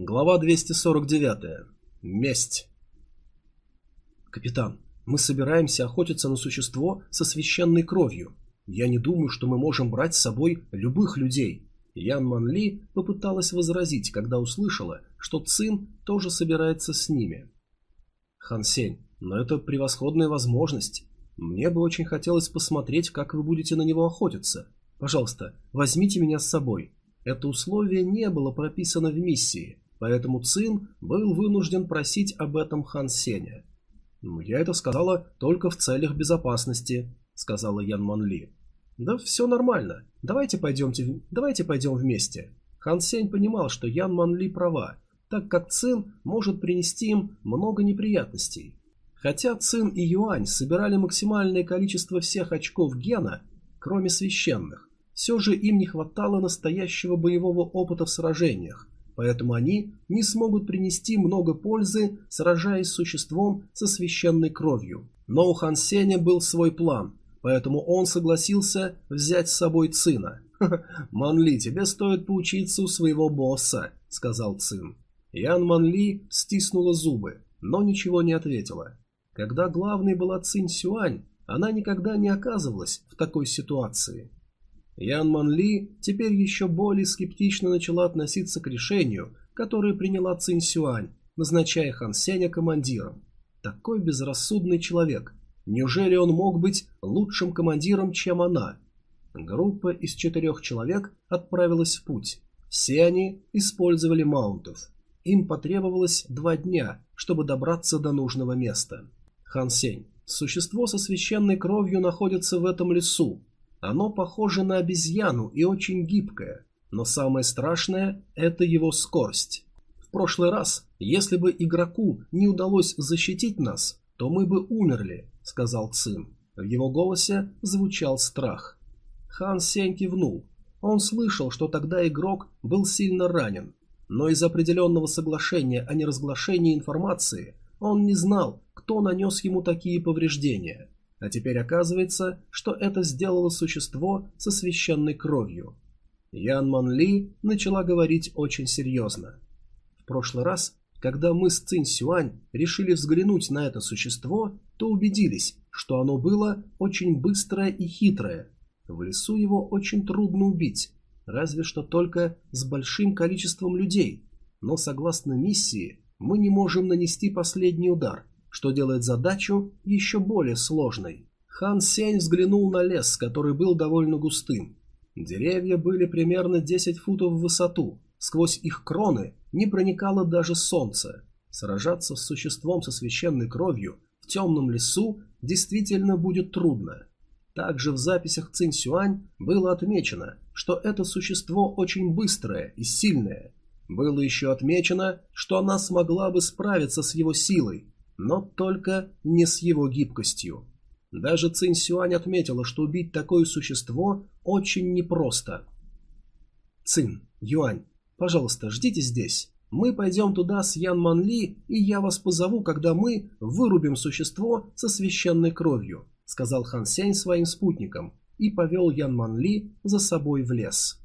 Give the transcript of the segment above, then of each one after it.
Глава 249. Месть. Капитан, мы собираемся охотиться на существо со священной кровью. Я не думаю, что мы можем брать с собой любых людей. Ян Манли попыталась возразить, когда услышала, что Цин тоже собирается с ними. Хан Сень, но это превосходная возможность. Мне бы очень хотелось посмотреть, как вы будете на него охотиться. Пожалуйста, возьмите меня с собой. Это условие не было прописано в миссии, Поэтому Цин был вынужден просить об этом Хан Сеня. «Ну, «Я это сказала только в целях безопасности», — сказала Ян Манли. «Да все нормально. Давайте, пойдемте, давайте пойдем вместе». Хан Сень понимал, что Ян Манли права, так как Цин может принести им много неприятностей. Хотя Цин и Юань собирали максимальное количество всех очков гена, кроме священных, все же им не хватало настоящего боевого опыта в сражениях, поэтому они не смогут принести много пользы, сражаясь с существом со священной кровью. Но у Хан Сеня был свой план, поэтому он согласился взять с собой Цина. «Манли, тебе стоит поучиться у своего босса», — сказал Цин. Ян Манли стиснула зубы, но ничего не ответила. Когда главной была Цин Сюань, она никогда не оказывалась в такой ситуации. Ян Ман Ли теперь еще более скептично начала относиться к решению, которое приняла Цинь Сюань, назначая Хан Сеня командиром. Такой безрассудный человек. Неужели он мог быть лучшим командиром, чем она? Группа из четырех человек отправилась в путь. Все они использовали маунтов. Им потребовалось два дня, чтобы добраться до нужного места. Хан Сень. Существо со священной кровью находится в этом лесу, оно похоже на обезьяну и очень гибкое, но самое страшное – это его скорость. В прошлый раз, если бы игроку не удалось защитить нас, то мы бы умерли, сказал Цин. В его голосе звучал страх. Хан Сень кивнул. Он слышал, что тогда игрок был сильно ранен, но из определенного соглашения о неразглашении информации он не знал, кто нанес ему такие повреждения. А теперь оказывается, что это сделало существо со священной кровью. Ян Ман Ли начала говорить очень серьезно. В прошлый раз, когда мы с Цинь Сюань решили взглянуть на это существо, то убедились, что оно было очень быстрое и хитрое. В лесу его очень трудно убить, разве что только с большим количеством людей. Но согласно миссии, мы не можем нанести последний удар – что делает задачу еще более сложной. Хан Сень взглянул на лес, который был довольно густым. Деревья были примерно 10 футов в высоту, сквозь их кроны не проникало даже солнце. Сражаться с существом со священной кровью в темном лесу действительно будет трудно. Также в записях Цинь Сюань было отмечено, что это существо очень быстрое и сильное. Было еще отмечено, что она смогла бы справиться с его силой, но только не с его гибкостью. Даже Цинь Сюань отметила, что убить такое существо очень непросто. «Цин, Юань, пожалуйста, ждите здесь. Мы пойдем туда с Ян Ман Ли, и я вас позову, когда мы вырубим существо со священной кровью», сказал Хан Сень своим спутникам и повел Ян Ман Ли за собой в лес.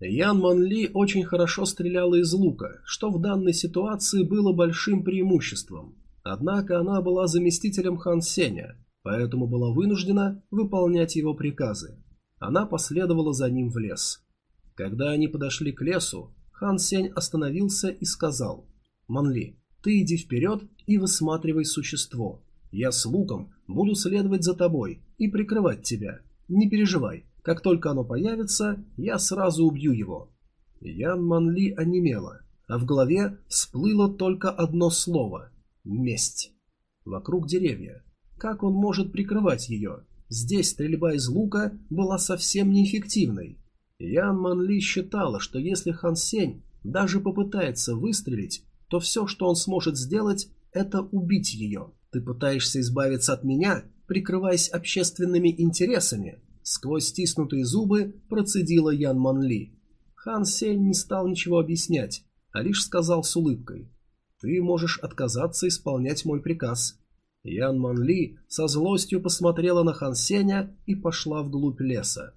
Ян Ман Ли очень хорошо стреляла из лука, что в данной ситуации было большим преимуществом. Однако она была заместителем Хан Сеня, поэтому была вынуждена выполнять его приказы. Она последовала за ним в лес. Когда они подошли к лесу, Хан Сень остановился и сказал, «Манли, ты иди вперед и высматривай существо. Я с луком буду следовать за тобой и прикрывать тебя. Не переживай, как только оно появится, я сразу убью его». Ян Манли онемела, а в голове всплыло только одно слово Месть. Вокруг деревья. Как он может прикрывать ее? Здесь стрельба из лука была совсем неэффективной. Ян Манли считала, что если Хан Сень даже попытается выстрелить, то все, что он сможет сделать, это убить ее. Ты пытаешься избавиться от меня, прикрываясь общественными интересами? Сквозь стиснутые зубы процедила Ян Манли. Хан Сень не стал ничего объяснять, а лишь сказал с улыбкой. Ты можешь отказаться исполнять мой приказ. Ян Ман Ли со злостью посмотрела на Хан Сеня и пошла вглубь леса.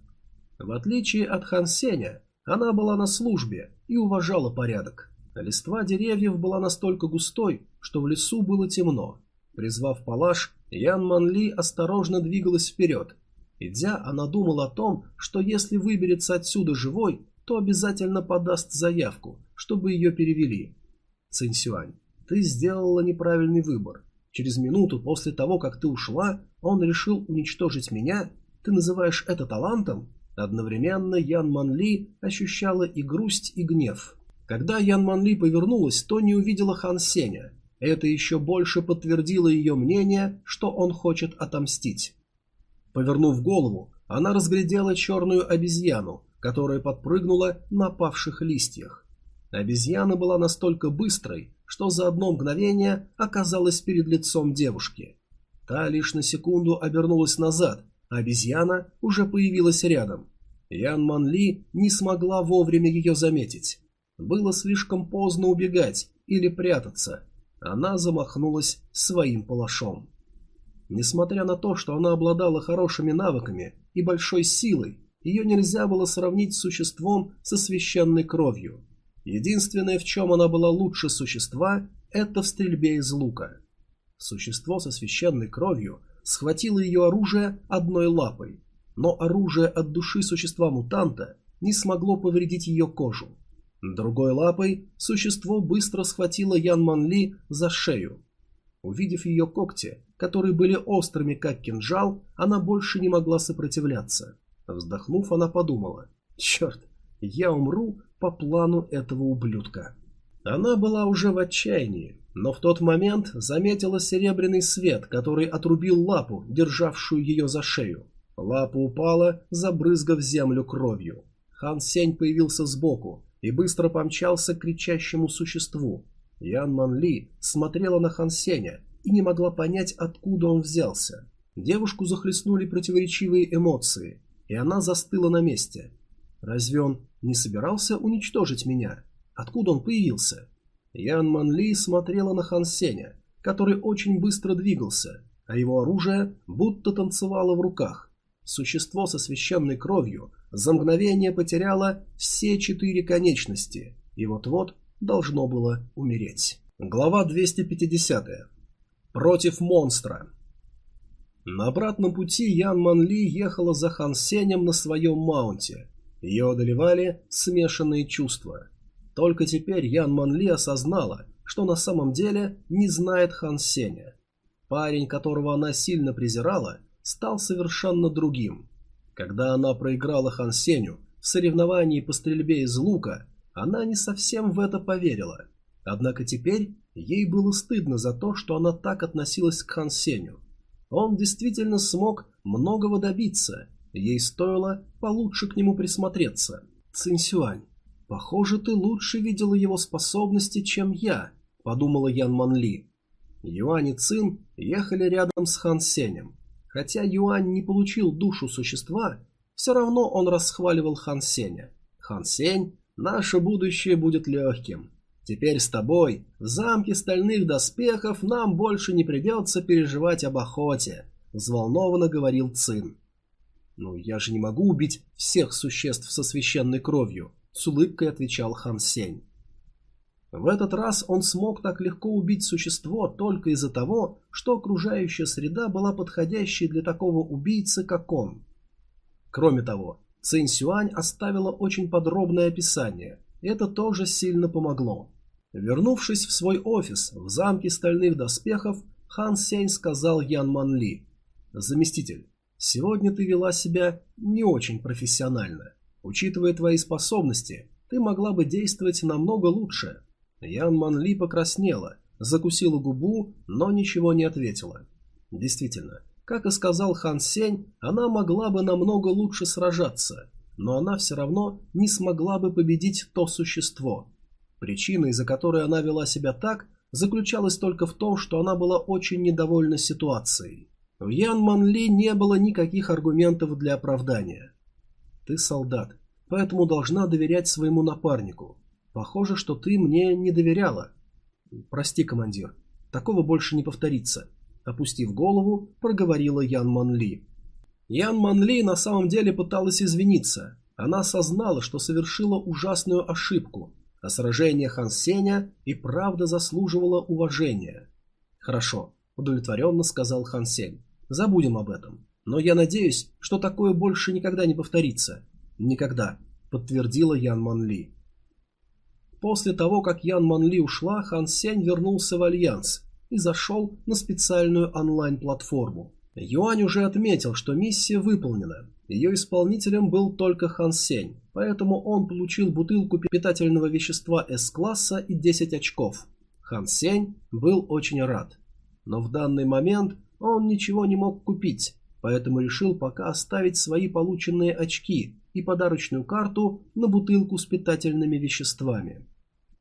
В отличие от Хан Сеня, она была на службе и уважала порядок. Листва деревьев была настолько густой, что в лесу было темно. Призвав палаш, Ян Манли осторожно двигалась вперед. Идя, она думала о том, что если выберется отсюда живой, то обязательно подаст заявку, чтобы ее перевели. Цинсюань, ты сделала неправильный выбор. Через минуту после того, как ты ушла, он решил уничтожить меня. Ты называешь это талантом? Одновременно Ян Манли ощущала и грусть, и гнев. Когда Ян Манли повернулась, то не увидела Хан Сеня. Это еще больше подтвердило ее мнение, что он хочет отомстить. Повернув голову, она разглядела черную обезьяну, которая подпрыгнула на павших листьях. Обезьяна была настолько быстрой, что за одно мгновение оказалась перед лицом девушки. Та лишь на секунду обернулась назад, а обезьяна уже появилась рядом. Ян Манли не смогла вовремя ее заметить. Было слишком поздно убегать или прятаться. Она замахнулась своим палашом. Несмотря на то, что она обладала хорошими навыками и большой силой, ее нельзя было сравнить с существом со священной кровью. Единственное, в чем она была лучше существа, это в стрельбе из лука. Существо со священной кровью схватило ее оружие одной лапой, но оружие от души существа-мутанта не смогло повредить ее кожу. Другой лапой существо быстро схватило Ян Манли за шею. Увидев ее когти, которые были острыми как кинжал, она больше не могла сопротивляться. Вздохнув, она подумала, «Черт, я умру по плану этого ублюдка». Она была уже в отчаянии, но в тот момент заметила серебряный свет, который отрубил лапу, державшую ее за шею. Лапа упала, забрызгав землю кровью. Хан Сень появился сбоку и быстро помчался к кричащему существу. Ян Ман Ли смотрела на Хан Сеня и не могла понять, откуда он взялся. Девушку захлестнули противоречивые эмоции, и она застыла на месте. Разве он не собирался уничтожить меня? Откуда он появился? Ян Манли смотрела на Хан Сеня, который очень быстро двигался, а его оружие будто танцевало в руках. Существо со священной кровью за мгновение потеряло все четыре конечности и вот-вот должно было умереть. Глава 250. Против монстра. На обратном пути Ян Манли ехала за Хан Сенем на своем маунте. Ее одолевали смешанные чувства. Только теперь Ян Манли осознала, что на самом деле не знает Хан Сеня. Парень, которого она сильно презирала, стал совершенно другим. Когда она проиграла Хан Сеню в соревновании по стрельбе из лука, она не совсем в это поверила. Однако теперь ей было стыдно за то, что она так относилась к Хан Сеню. Он действительно смог многого добиться, ей стоило получше к нему присмотреться. Цинсюань, «Похоже, ты лучше видела его способности, чем я», — подумала Ян Манли. Юань и Цин ехали рядом с Хан Сенем. Хотя Юань не получил душу существа, все равно он расхваливал Хан Сеня. «Хан Сень, наше будущее будет легким. Теперь с тобой в замке стальных доспехов нам больше не придется переживать об охоте», — взволнованно говорил Цин. «Ну, я же не могу убить всех существ со священной кровью», с улыбкой отвечал Хан Сень. В этот раз он смог так легко убить существо только из-за того, что окружающая среда была подходящей для такого убийцы, как он. Кроме того, Цинь Сюань оставила очень подробное описание, это тоже сильно помогло. Вернувшись в свой офис в замке стальных доспехов, Хан Сень сказал Ян Ман Ли, «Заместитель, сегодня ты вела себя не очень профессионально. Учитывая твои способности, ты могла бы действовать намного лучше. Ян Манли покраснела, закусила губу, но ничего не ответила. Действительно, как и сказал Хан Сень, она могла бы намного лучше сражаться, но она все равно не смогла бы победить то существо. Причина, из-за которой она вела себя так, заключалась только в том, что она была очень недовольна ситуацией. В Ян Манли не было никаких аргументов для оправдания. Ты солдат, поэтому должна доверять своему напарнику. Похоже, что ты мне не доверяла. Прости, командир, такого больше не повторится. Опустив голову, проговорила Ян Манли. Ян Манли на самом деле пыталась извиниться. Она осознала, что совершила ужасную ошибку. а сражение Хан Сеня и правда заслуживало уважения. «Хорошо», – удовлетворенно сказал Хан Сень. «Забудем об этом. Но я надеюсь, что такое больше никогда не повторится». «Никогда», – подтвердила Ян Ман Ли. После того, как Ян Ман Ли ушла, Хан Сень вернулся в Альянс и зашел на специальную онлайн-платформу. Юань уже отметил, что миссия выполнена. Ее исполнителем был только Хан Сень, поэтому он получил бутылку питательного вещества С-класса и 10 очков. Хан Сень был очень рад. Но в данный момент он ничего не мог купить, поэтому решил пока оставить свои полученные очки и подарочную карту на бутылку с питательными веществами.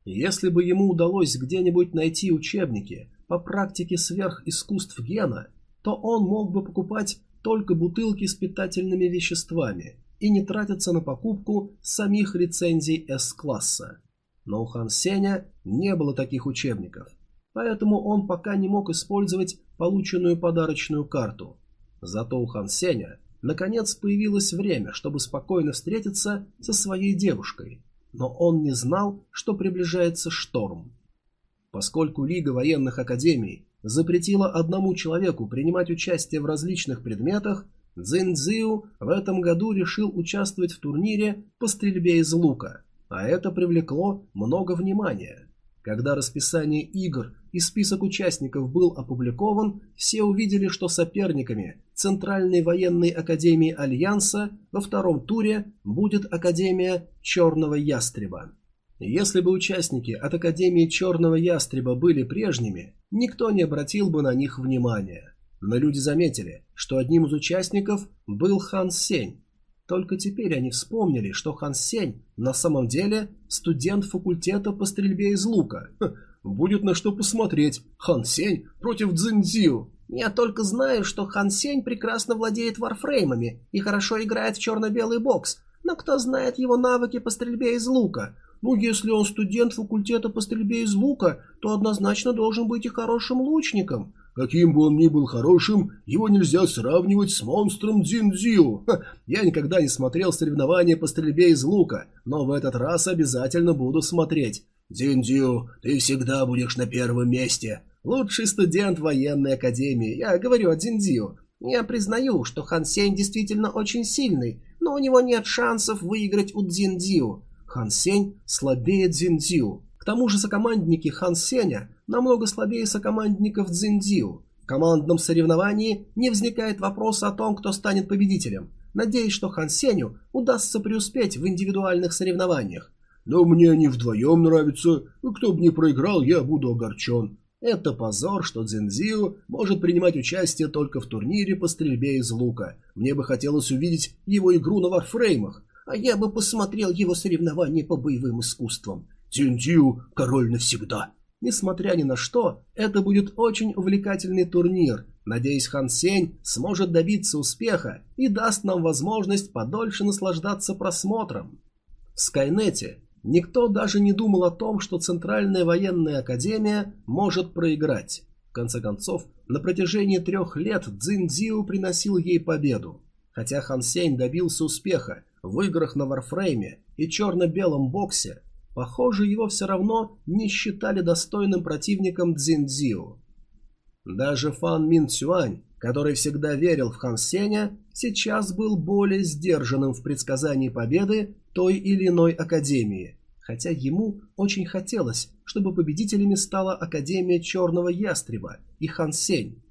Если бы ему удалось где-нибудь найти учебники по практике сверхискусств гена, то он мог бы покупать только бутылки с питательными веществами и не тратиться на покупку самих рецензий С-класса. Но у Хан Сеня не было таких учебников, поэтому он пока не мог использовать полученную подарочную карту. Зато у Хан Сеня наконец появилось время, чтобы спокойно встретиться со своей девушкой, но он не знал, что приближается шторм. Поскольку Лига военных академий запретила одному человеку принимать участие в различных предметах, Цзиньцзиу в этом году решил участвовать в турнире по стрельбе из лука, а это привлекло много внимания. Когда расписание игр и список участников был опубликован, все увидели, что соперниками Центральной военной академии Альянса во втором туре будет Академия Черного Ястреба. Если бы участники от Академии Черного Ястреба были прежними, никто не обратил бы на них внимания. Но люди заметили, что одним из участников был Хан Сень. Только теперь они вспомнили, что Хан Сень на самом деле студент факультета по стрельбе из лука. Ха, будет на что посмотреть. Хан Сень против Цзиньцзю. Я только знаю, что Хан Сень прекрасно владеет варфреймами и хорошо играет в черно-белый бокс, но кто знает его навыки по стрельбе из лука? Ну, если он студент факультета по стрельбе из лука, то однозначно должен быть и хорошим лучником. Каким бы он ни был хорошим, его нельзя сравнивать с монстром Дзиндзю. Я никогда не смотрел соревнования по стрельбе из лука, но в этот раз обязательно буду смотреть. Дзиндзю, ты всегда будешь на первом месте. Лучший студент военной академии. Я говорю о Дзиндзю. Я признаю, что Хан Сень действительно очень сильный, но у него нет шансов выиграть у Дзиндзю. Хан Сень слабее Цзиньцзю. К тому же сокомандники Хан Сеня намного слабее сокомандников Цзиньцзю. В командном соревновании не возникает вопроса о том, кто станет победителем. Надеюсь, что Хан Сеню удастся преуспеть в индивидуальных соревнованиях. Но мне они вдвоем нравятся. Кто бы не проиграл, я буду огорчен. Это позор, что Цзиньцзю может принимать участие только в турнире по стрельбе из лука. Мне бы хотелось увидеть его игру на варфреймах а я бы посмотрел его соревнования по боевым искусствам. Тинтью – король навсегда. Несмотря ни на что, это будет очень увлекательный турнир. Надеюсь, Хан Сень сможет добиться успеха и даст нам возможность подольше наслаждаться просмотром. В Скайнете никто даже не думал о том, что Центральная военная академия может проиграть. В конце концов, на протяжении трех лет Цзин Дзиу приносил ей победу. Хотя Хан Сень добился успеха в играх на Варфрейме и черно-белом боксе, похоже, его все равно не считали достойным противником Цзиньцзиу. Даже Фан Мин Цюань, который всегда верил в Хан Сеня, сейчас был более сдержанным в предсказании победы той или иной академии, хотя ему очень хотелось, чтобы победителями стала Академия Черного Ястреба и Хан Сень.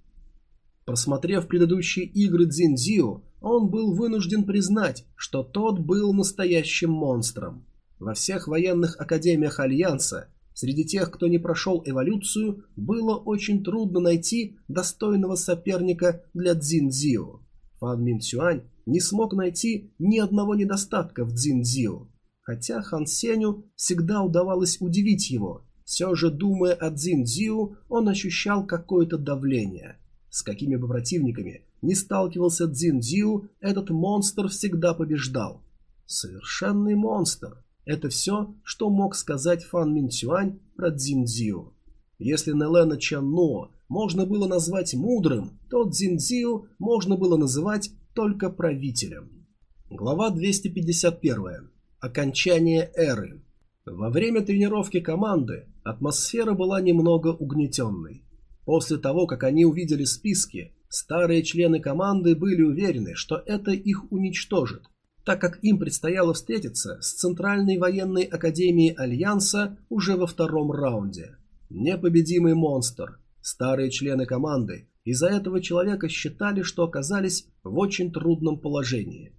Просмотрев предыдущие игры Цзиньцзиу, он был вынужден признать, что тот был настоящим монстром. Во всех военных академиях Альянса, среди тех, кто не прошел эволюцию, было очень трудно найти достойного соперника для Цзиньцзио. Фан Мин Цюань не смог найти ни одного недостатка в Цзиньцзио. Хотя Хан Сеню всегда удавалось удивить его, все же, думая о Цзиньцзио, он ощущал какое-то давление. С какими бы противниками не сталкивался Цзин Дзю, этот монстр всегда побеждал. Совершенный монстр. Это все, что мог сказать Фан Мин Цюань про Цзин Дзю. Если Нелена Чанно можно было назвать мудрым, то Цзин Дзю можно было называть только правителем. Глава 251. Окончание эры. Во время тренировки команды атмосфера была немного угнетенной. После того, как они увидели списки, старые члены команды были уверены, что это их уничтожит, так как им предстояло встретиться с Центральной военной академией Альянса уже во втором раунде. Непобедимый монстр. Старые члены команды из-за этого человека считали, что оказались в очень трудном положении.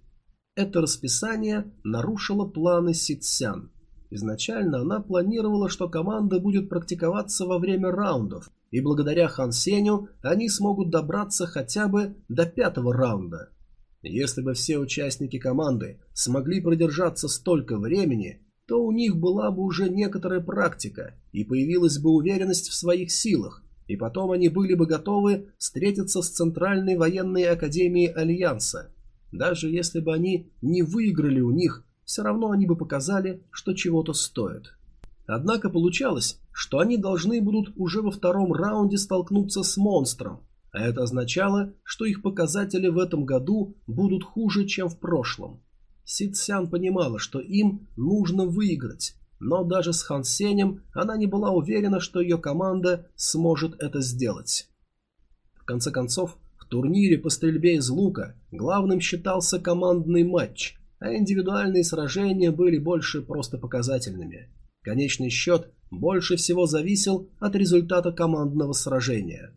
Это расписание нарушило планы Ситсян. Изначально она планировала, что команда будет практиковаться во время раундов, и благодаря Хан Сеню они смогут добраться хотя бы до пятого раунда. Если бы все участники команды смогли продержаться столько времени, то у них была бы уже некоторая практика и появилась бы уверенность в своих силах, и потом они были бы готовы встретиться с Центральной военной академией Альянса. Даже если бы они не выиграли у них все равно они бы показали, что чего-то стоят. Однако получалось, что они должны будут уже во втором раунде столкнуться с монстром, а это означало, что их показатели в этом году будут хуже, чем в прошлом. Сид Сян понимала, что им нужно выиграть, но даже с Хан Сенем она не была уверена, что ее команда сможет это сделать. В конце концов, в турнире по стрельбе из лука главным считался командный матч, а индивидуальные сражения были больше просто показательными. Конечный счет больше всего зависел от результата командного сражения.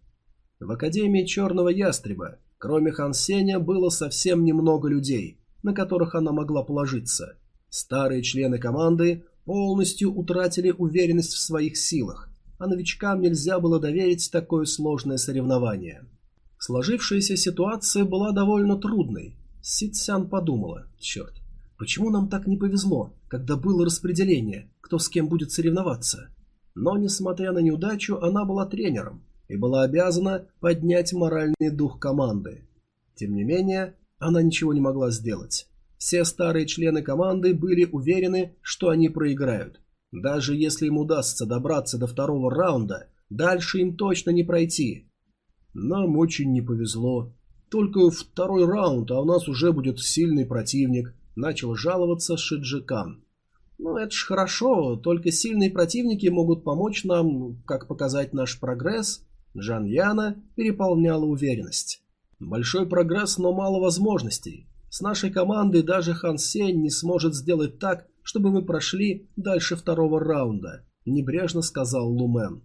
В Академии Черного Ястреба, кроме Хан Сеня, было совсем немного людей, на которых она могла положиться. Старые члены команды полностью утратили уверенность в своих силах, а новичкам нельзя было доверить такое сложное соревнование. Сложившаяся ситуация была довольно трудной, Ситсян подумала, черт, почему нам так не повезло, когда было распределение, кто с кем будет соревноваться? Но, несмотря на неудачу, она была тренером и была обязана поднять моральный дух команды. Тем не менее, она ничего не могла сделать. Все старые члены команды были уверены, что они проиграют. Даже если им удастся добраться до второго раунда, дальше им точно не пройти. Нам очень не повезло, только второй раунд, а у нас уже будет сильный противник, начал жаловаться Шиджикан. Ну, это ж хорошо, только сильные противники могут помочь нам, как показать наш прогресс. Джан Яна переполняла уверенность. Большой прогресс, но мало возможностей. С нашей командой даже Хан Сень не сможет сделать так, чтобы мы прошли дальше второго раунда, небрежно сказал Лумен.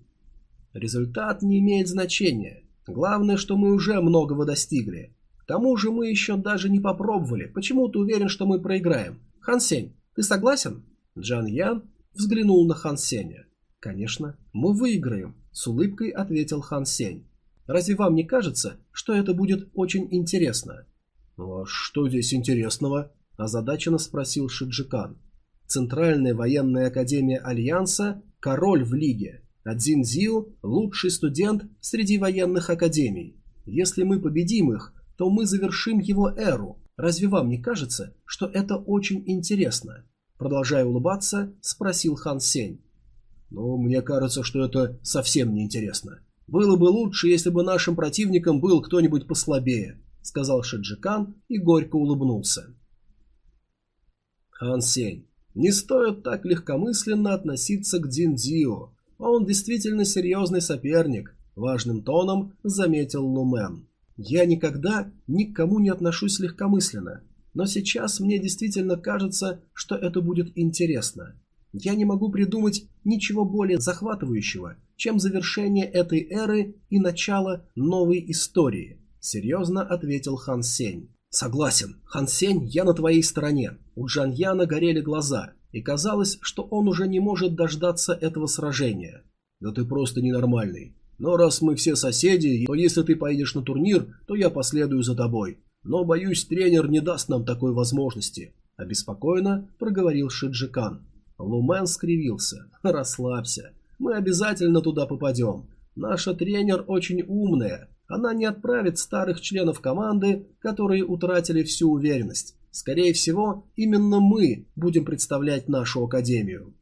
Результат не имеет значения. Главное, что мы уже многого достигли. К тому же мы еще даже не попробовали. Почему ты уверен, что мы проиграем? Хан Сень, ты согласен? Джан Ян взглянул на Хан Сеня. Конечно, мы выиграем, с улыбкой ответил Хан Сень. Разве вам не кажется, что это будет очень интересно? Ну а что здесь интересного? озадаченно спросил Шиджикан. Центральная военная академия Альянса – король в лиге. А Цзин Зио – лучший студент среди военных академий. Если мы победим их, то мы завершим его эру. Разве вам не кажется, что это очень интересно?» Продолжая улыбаться, спросил Хан Сень. «Ну, мне кажется, что это совсем неинтересно. Было бы лучше, если бы нашим противником был кто-нибудь послабее», сказал Шаджикан и горько улыбнулся. «Хан Сень, не стоит так легкомысленно относиться к Дзио. Он действительно серьезный соперник, важным тоном заметил Лумен. Я никогда ни к кому не отношусь легкомысленно, но сейчас мне действительно кажется, что это будет интересно. Я не могу придумать ничего более захватывающего, чем завершение этой эры и начало новой истории, серьезно ответил Хан Сень. Согласен, Хан Сень, я на твоей стороне. У Джан Яна горели глаза и казалось, что он уже не может дождаться этого сражения. Да ты просто ненормальный. Но раз мы все соседи, то если ты поедешь на турнир, то я последую за тобой. Но, боюсь, тренер не даст нам такой возможности. Обеспокоенно проговорил Шиджикан. Лумен скривился. Расслабься. Мы обязательно туда попадем. Наша тренер очень умная. Она не отправит старых членов команды, которые утратили всю уверенность. Скорее всего, именно мы будем представлять нашу академию.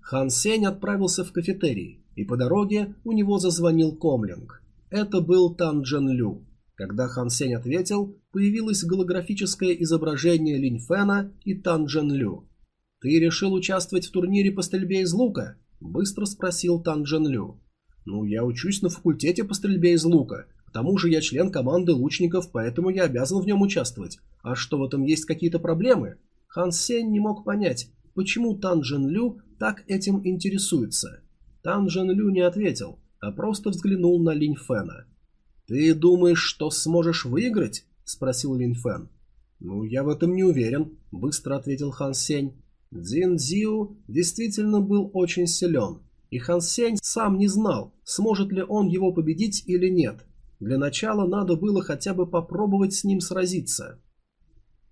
Хан Сень отправился в кафетерий, и по дороге у него зазвонил комлинг. Это был Тан Джен Лю. Когда Хан Сень ответил, появилось голографическое изображение Линь Фэна и Тан Джен Лю. «Ты решил участвовать в турнире по стрельбе из лука?» – быстро спросил Тан Джен Лю. «Ну, я учусь на факультете по стрельбе из лука. К тому же я член команды лучников, поэтому я обязан в нем участвовать. А что, в этом есть какие-то проблемы?» Хан Сень не мог понять, почему Тан Джен Лю так этим интересуется. Тан Джен Лю не ответил, а просто взглянул на Линь Фэна. «Ты думаешь, что сможешь выиграть?» – спросил Линь Фэн. «Ну, я в этом не уверен», – быстро ответил Хан Сень. Дзин Зиу действительно был очень силен, и Хан Сень сам не знал, сможет ли он его победить или нет. Для начала надо было хотя бы попробовать с ним сразиться.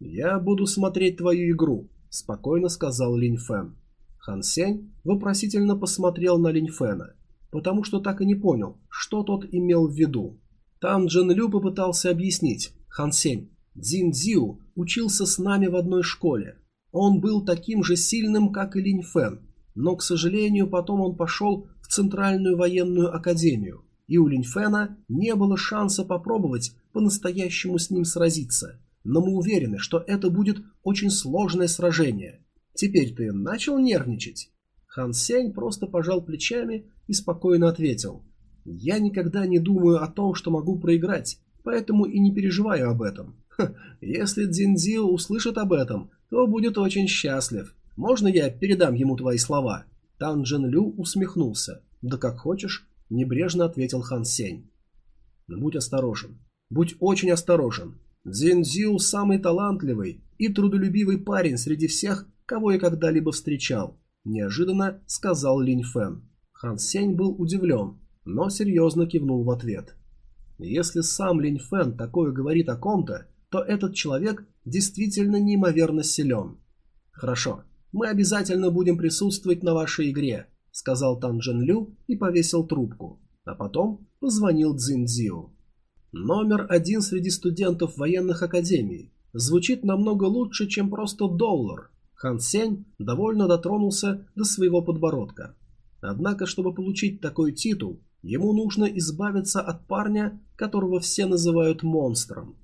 «Я буду смотреть твою игру», – спокойно сказал Линь Фэн. Хан Сень вопросительно посмотрел на Линь Фэна, потому что так и не понял, что тот имел в виду. Там Джен Лю попытался объяснить. «Хан Сень, Дзин Дзиу учился с нами в одной школе. Он был таким же сильным, как и Линь Фэн, но, к сожалению, потом он пошел в Центральную военную академию, и у Линь Фэна не было шанса попробовать по-настоящему с ним сразиться. Но мы уверены, что это будет очень сложное сражение. Теперь ты начал нервничать?» Хан Сень просто пожал плечами и спокойно ответил. «Я никогда не думаю о том, что могу проиграть, поэтому и не переживаю об этом. Ха, если Дзиндзио услышит об этом, то будет очень счастлив. Можно я передам ему твои слова?» Тан Джен Лю усмехнулся. «Да как хочешь», – небрежно ответил Хан Сень. «Будь осторожен. Будь очень осторожен. Дзинзю самый талантливый и трудолюбивый парень среди всех, кого я когда-либо встречал», – неожиданно сказал Линь Фэн. Хан Сень был удивлен, но серьезно кивнул в ответ. Если сам Линь Фэн такое говорит о ком-то, то этот человек действительно неимоверно силен. Хорошо, мы обязательно будем присутствовать на вашей игре, сказал Тан Джен Лю и повесил трубку, а потом позвонил Цзин Цзиу. Номер один среди студентов военных академий. Звучит намного лучше, чем просто доллар. Хан Сень довольно дотронулся до своего подбородка. Однако, чтобы получить такой титул, ему нужно избавиться от парня, которого все называют монстром.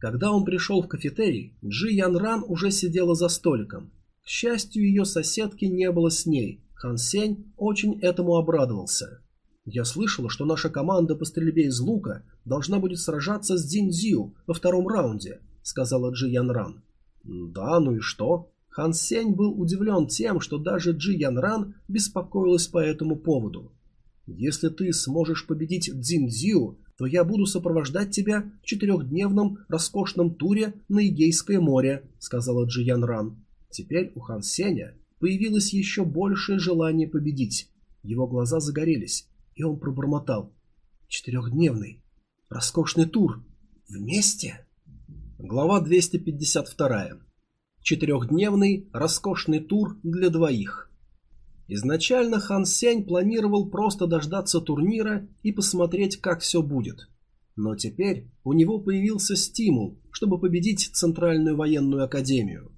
Когда он пришел в кафетерий, Джи Ян Ран уже сидела за столиком. К счастью, ее соседки не было с ней. Хан Сень очень этому обрадовался. «Я слышала, что наша команда по стрельбе из лука должна будет сражаться с Дин Зю во втором раунде», — сказала Джи Ян Ран. «Да, ну и что?» Хан Сень был удивлен тем, что даже Джи Ян Ран беспокоилась по этому поводу. «Если ты сможешь победить Цзин Зю, то я буду сопровождать тебя в четырехдневном роскошном туре на Эгейское море», — сказала Джиян Ран. Теперь у Хан Сеня появилось еще большее желание победить. Его глаза загорелись, и он пробормотал. «Четырехдневный, роскошный тур. Вместе?» Глава 252. Четырехдневный, роскошный тур для двоих. Изначально Хан Сень планировал просто дождаться турнира и посмотреть, как все будет. Но теперь у него появился стимул, чтобы победить Центральную военную академию.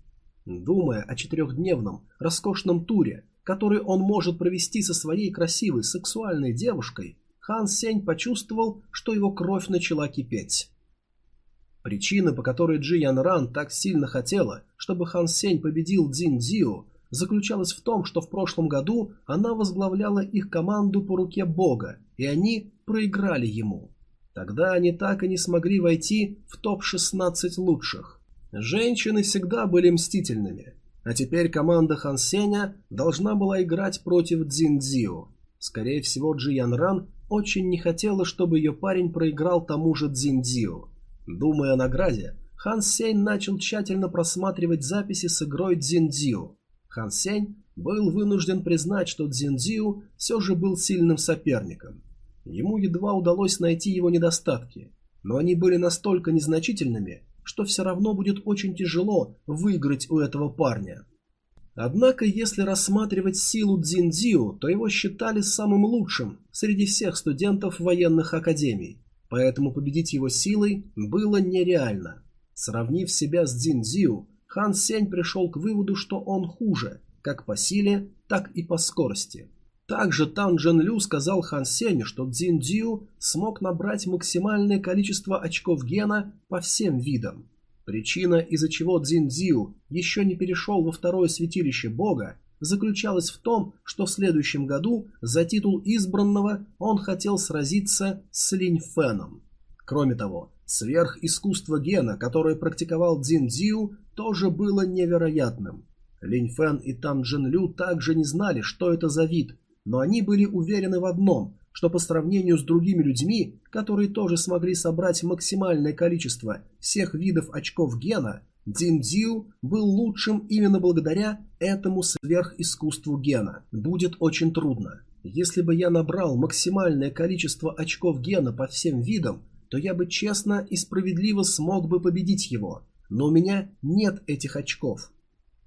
Думая о четырехдневном, роскошном туре, который он может провести со своей красивой сексуальной девушкой, Хан Сень почувствовал, что его кровь начала кипеть. Причина, по которой Джи Ян Ран так сильно хотела, чтобы Хан Сень победил Дзин Дзио, заключалась в том, что в прошлом году она возглавляла их команду по руке Бога, и они проиграли ему. Тогда они так и не смогли войти в топ-16 лучших. Женщины всегда были мстительными, а теперь команда Хан Сеня должна была играть против Цзин Цзио. Скорее всего, Джи Ян Ран очень не хотела, чтобы ее парень проиграл тому же Цзин Цзио. Думая о награде, Хан Сень начал тщательно просматривать записи с игрой Цзин Цзио. Хан Сень был вынужден признать, что Цзиньцзю все же был сильным соперником. Ему едва удалось найти его недостатки, но они были настолько незначительными, что все равно будет очень тяжело выиграть у этого парня. Однако, если рассматривать силу Цзиньцзю, то его считали самым лучшим среди всех студентов военных академий, поэтому победить его силой было нереально. Сравнив себя с Цзиньцзю, Хан Сень пришел к выводу, что он хуже, как по силе, так и по скорости. Также Тан Джен Лю сказал Хан Сенью, что Цзин Дзю смог набрать максимальное количество очков гена по всем видам. Причина, из-за чего Цзин Дзю еще не перешел во второе святилище бога, заключалась в том, что в следующем году за титул избранного он хотел сразиться с Линь Феном. Кроме того, сверхискусство гена, которое практиковал Цзин Дзю, тоже было невероятным. Линь Фэн и Тан Джин Лю также не знали, что это за вид, но они были уверены в одном, что по сравнению с другими людьми, которые тоже смогли собрать максимальное количество всех видов очков гена, Дин Дзю был лучшим именно благодаря этому сверхискусству гена. Будет очень трудно. Если бы я набрал максимальное количество очков гена по всем видам, то я бы честно и справедливо смог бы победить его. Но у меня нет этих очков.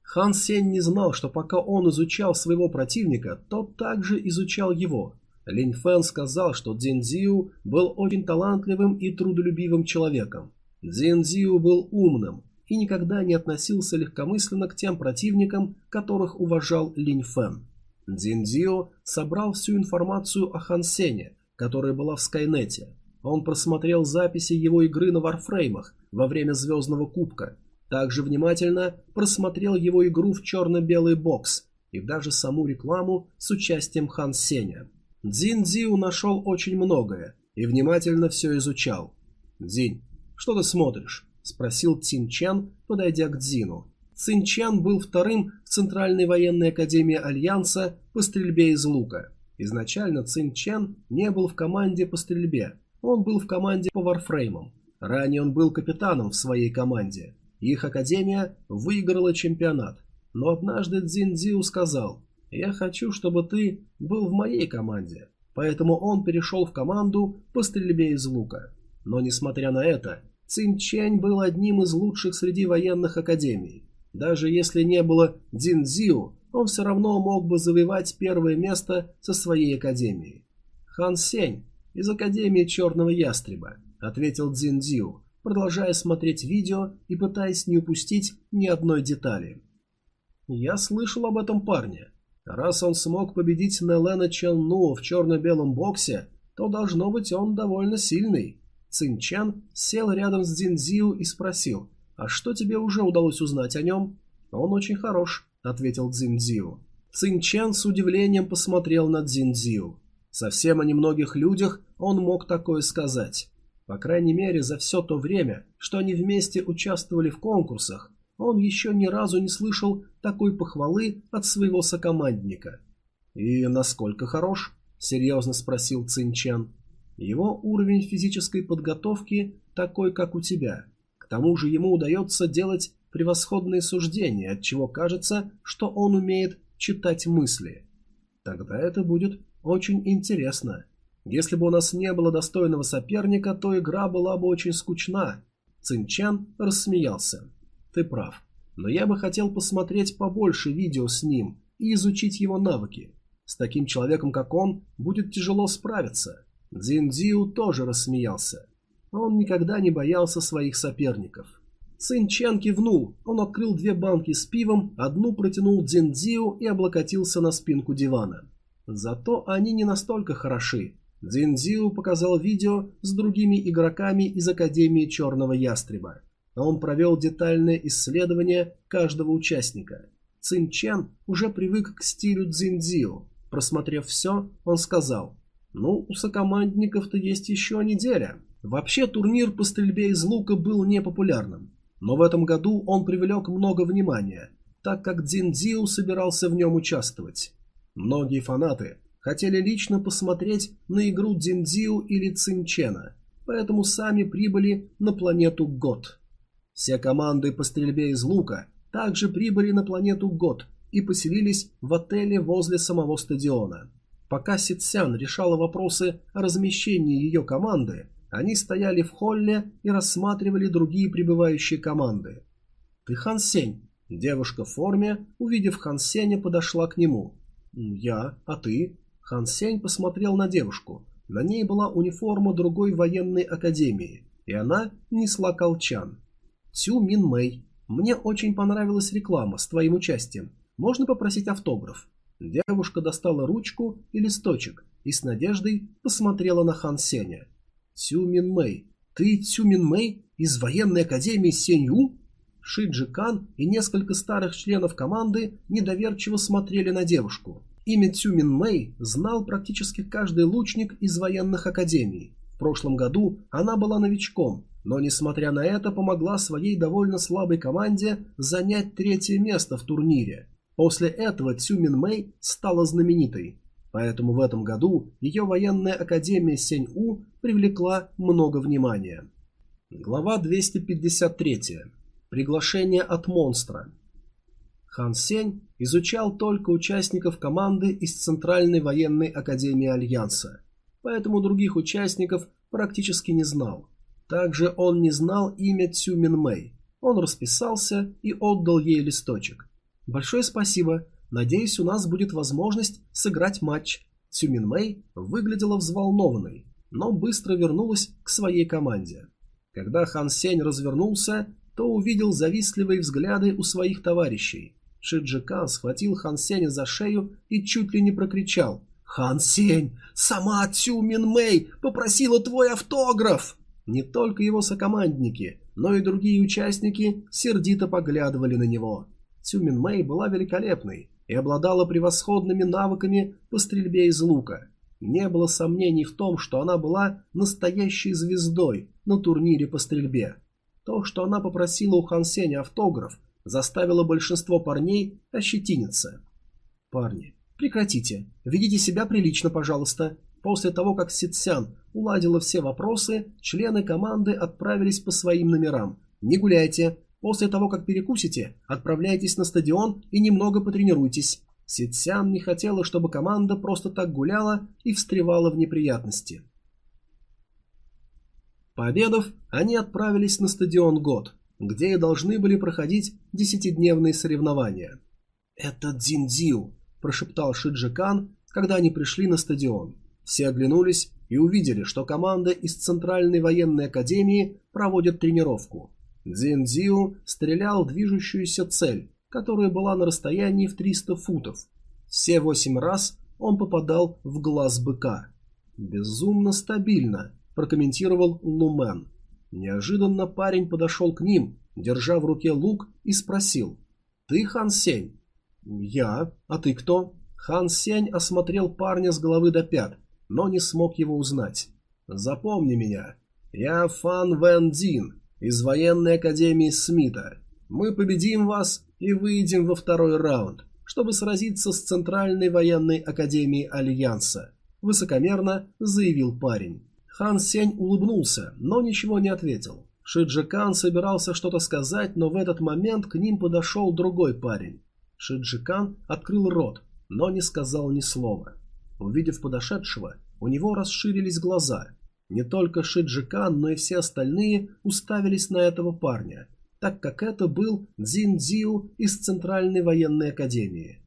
Хан Сень не знал, что пока он изучал своего противника, тот также изучал его. Линь Фэн сказал, что Цзин Цзю был очень талантливым и трудолюбивым человеком. Цзин Цзю был умным и никогда не относился легкомысленно к тем противникам, которых уважал Линь Фэн. Цзин Цзю собрал всю информацию о Хан Сене, которая была в Скайнете. Он просмотрел записи его игры на варфреймах во время Звездного Кубка также внимательно просмотрел его игру в черно-белый бокс и даже саму рекламу с участием Хан Сеня. Дзин Дзиу нашел очень многое и внимательно все изучал. «Дзинь, что ты смотришь?» – спросил Цин Чан, подойдя к Дзину. Цин Чан был вторым в Центральной военной академии Альянса по стрельбе из лука. Изначально Цин Чан не был в команде по стрельбе, он был в команде по варфреймам. Ранее он был капитаном в своей команде. Их академия выиграла чемпионат. Но однажды Цзин Цзиу сказал, «Я хочу, чтобы ты был в моей команде». Поэтому он перешел в команду по стрельбе из лука. Но несмотря на это, Цин Чэнь был одним из лучших среди военных академий. Даже если не было Цзин Цзиу, он все равно мог бы завоевать первое место со своей академией. «Хан Сень из Академии Черного Ястреба», — ответил Цзин Цзиу продолжая смотреть видео и пытаясь не упустить ни одной детали. Я слышал об этом парне. Раз он смог победить Нелена Чанну в черно-белом боксе, то должно быть он довольно сильный. Цин Чан сел рядом с Дзинзиу и спросил, «А что тебе уже удалось узнать о нем?» «Он очень хорош», — ответил Цзинзиу. Цин Чан с удивлением посмотрел на Цзинзиу. Совсем о немногих людях он мог такое сказать. По крайней мере, за все то время, что они вместе участвовали в конкурсах, он еще ни разу не слышал такой похвалы от своего сокомандника. «И насколько хорош?» – серьезно спросил Цинчан. «Его уровень физической подготовки такой, как у тебя. К тому же ему удается делать превосходные суждения, от чего кажется, что он умеет читать мысли. Тогда это будет очень интересно». Если бы у нас не было достойного соперника, то игра была бы очень скучна. Цинчан рассмеялся. Ты прав. Но я бы хотел посмотреть побольше видео с ним и изучить его навыки. С таким человеком, как он, будет тяжело справиться. Дзиндзиу тоже рассмеялся. Он никогда не боялся своих соперников. Цин Чен кивнул. Он открыл две банки с пивом, одну протянул Дзиндзиу и облокотился на спинку дивана. Зато они не настолько хороши. Дзинзиу показал видео с другими игроками из Академии Черного Ястреба. Он провел детальное исследование каждого участника. Цин Чен уже привык к стилю Дзинзиу. Просмотрев все, он сказал, «Ну, у сокомандников-то есть еще неделя». Вообще турнир по стрельбе из лука был непопулярным. Но в этом году он привлек много внимания, так как Дзинзиу собирался в нем участвовать. Многие фанаты хотели лично посмотреть на игру Дзиндзиу или Цинчена, поэтому сами прибыли на планету Год. Все команды по стрельбе из лука также прибыли на планету Год и поселились в отеле возле самого стадиона. Пока Ситсян решала вопросы о размещении ее команды, они стояли в холле и рассматривали другие прибывающие команды. «Ты Хан Сень?» Девушка в форме, увидев Хан Сеня, подошла к нему. «Я? А ты?» Хан Сень посмотрел на девушку. На ней была униформа другой военной академии, и она несла колчан. Цю Мин Мэй, мне очень понравилась реклама с твоим участием. Можно попросить автограф? Девушка достала ручку и листочек и с надеждой посмотрела на Хан Сеня. Цю Мин Мэй, Ты Цюмин Мэй из военной академии Сенью? Шиджи Кан и несколько старых членов команды недоверчиво смотрели на девушку. Имя Цюмин Мэй знал практически каждый лучник из военных академий. В прошлом году она была новичком, но, несмотря на это, помогла своей довольно слабой команде занять третье место в турнире. После этого Цюмин Мэй стала знаменитой. Поэтому в этом году ее военная академия Сень-У привлекла много внимания. Глава 253. Приглашение от монстра. Хан Сень изучал только участников команды из Центральной военной академии Альянса, поэтому других участников практически не знал. Также он не знал имя Цю Мин Мэй. Он расписался и отдал ей листочек. «Большое спасибо. Надеюсь, у нас будет возможность сыграть матч». Цю Мин Мэй выглядела взволнованной, но быстро вернулась к своей команде. Когда Хан Сень развернулся, то увидел завистливые взгляды у своих товарищей. Шиджи Кан схватил Хан Сеня за шею и чуть ли не прокричал. «Хан Сень, сама Цю Мин Мэй попросила твой автограф!» Не только его сокомандники, но и другие участники сердито поглядывали на него. Цюмин Мэй была великолепной и обладала превосходными навыками по стрельбе из лука. Не было сомнений в том, что она была настоящей звездой на турнире по стрельбе. То, что она попросила у Хан Сеня автограф, заставило большинство парней ощетиниться. «Парни, прекратите. Ведите себя прилично, пожалуйста. После того, как Ситсян уладила все вопросы, члены команды отправились по своим номерам. Не гуляйте. После того, как перекусите, отправляйтесь на стадион и немного потренируйтесь. Ситсян не хотела, чтобы команда просто так гуляла и встревала в неприятности. Пообедав, они отправились на стадион Год, где и должны были проходить десятидневные соревнования. «Это Дзиндзиу», – прошептал Шиджикан, когда они пришли на стадион. Все оглянулись и увидели, что команда из Центральной военной академии проводит тренировку. Дзин Дзиу стрелял в движущуюся цель, которая была на расстоянии в 300 футов. Все восемь раз он попадал в глаз быка. «Безумно стабильно», – прокомментировал Лумен. Неожиданно парень подошел к ним, держа в руке лук, и спросил. «Ты Хан Сень?» «Я. А ты кто?» Хан Сень осмотрел парня с головы до пят но не смог его узнать. «Запомни меня. Я Фан Вен Дин из военной академии Смита. Мы победим вас и выйдем во второй раунд, чтобы сразиться с Центральной военной академией Альянса», высокомерно заявил парень. Хан Сень улыбнулся, но ничего не ответил. Шиджикан собирался что-то сказать, но в этот момент к ним подошел другой парень. Шиджикан открыл рот, но не сказал ни слова. Увидев подошедшего, у него расширились глаза. Не только Шиджикан, но и все остальные уставились на этого парня, так как это был Дзин Дзиу из Центральной военной академии.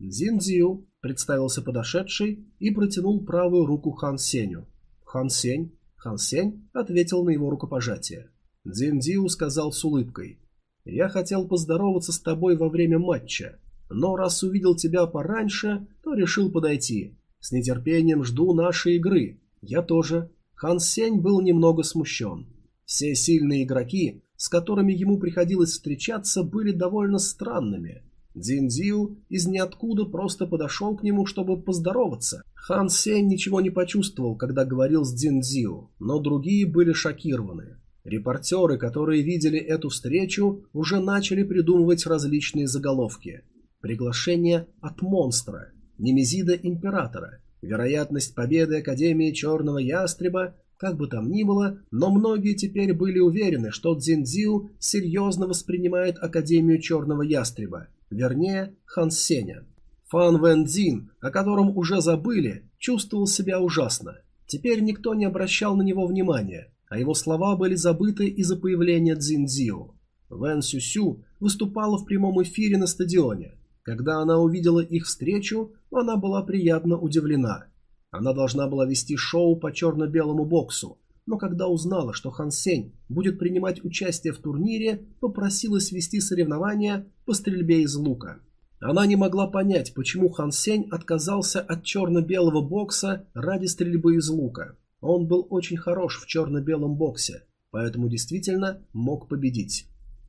Дзин Дзиу представился подошедший и протянул правую руку Хан Сеню. Хан Сень, Хан Сень ответил на его рукопожатие. Дзин Дзиу сказал с улыбкой. «Я хотел поздороваться с тобой во время матча, но раз увидел тебя пораньше, то решил подойти. С нетерпением жду нашей игры. Я тоже. Хан Сень был немного смущен. Все сильные игроки, с которыми ему приходилось встречаться, были довольно странными. Дзин Дзиу из ниоткуда просто подошел к нему, чтобы поздороваться. Хан Сень ничего не почувствовал, когда говорил с Дзин Дзиу, но другие были шокированы. Репортеры, которые видели эту встречу, уже начали придумывать различные заголовки. Приглашение от монстра. Немезида Императора, вероятность победы Академии Черного Ястреба, как бы там ни было, но многие теперь были уверены, что Цзиньцзю серьезно воспринимает Академию Черного Ястреба, вернее, Хан Сеня. Фан Вэн Цзин, о котором уже забыли, чувствовал себя ужасно. Теперь никто не обращал на него внимания, а его слова были забыты из-за появления Цзиньцзю. Вэн Сюсю выступала в прямом эфире на стадионе. Когда она увидела их встречу, она была приятно удивлена. Она должна была вести шоу по черно-белому боксу, но когда узнала, что Хан Сень будет принимать участие в турнире, попросилась вести соревнования по стрельбе из лука. Она не могла понять, почему Хан Сень отказался от черно-белого бокса ради стрельбы из лука. Он был очень хорош в черно-белом боксе, поэтому действительно мог победить.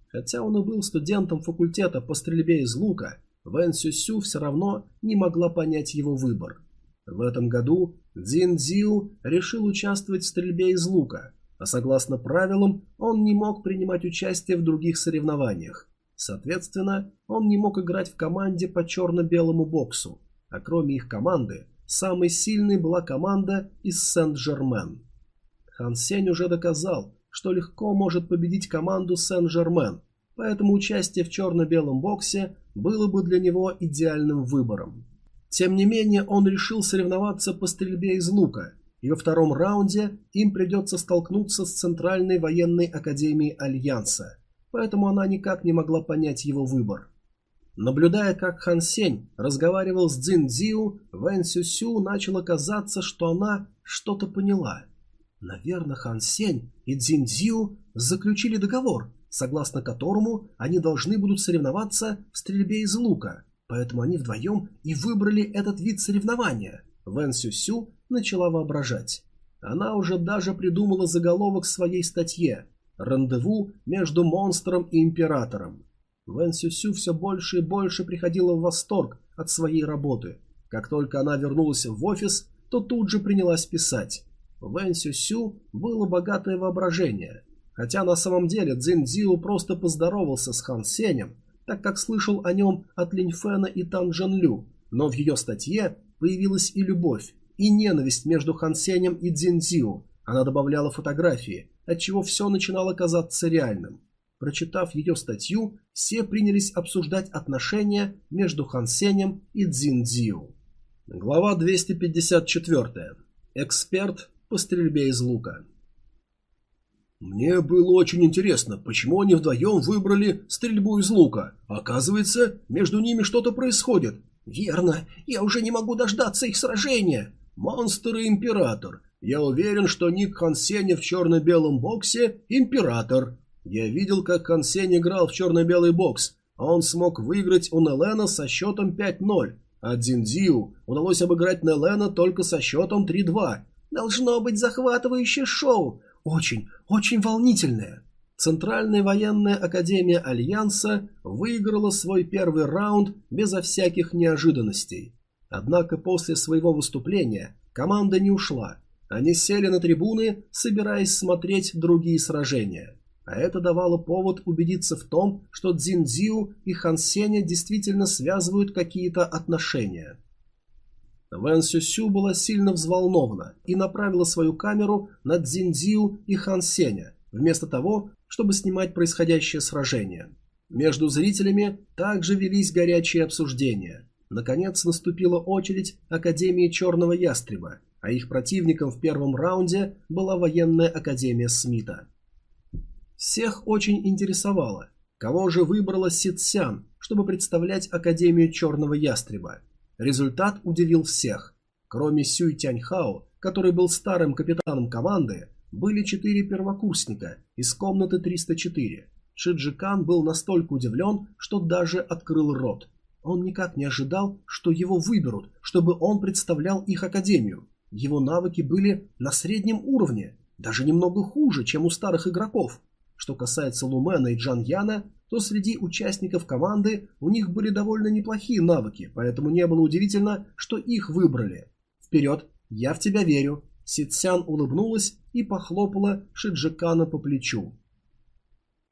Хотя он и был студентом факультета по стрельбе из лука, Вэн Сюсю все равно не могла понять его выбор. В этом году Дзин Дзиу решил участвовать в стрельбе из лука, а согласно правилам он не мог принимать участие в других соревнованиях. Соответственно, он не мог играть в команде по черно-белому боксу, а кроме их команды, самой сильной была команда из Сент-Жермен. Хан Сень уже доказал, что легко может победить команду Сен-Жермен, поэтому участие в черно-белом боксе было бы для него идеальным выбором. Тем не менее, он решил соревноваться по стрельбе из лука, и во втором раунде им придется столкнуться с Центральной военной академией Альянса, поэтому она никак не могла понять его выбор. Наблюдая, как Хан Сень разговаривал с Цзин Дзиу, Вэн Сю Сю начало казаться, что она что-то поняла – Наверное, Хан Сень и Цзин Дзю заключили договор, согласно которому они должны будут соревноваться в стрельбе из лука, поэтому они вдвоем и выбрали этот вид соревнования. Вэн Сю Сю начала воображать. Она уже даже придумала заголовок своей статье «Рандеву между монстром и императором». Вэн Сю Сю все больше и больше приходила в восторг от своей работы. Как только она вернулась в офис, то тут же принялась писать. Вэн Сю Сю было богатое воображение, хотя на самом деле Цзин Дзиу просто поздоровался с Хан Сенем, так как слышал о нем от Линь Фэна и Тан Джен Лю, но в ее статье появилась и любовь, и ненависть между Хан Сенем и Цзин Дзиу. Она добавляла фотографии, отчего все начинало казаться реальным. Прочитав ее статью, все принялись обсуждать отношения между Хан Сенем и Цзин Дзиу. Глава 254. Эксперт по стрельбе из лука. Мне было очень интересно, почему они вдвоем выбрали стрельбу из лука. Оказывается, между ними что-то происходит. Верно, я уже не могу дождаться их сражения. Монстр и Император. Я уверен, что ник Хансеня в черно-белом боксе – Император. Я видел, как Хансень играл в черно-белый бокс. Он смог выиграть у Нелена со счетом 5-0, а Дзиндзиу удалось обыграть Нелена только со счетом 3-2. Должно быть захватывающее шоу. Очень, очень волнительное. Центральная военная академия Альянса выиграла свой первый раунд безо всяких неожиданностей. Однако после своего выступления команда не ушла. Они сели на трибуны, собираясь смотреть другие сражения. А это давало повод убедиться в том, что Цзиньцзю и Хан Сеня действительно связывают какие-то отношения. Вэн Сюсю была сильно взволнована и направила свою камеру на Цзиньцзю и Хан Сеня, вместо того, чтобы снимать происходящее сражение. Между зрителями также велись горячие обсуждения. Наконец наступила очередь Академии Черного Ястреба, а их противником в первом раунде была военная Академия Смита. Всех очень интересовало, кого же выбрала Ситсян, чтобы представлять Академию Черного Ястреба – Результат удивил всех. Кроме Сюй Тяньхао, который был старым капитаном команды, были четыре первокурсника из комнаты 304. Шиджикан был настолько удивлен, что даже открыл рот. Он никак не ожидал, что его выберут, чтобы он представлял их академию. Его навыки были на среднем уровне, даже немного хуже, чем у старых игроков. Что касается Лумена и Джан Яна, то среди участников команды у них были довольно неплохие навыки, поэтому не было удивительно, что их выбрали. «Вперед! Я в тебя верю!» Ситсян улыбнулась и похлопала Шиджикана по плечу.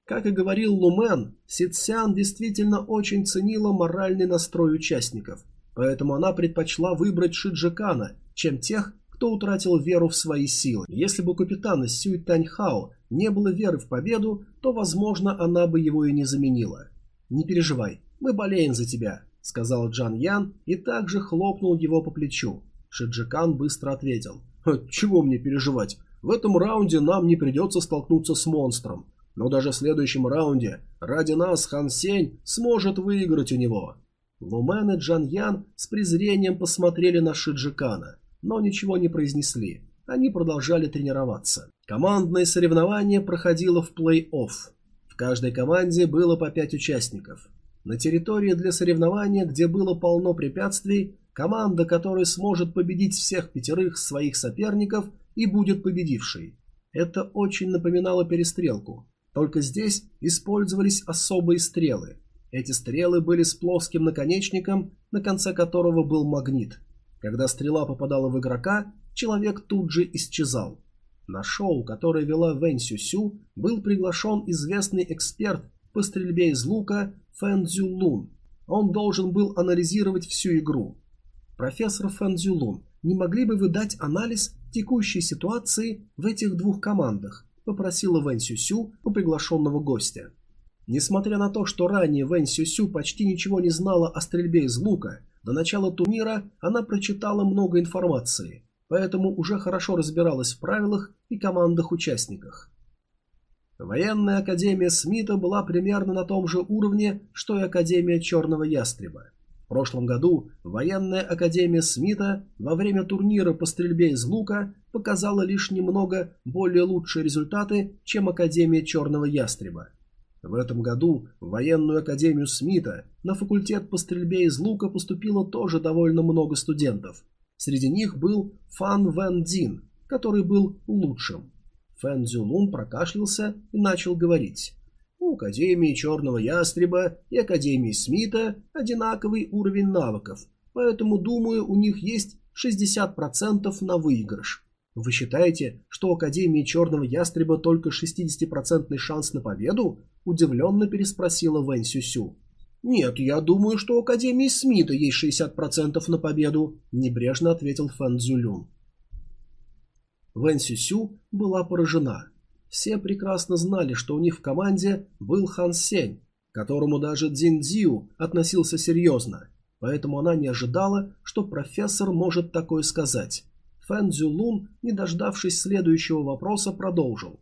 Как и говорил Лумен, Ситсян действительно очень ценила моральный настрой участников, поэтому она предпочла выбрать Шиджикана, чем тех, кто утратил веру в свои силы. Если бы у капитана Сюй Таньхао не было веры в победу, то, возможно, она бы его и не заменила. «Не переживай, мы болеем за тебя», — сказал Джан Ян и также хлопнул его по плечу. Шиджикан быстро ответил. «Чего мне переживать? В этом раунде нам не придется столкнуться с монстром. Но даже в следующем раунде ради нас Хан Сень сможет выиграть у него». Лумен и Джан Ян с презрением посмотрели на Шиджикана но ничего не произнесли. Они продолжали тренироваться. Командное соревнование проходило в плей-офф. В каждой команде было по пять участников. На территории для соревнования, где было полно препятствий, команда, которая сможет победить всех пятерых своих соперников и будет победившей. Это очень напоминало перестрелку. Только здесь использовались особые стрелы. Эти стрелы были с плоским наконечником, на конце которого был магнит. Когда стрела попадала в игрока, человек тут же исчезал. На шоу, которое вела Вэнь Сюсю, был приглашен известный эксперт по стрельбе из лука Фэн Цзю Лун. Он должен был анализировать всю игру. Профессор Фэн Цзю Лун, не могли бы вы дать анализ текущей ситуации в этих двух командах? Попросила Вэнь Сюсю у приглашенного гостя. Несмотря на то, что ранее Вэнь Сюсю почти ничего не знала о стрельбе из лука, до начала турнира она прочитала много информации, поэтому уже хорошо разбиралась в правилах и командах-участниках. Военная академия Смита была примерно на том же уровне, что и Академия Черного Ястреба. В прошлом году военная академия Смита во время турнира по стрельбе из лука показала лишь немного более лучшие результаты, чем Академия Черного Ястреба. В этом году в военную академию Смита на факультет по стрельбе из лука поступило тоже довольно много студентов. Среди них был Фан Вэн Дин, который был лучшим. Фэн Цзюлун прокашлялся и начал говорить. У Академии Черного Ястреба и Академии Смита одинаковый уровень навыков, поэтому, думаю, у них есть 60% на выигрыш. Вы считаете, что у Академии Черного Ястреба только 60% шанс на победу? Удивленно переспросила Вэнь Сюсю. «Нет, я думаю, что у Академии Смита есть 60% на победу», – небрежно ответил Фэн Цзюлюн. Вэн Сюсю была поражена. Все прекрасно знали, что у них в команде был Хан Сень, которому даже Цзин Цзю относился серьезно, поэтому она не ожидала, что профессор может такое сказать. Фэн Цзюлун, не дождавшись следующего вопроса, продолжил.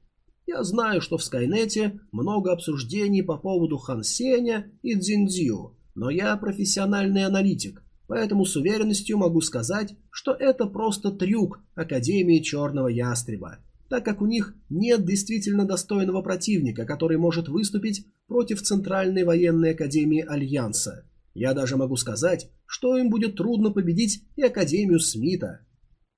Я знаю, что в Скайнете много обсуждений по поводу Хан Сеня и Цзиндзю, но я профессиональный аналитик, поэтому с уверенностью могу сказать, что это просто трюк Академии Черного Ястреба, так как у них нет действительно достойного противника, который может выступить против Центральной военной академии Альянса. Я даже могу сказать, что им будет трудно победить и Академию Смита.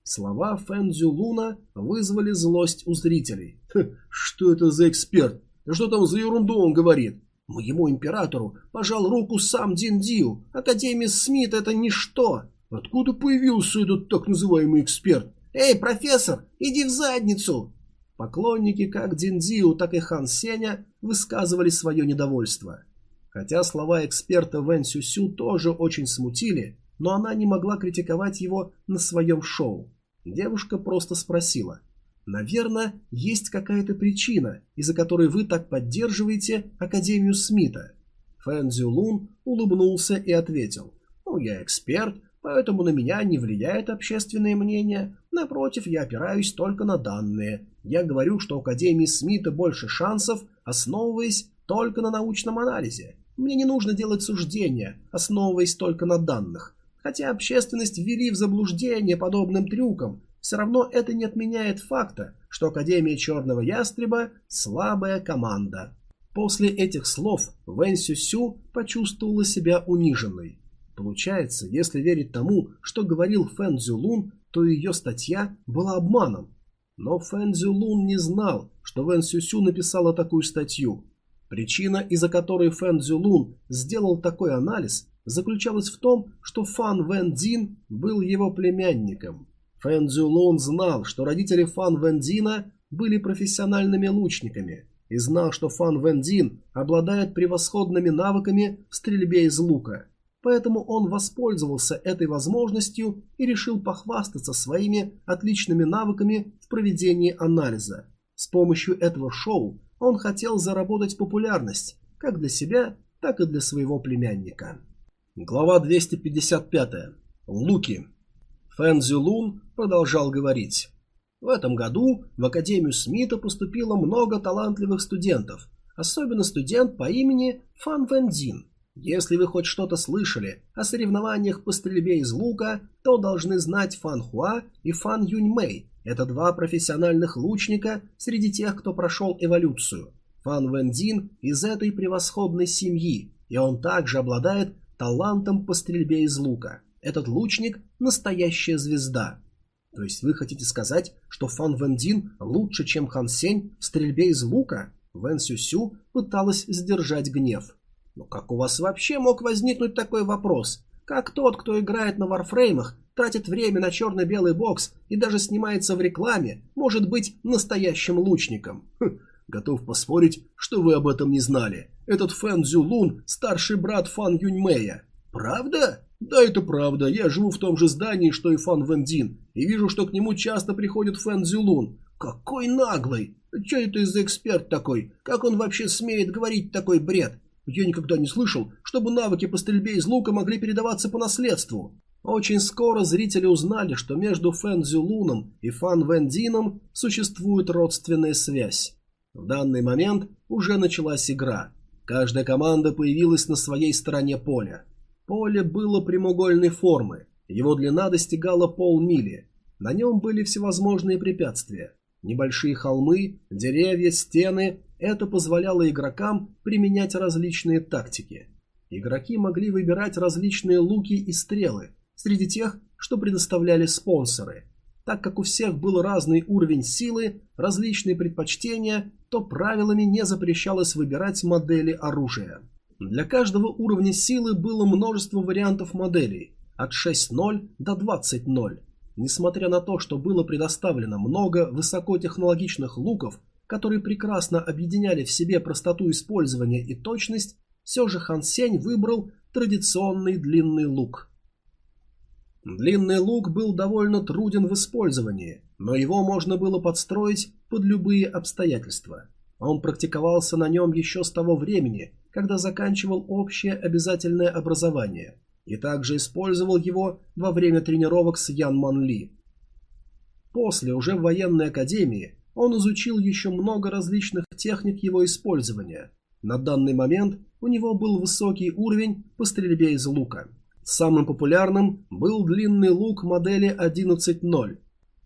Слова Фэнзю Луна вызвали злость у зрителей. «Что это за эксперт? Что там за ерунду он говорит? Моему императору пожал руку сам Дин Дил. Академия Смит это ничто. Откуда появился этот так называемый эксперт? Эй, профессор, иди в задницу!» Поклонники как Дин Диу, так и Хан Сеня высказывали свое недовольство. Хотя слова эксперта Вэн Сюсю тоже очень смутили, но она не могла критиковать его на своем шоу. Девушка просто спросила. «Наверное, есть какая-то причина, из-за которой вы так поддерживаете Академию Смита?» Фэн Цзюлун улыбнулся и ответил. «Ну, я эксперт, поэтому на меня не влияет общественное мнение. Напротив, я опираюсь только на данные. Я говорю, что у Академии Смита больше шансов, основываясь только на научном анализе. Мне не нужно делать суждения, основываясь только на данных. Хотя общественность ввели в заблуждение подобным трюком, все равно это не отменяет факта, что Академия Черного Ястреба – слабая команда. После этих слов Вэнь Сюсю почувствовала себя униженной. Получается, если верить тому, что говорил Фэн Цзюлун, то ее статья была обманом. Но Фэн Цзюлун не знал, что Вэн Сюсю написала такую статью. Причина, из-за которой Фэн Цзюлун сделал такой анализ, заключалась в том, что Фан Вэн Дин был его племянником. Фэн Цзюлун знал, что родители Фан Вэн Дина были профессиональными лучниками и знал, что Фан Вэн Дин обладает превосходными навыками в стрельбе из лука. Поэтому он воспользовался этой возможностью и решил похвастаться своими отличными навыками в проведении анализа. С помощью этого шоу он хотел заработать популярность как для себя, так и для своего племянника. Глава 255. Луки. Фэн Лун продолжал говорить. В этом году в Академию Смита поступило много талантливых студентов, особенно студент по имени Фан Вэн Дин. Если вы хоть что-то слышали о соревнованиях по стрельбе из лука, то должны знать Фан Хуа и Фан Юнь Мэй. Это два профессиональных лучника среди тех, кто прошел эволюцию. Фан Вэн Дин из этой превосходной семьи, и он также обладает талантом по стрельбе из лука. Этот лучник – настоящая звезда. То есть вы хотите сказать, что Фан Вендин лучше, чем Хан Сень в стрельбе из лука? Вэн Сюсю пыталась сдержать гнев. Но как у вас вообще мог возникнуть такой вопрос? Как тот, кто играет на варфреймах, тратит время на черно-белый бокс и даже снимается в рекламе, может быть настоящим лучником? Хм, готов поспорить, что вы об этом не знали. Этот Фэн Цзю Лун – старший брат Фан Юньмэя. Правда? Да, это правда. Я живу в том же здании, что и Фан Вендин, и вижу, что к нему часто приходит Фэн Цзю Лун. Какой наглый! Че это за эксперт такой? Как он вообще смеет говорить такой бред? Я никогда не слышал, чтобы навыки по стрельбе из лука могли передаваться по наследству. Очень скоро зрители узнали, что между Фэн Цзюлуном и Фан Вендином существует родственная связь. В данный момент уже началась игра. Каждая команда появилась на своей стороне поля. Поле было прямоугольной формы, его длина достигала полмили. На нем были всевозможные препятствия. Небольшие холмы, деревья, стены – это позволяло игрокам применять различные тактики. Игроки могли выбирать различные луки и стрелы среди тех, что предоставляли спонсоры. Так как у всех был разный уровень силы, различные предпочтения, то правилами не запрещалось выбирать модели оружия. Для каждого уровня силы было множество вариантов моделей, от 6.0 до 20.0. Несмотря на то, что было предоставлено много высокотехнологичных луков, которые прекрасно объединяли в себе простоту использования и точность, все же Хан Сень выбрал традиционный длинный лук. Длинный лук был довольно труден в использовании, но его можно было подстроить под любые обстоятельства. Он практиковался на нем еще с того времени, когда заканчивал общее обязательное образование – и также использовал его во время тренировок с Ян Ман Ли. После, уже в военной академии, он изучил еще много различных техник его использования. На данный момент у него был высокий уровень по стрельбе из лука. Самым популярным был длинный лук модели 11.0.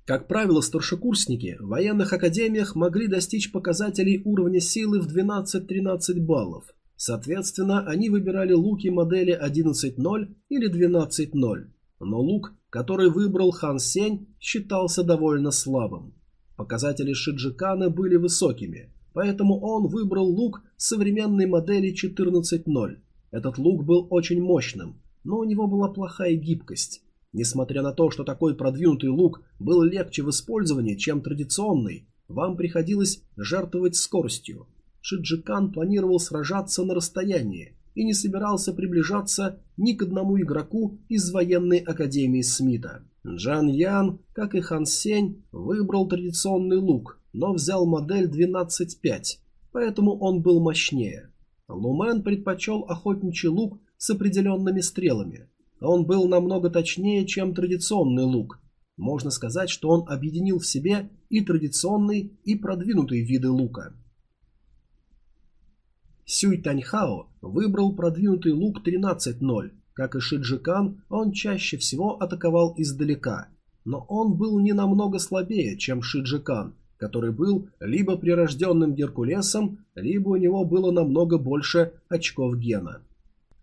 Как правило, старшекурсники в военных академиях могли достичь показателей уровня силы в 12-13 баллов. Соответственно, они выбирали луки модели 11.0 или 12.0, но лук, который выбрал Хан Сень, считался довольно слабым. Показатели Шиджикана были высокими, поэтому он выбрал лук современной модели 14.0. Этот лук был очень мощным, но у него была плохая гибкость. Несмотря на то, что такой продвинутый лук был легче в использовании, чем традиционный, вам приходилось жертвовать скоростью. Шиджикан планировал сражаться на расстоянии и не собирался приближаться ни к одному игроку из военной академии Смита. Джан Ян, как и Хан Сень, выбрал традиционный лук, но взял модель 12.5, поэтому он был мощнее. Лумен предпочел охотничий лук с определенными стрелами. Он был намного точнее, чем традиционный лук. Можно сказать, что он объединил в себе и традиционный, и продвинутый виды лука. Сюй Таньхао выбрал продвинутый лук 13.0. Как и Шиджикан, он чаще всего атаковал издалека. Но он был не намного слабее, чем Шиджикан, который был либо прирожденным Геркулесом, либо у него было намного больше очков гена.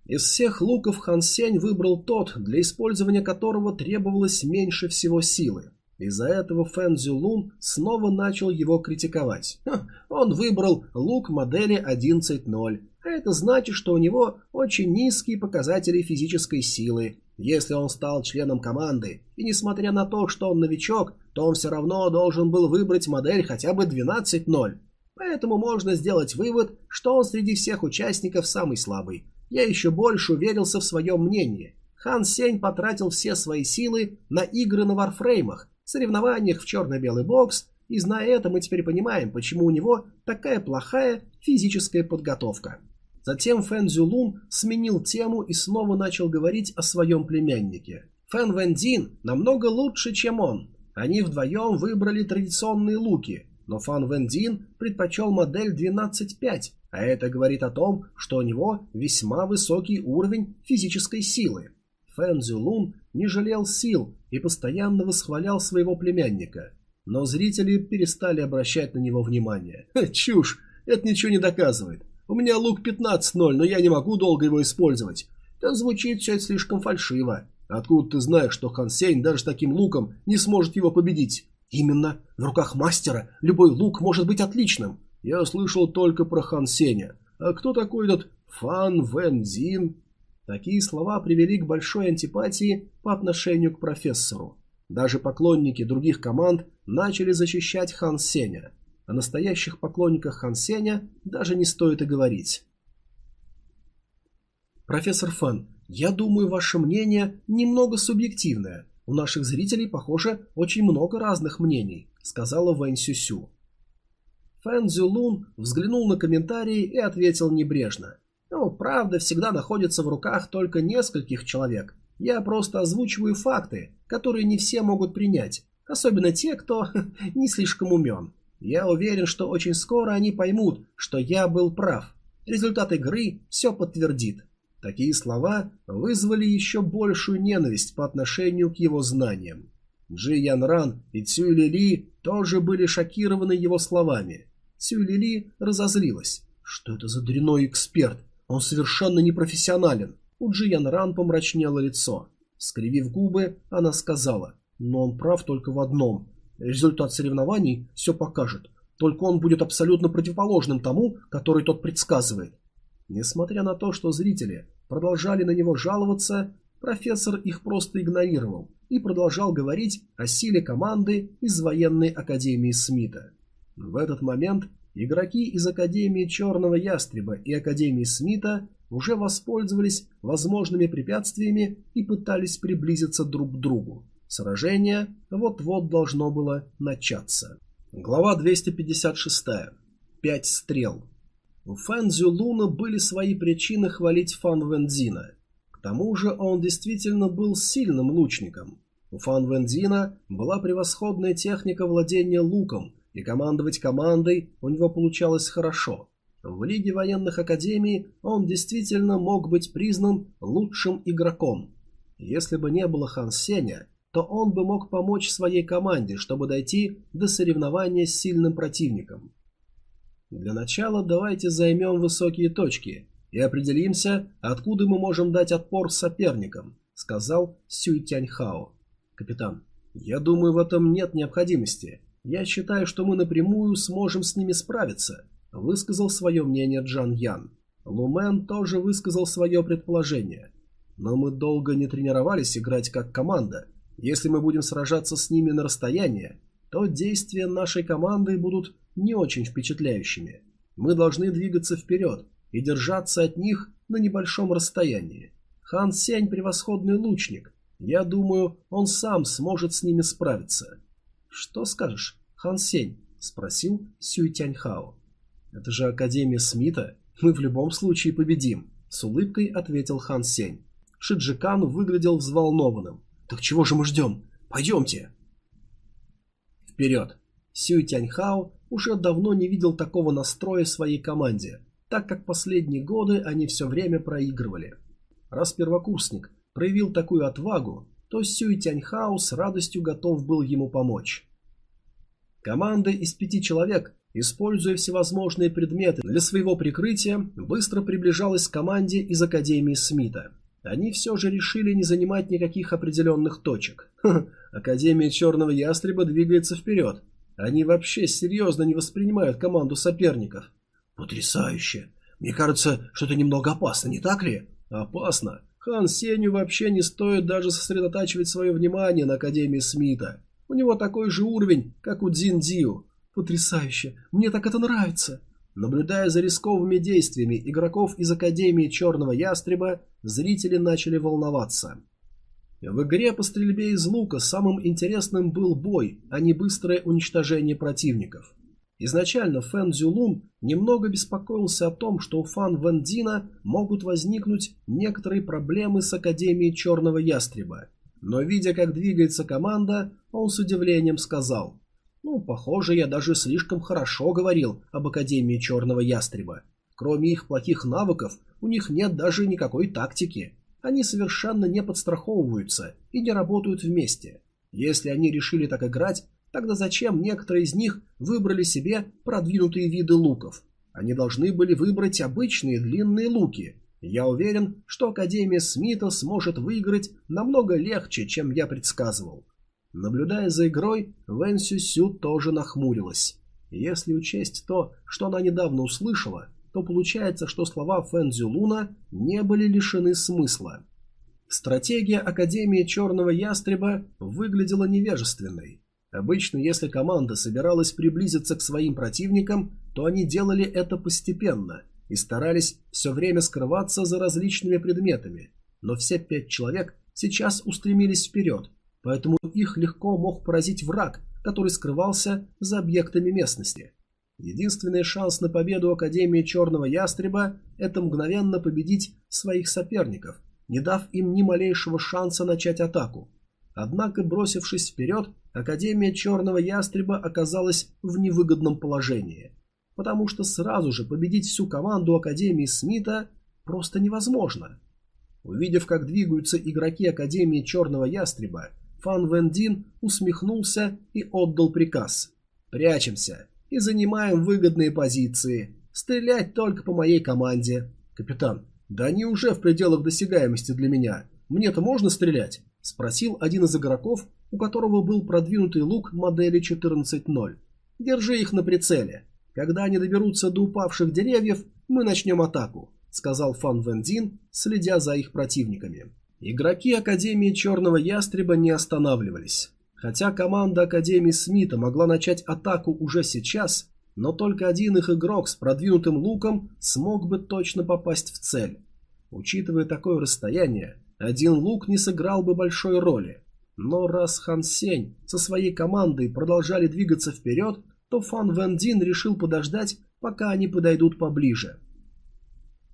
Из всех луков Хан Сень выбрал тот, для использования которого требовалось меньше всего силы. Из-за этого Фэн Лун снова начал его критиковать. Он выбрал лук модели 11.0, а это значит, что у него очень низкие показатели физической силы. Если он стал членом команды, и несмотря на то, что он новичок, то он все равно должен был выбрать модель хотя бы 12.0. Поэтому можно сделать вывод, что он среди всех участников самый слабый. Я еще больше уверился в своем мнении. Хан Сень потратил все свои силы на игры на варфреймах, соревнованиях в черно-белый бокс, и зная это, мы теперь понимаем, почему у него такая плохая физическая подготовка. Затем Фэн Зюлун сменил тему и снова начал говорить о своем племяннике. Фэн Вэн Дин намного лучше, чем он. Они вдвоем выбрали традиционные луки, но Фан Вэн Дин предпочел модель 12.5, а это говорит о том, что у него весьма высокий уровень физической силы. Фэн Зюлун не жалел сил и постоянно восхвалял своего племянника. Но зрители перестали обращать на него внимание. «Чушь! Это ничего не доказывает. У меня лук 15-0, но я не могу долго его использовать. Это звучит все слишком фальшиво. Откуда ты знаешь, что Хан Сень даже с таким луком не сможет его победить? Именно. В руках мастера любой лук может быть отличным. Я слышал только про Хан Сеня. А кто такой этот Фан Вэн Зин? Такие слова привели к большой антипатии по отношению к профессору. Даже поклонники других команд начали защищать Хан Сеня. О настоящих поклонниках Хан Сеня даже не стоит и говорить. Профессор Фан, я думаю, ваше мнение немного субъективное. У наших зрителей, похоже, очень много разных мнений, сказала Вэнь Сюсю. Фэн Цзюлун взглянул на комментарии и ответил небрежно. «Ну, правда всегда находится в руках только нескольких человек. Я просто озвучиваю факты, которые не все могут принять, особенно те, кто не слишком умен. Я уверен, что очень скоро они поймут, что я был прав. Результат игры все подтвердит». Такие слова вызвали еще большую ненависть по отношению к его знаниям. Джи Ян Ран и Цюй Ли тоже были шокированы его словами. Цюлили разозлилась. Что это за дряной эксперт? Он совершенно непрофессионален. У Джиян Ран помрачнело лицо. Скривив губы, она сказала, но он прав только в одном. Результат соревнований все покажет. Только он будет абсолютно противоположным тому, который тот предсказывает. Несмотря на то, что зрители продолжали на него жаловаться, профессор их просто игнорировал и продолжал говорить о силе команды из военной академии Смита. В этот момент игроки из Академии Черного Ястреба и Академии Смита уже воспользовались возможными препятствиями и пытались приблизиться друг к другу. Сражение вот-вот должно было начаться. Глава 256. Пять стрел. У Фэн Луна были свои причины хвалить Фан Вензина. К тому же он действительно был сильным лучником. У Фан Вензина была превосходная техника владения луком, и командовать командой у него получалось хорошо. В Лиге военных академий он действительно мог быть признан лучшим игроком. Если бы не было Хан Сеня, то он бы мог помочь своей команде, чтобы дойти до соревнования с сильным противником. Для начала давайте займем высокие точки и определимся, откуда мы можем дать отпор соперникам, сказал Сюй Тяньхао. Капитан, я думаю, в этом нет необходимости. Я считаю, что мы напрямую сможем с ними справиться, высказал свое мнение Джан Ян. Лумен тоже высказал свое предположение. Но мы долго не тренировались играть как команда. Если мы будем сражаться с ними на расстоянии, то действия нашей команды будут не очень впечатляющими. Мы должны двигаться вперед и держаться от них на небольшом расстоянии. Хан Сень превосходный лучник. Я думаю, он сам сможет с ними справиться. «Что скажешь, Хан Сень?» – спросил Сюй Тяньхао. «Это же Академия Смита. Мы в любом случае победим», – с улыбкой ответил Хан Сень. Шиджикан выглядел взволнованным. «Так чего же мы ждем? Пойдемте!» Вперед! Сюй Тяньхао уже давно не видел такого настроя своей команде, так как последние годы они все время проигрывали. Раз первокурсник проявил такую отвагу, то Сюй Тяньхао с радостью готов был ему помочь. Команда из пяти человек, используя всевозможные предметы для своего прикрытия, быстро приближалась к команде из Академии Смита. Они все же решили не занимать никаких определенных точек. Академия Черного Ястреба двигается вперед. Они вообще серьезно не воспринимают команду соперников. Потрясающе. Мне кажется, что это немного опасно, не так ли? Опасно. Хан Сеню вообще не стоит даже сосредотачивать свое внимание на Академии Смита. У него такой же уровень, как у Дзин Дию. Потрясающе, мне так это нравится. Наблюдая за рисковыми действиями игроков из Академии Черного Ястреба, зрители начали волноваться. В игре по стрельбе из лука самым интересным был бой, а не быстрое уничтожение противников. Изначально Фэн Цзюлун немного беспокоился о том, что у Фан Вэндина могут возникнуть некоторые проблемы с Академией Черного Ястреба. Но видя, как двигается команда, он с удивлением сказал, «Ну, похоже, я даже слишком хорошо говорил об Академии Черного Ястреба. Кроме их плохих навыков, у них нет даже никакой тактики. Они совершенно не подстраховываются и не работают вместе. Если они решили так играть, Тогда зачем некоторые из них выбрали себе продвинутые виды луков? Они должны были выбрать обычные длинные луки. Я уверен, что Академия Смита сможет выиграть намного легче, чем я предсказывал. Наблюдая за игрой, Вэн Сюсю тоже нахмурилась. Если учесть то, что она недавно услышала, то получается, что слова Фэн Луна не были лишены смысла. Стратегия Академии Черного Ястреба выглядела невежественной. Обычно, если команда собиралась приблизиться к своим противникам, то они делали это постепенно и старались все время скрываться за различными предметами. Но все пять человек сейчас устремились вперед, поэтому их легко мог поразить враг, который скрывался за объектами местности. Единственный шанс на победу Академии Черного Ястреба – это мгновенно победить своих соперников – не дав им ни малейшего шанса начать атаку. Однако, бросившись вперед, Академия Черного Ястреба оказалась в невыгодном положении, потому что сразу же победить всю команду Академии Смита просто невозможно. Увидев, как двигаются игроки Академии Черного Ястреба, Фан Вендин усмехнулся и отдал приказ. «Прячемся и занимаем выгодные позиции. Стрелять только по моей команде. Капитан, «Да они уже в пределах досягаемости для меня. Мне-то можно стрелять?» – спросил один из игроков, у которого был продвинутый лук модели 14.0. «Держи их на прицеле. Когда они доберутся до упавших деревьев, мы начнем атаку», – сказал Фан Вендин, следя за их противниками. Игроки Академии Черного Ястреба не останавливались. Хотя команда Академии Смита могла начать атаку уже сейчас, но только один их игрок с продвинутым луком смог бы точно попасть в цель. Учитывая такое расстояние, один лук не сыграл бы большой роли. Но раз Хан Сень со своей командой продолжали двигаться вперед, то Фан Вен Дин решил подождать, пока они подойдут поближе.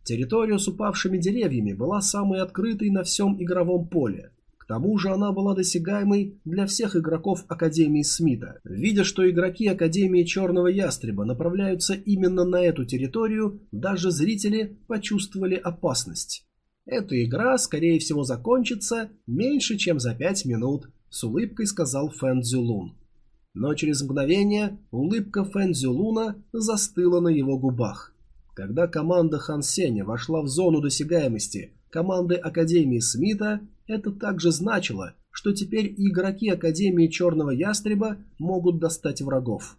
Территория с упавшими деревьями была самой открытой на всем игровом поле тому же она была досягаемой для всех игроков Академии Смита. Видя, что игроки Академии Черного Ястреба направляются именно на эту территорию, даже зрители почувствовали опасность. «Эта игра, скорее всего, закончится меньше, чем за пять минут», — с улыбкой сказал Фэн Цзюлун. Но через мгновение улыбка Фэн Цзюлуна застыла на его губах. Когда команда Хан Сеня вошла в зону досягаемости команды Академии Смита, это также значило, что теперь игроки Академии Черного Ястреба могут достать врагов.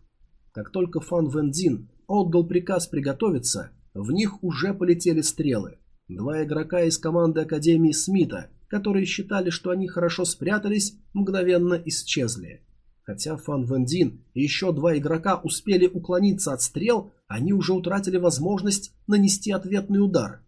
Как только Фан Вендин отдал приказ приготовиться, в них уже полетели стрелы. Два игрока из команды Академии Смита, которые считали, что они хорошо спрятались, мгновенно исчезли. Хотя Фан Вендин и еще два игрока успели уклониться от стрел, они уже утратили возможность нанести ответный удар.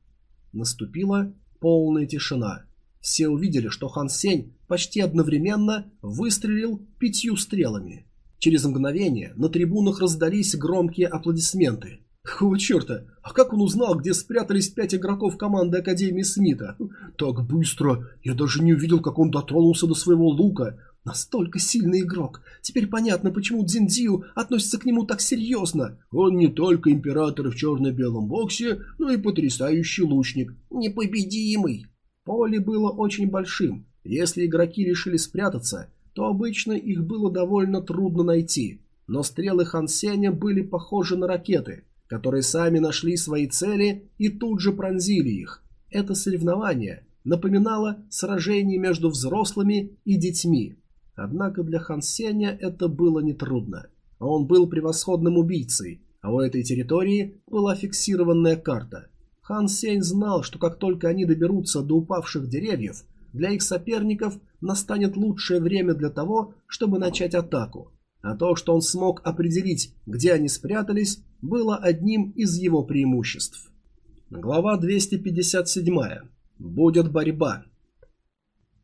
Наступила полная тишина. Все увидели, что Хан Сень почти одновременно выстрелил пятью стрелами. Через мгновение на трибунах раздались громкие аплодисменты. Какого черта? А как он узнал, где спрятались пять игроков команды Академии Смита? Так быстро! Я даже не увидел, как он дотронулся до своего лука. Настолько сильный игрок. Теперь понятно, почему Дзиндзию относится к нему так серьезно. Он не только император в черно-белом боксе, но и потрясающий лучник. Непобедимый. Поле было очень большим. Если игроки решили спрятаться, то обычно их было довольно трудно найти. Но стрелы Хан Сеня были похожи на ракеты, которые сами нашли свои цели и тут же пронзили их. Это соревнование напоминало сражение между взрослыми и детьми. Однако для Хан Сеня это было нетрудно. Он был превосходным убийцей, а у этой территории была фиксированная карта. Хан Сень знал, что как только они доберутся до упавших деревьев, для их соперников настанет лучшее время для того, чтобы начать атаку. А то, что он смог определить, где они спрятались, было одним из его преимуществ. Глава 257. Будет борьба.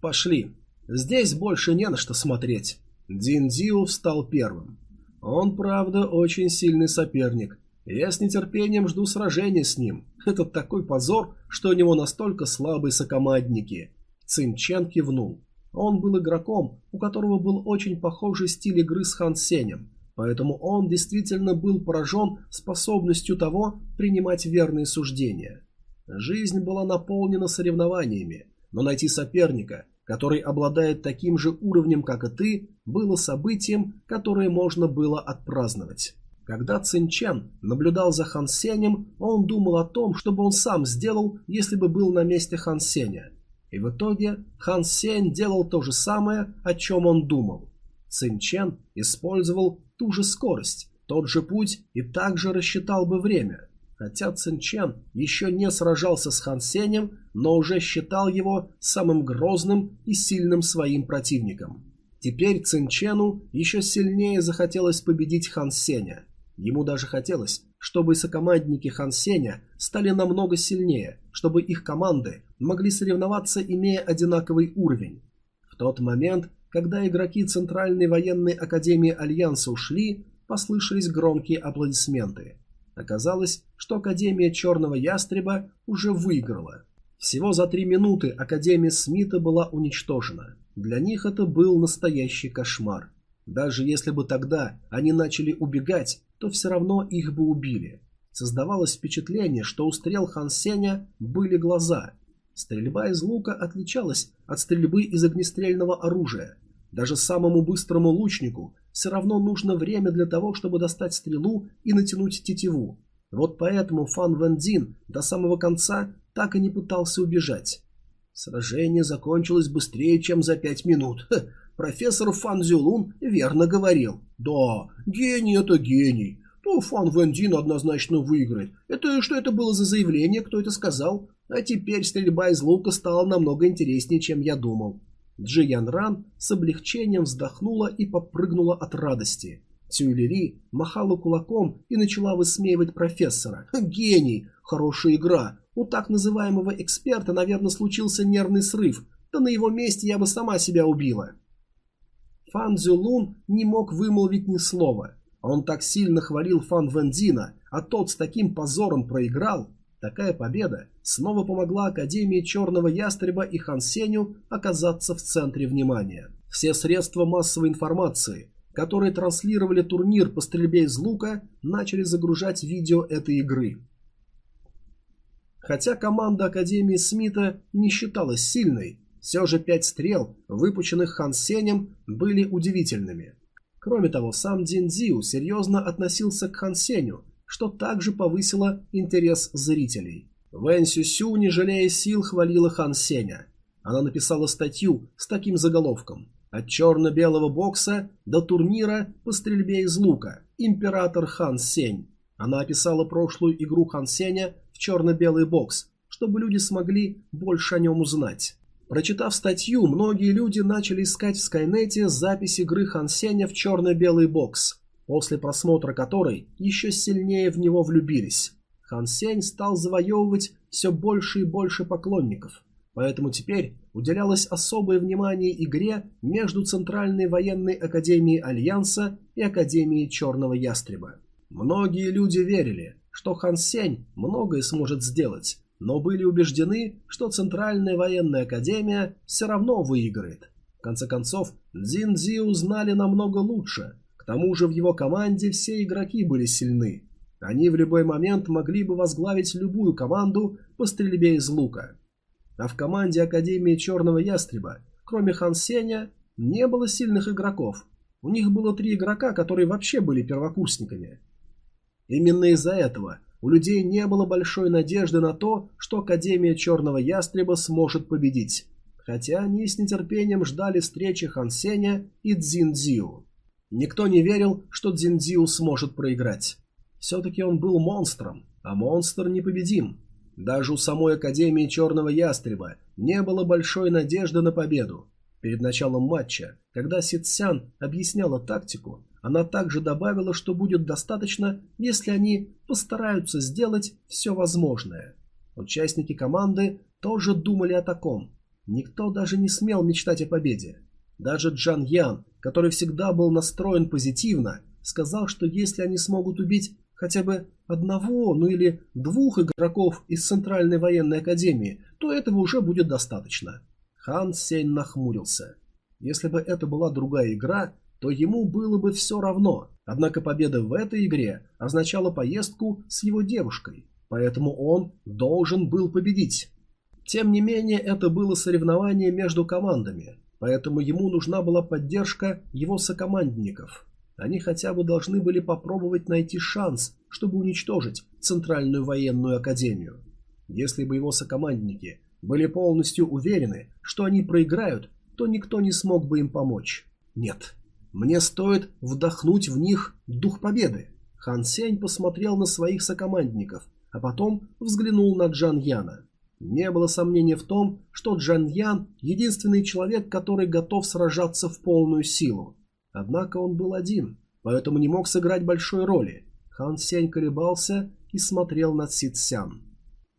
Пошли. Здесь больше не на что смотреть. Дин Дио встал первым. Он, правда, очень сильный соперник, я с нетерпением жду сражения с ним. Это такой позор, что у него настолько слабые сокомандники. Цин Чен кивнул. Он был игроком, у которого был очень похожий стиль игры с Хан Сенем, поэтому он действительно был поражен способностью того принимать верные суждения. Жизнь была наполнена соревнованиями, но найти соперника, который обладает таким же уровнем, как и ты, было событием, которое можно было отпраздновать. Когда Цин Чен наблюдал за Хан Сенем, он думал о том, что бы он сам сделал, если бы был на месте Хан Сеня. И в итоге Хан Сень делал то же самое, о чем он думал. Цин Чен использовал ту же скорость, тот же путь и также рассчитал бы время. Хотя Цин Чен еще не сражался с Хан Сенем, но уже считал его самым грозным и сильным своим противником. Теперь Цин Чену еще сильнее захотелось победить Хан Сеня. Ему даже хотелось, чтобы сокомандники Хан Сеня стали намного сильнее, чтобы их команды могли соревноваться, имея одинаковый уровень. В тот момент, когда игроки Центральной военной академии Альянса ушли, послышались громкие аплодисменты. Оказалось, что Академия Черного Ястреба уже выиграла. Всего за три минуты Академия Смита была уничтожена. Для них это был настоящий кошмар. Даже если бы тогда они начали убегать, то все равно их бы убили. Создавалось впечатление, что у стрел Хан Сеня были глаза. Стрельба из лука отличалась от стрельбы из огнестрельного оружия. Даже самому быстрому лучнику все равно нужно время для того, чтобы достать стрелу и натянуть тетиву. Вот поэтому Фан Вен до самого конца так и не пытался убежать. Сражение закончилось быстрее, чем за пять минут. Ха, профессор Фан Зюлун верно говорил. Да, гений это гений. То Фан Вен однозначно выиграет. Это что это было за заявление, кто это сказал? А теперь стрельба из лука стала намного интереснее, чем я думал. Джи Ян Ран с облегчением вздохнула и попрыгнула от радости. Цюйлери махала кулаком и начала высмеивать профессора. «Гений! Хорошая игра! У так называемого эксперта, наверное, случился нервный срыв. Да на его месте я бы сама себя убила. Фан Цзюлун не мог вымолвить ни слова. Он так сильно хвалил Фан Вендина, а тот с таким позором проиграл. Такая победа снова помогла Академии Черного Ястреба и Хан Сеню оказаться в центре внимания. Все средства массовой информации, которые транслировали турнир по стрельбе из лука, начали загружать видео этой игры. Хотя команда Академии Смита не считалась сильной, все же пять стрел, выпущенных Хан Сенем, были удивительными. Кроме того, сам Дин Дзиу серьезно относился к Хан Сеню, что также повысило интерес зрителей. Вэн Сюсю, не жалея сил, хвалила Хан Сеня. Она написала статью с таким заголовком «От черно-белого бокса до турнира по стрельбе из лука. Император Хан Сень». Она описала прошлую игру Хан Сеня в черно-белый бокс, чтобы люди смогли больше о нем узнать. Прочитав статью, многие люди начали искать в Скайнете запись игры Хан Сеня в черно-белый бокс, после просмотра которой еще сильнее в него влюбились. Хан Сень стал завоевывать все больше и больше поклонников, поэтому теперь уделялось особое внимание игре между Центральной военной академией Альянса и Академией Черного Ястреба. Многие люди верили, что Хан Сень многое сможет сделать, но были убеждены, что Центральная военная академия все равно выиграет. В конце концов, Дзин Дзиу знали намного лучше. Тому же в его команде все игроки были сильны. Они в любой момент могли бы возглавить любую команду по стрельбе из лука. А в команде Академии Черного Ястреба, кроме Хан Сеня, не было сильных игроков. У них было три игрока, которые вообще были первокурсниками. Именно из-за этого у людей не было большой надежды на то, что Академия Черного Ястреба сможет победить, хотя они с нетерпением ждали встречи Хан Сеня и Цзиндзиу. Никто не верил, что Цзиндзиу сможет проиграть. Все-таки он был монстром, а монстр непобедим. Даже у самой Академии Черного Ястреба не было большой надежды на победу. Перед началом матча, когда Ситсян объясняла тактику, она также добавила, что будет достаточно, если они постараются сделать все возможное. Участники команды тоже думали о таком. Никто даже не смел мечтать о победе. Даже Джан Ян, который всегда был настроен позитивно, сказал, что если они смогут убить хотя бы одного, ну или двух игроков из Центральной военной академии, то этого уже будет достаточно. Хан Сень нахмурился. Если бы это была другая игра, то ему было бы все равно. Однако победа в этой игре означала поездку с его девушкой, поэтому он должен был победить. Тем не менее, это было соревнование между командами, поэтому ему нужна была поддержка его сокомандников. Они хотя бы должны были попробовать найти шанс, чтобы уничтожить Центральную военную академию. Если бы его сокомандники были полностью уверены, что они проиграют, то никто не смог бы им помочь. Нет, мне стоит вдохнуть в них дух победы. Хан Сень посмотрел на своих сокомандников, а потом взглянул на Джан Яна. Не было сомнения в том, что Джан Ян – единственный человек, который готов сражаться в полную силу. Однако он был один, поэтому не мог сыграть большой роли. Хан Сень колебался и смотрел на Си Цян.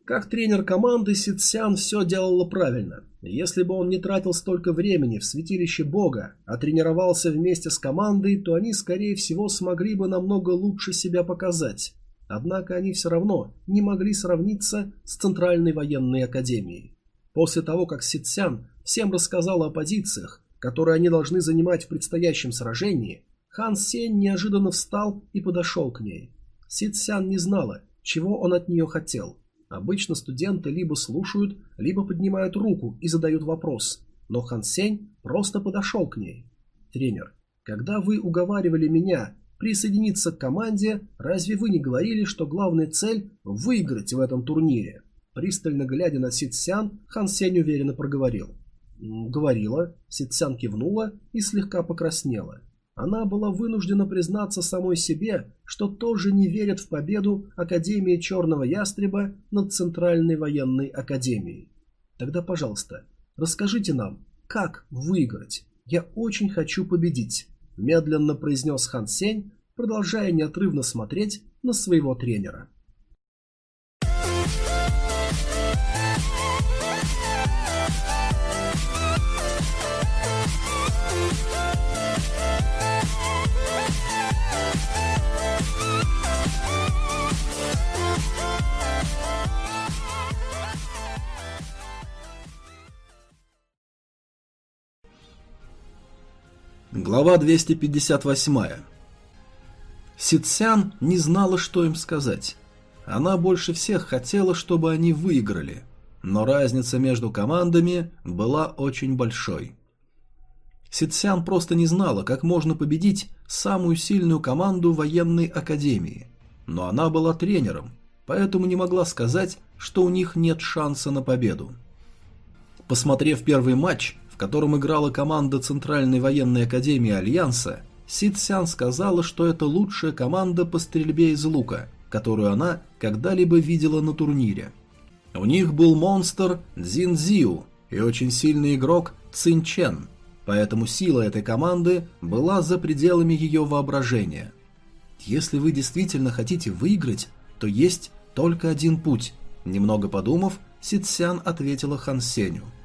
Как тренер команды, Ситсян все делала правильно. Если бы он не тратил столько времени в святилище Бога, а тренировался вместе с командой, то они, скорее всего, смогли бы намного лучше себя показать. Однако они все равно не могли сравниться с Центральной военной академией. После того, как Ситсян всем рассказал о позициях, которые они должны занимать в предстоящем сражении, Хан Сень неожиданно встал и подошел к ней. Ситсян не знала, чего он от нее хотел – Обычно студенты либо слушают, либо поднимают руку и задают вопрос, но Хан Сень просто подошел к ней. «Тренер, когда вы уговаривали меня присоединиться к команде, разве вы не говорили, что главная цель – выиграть в этом турнире?» Пристально глядя на Ситсян, Хан Сень уверенно проговорил. «Говорила». Ситсян кивнула и слегка покраснела. Она была вынуждена признаться самой себе, что тоже не верит в победу Академии Черного Ястреба над Центральной военной Академией. Тогда, пожалуйста, расскажите нам, как выиграть? Я очень хочу победить, медленно произнес Хан Сень, продолжая неотрывно смотреть на своего тренера. Глава 258. Сицян не знала, что им сказать. Она больше всех хотела, чтобы они выиграли, но разница между командами была очень большой. Сицян просто не знала, как можно победить самую сильную команду военной академии, но она была тренером, поэтому не могла сказать, что у них нет шанса на победу. Посмотрев первый матч, котором играла команда Центральной военной академии Альянса, Сид Сян сказала, что это лучшая команда по стрельбе из лука, которую она когда-либо видела на турнире. У них был монстр Цзин Зиу и очень сильный игрок Цин Чен, поэтому сила этой команды была за пределами ее воображения. Если вы действительно хотите выиграть, то есть только один путь. Немного подумав, Ситсян ответила Хан Сеню –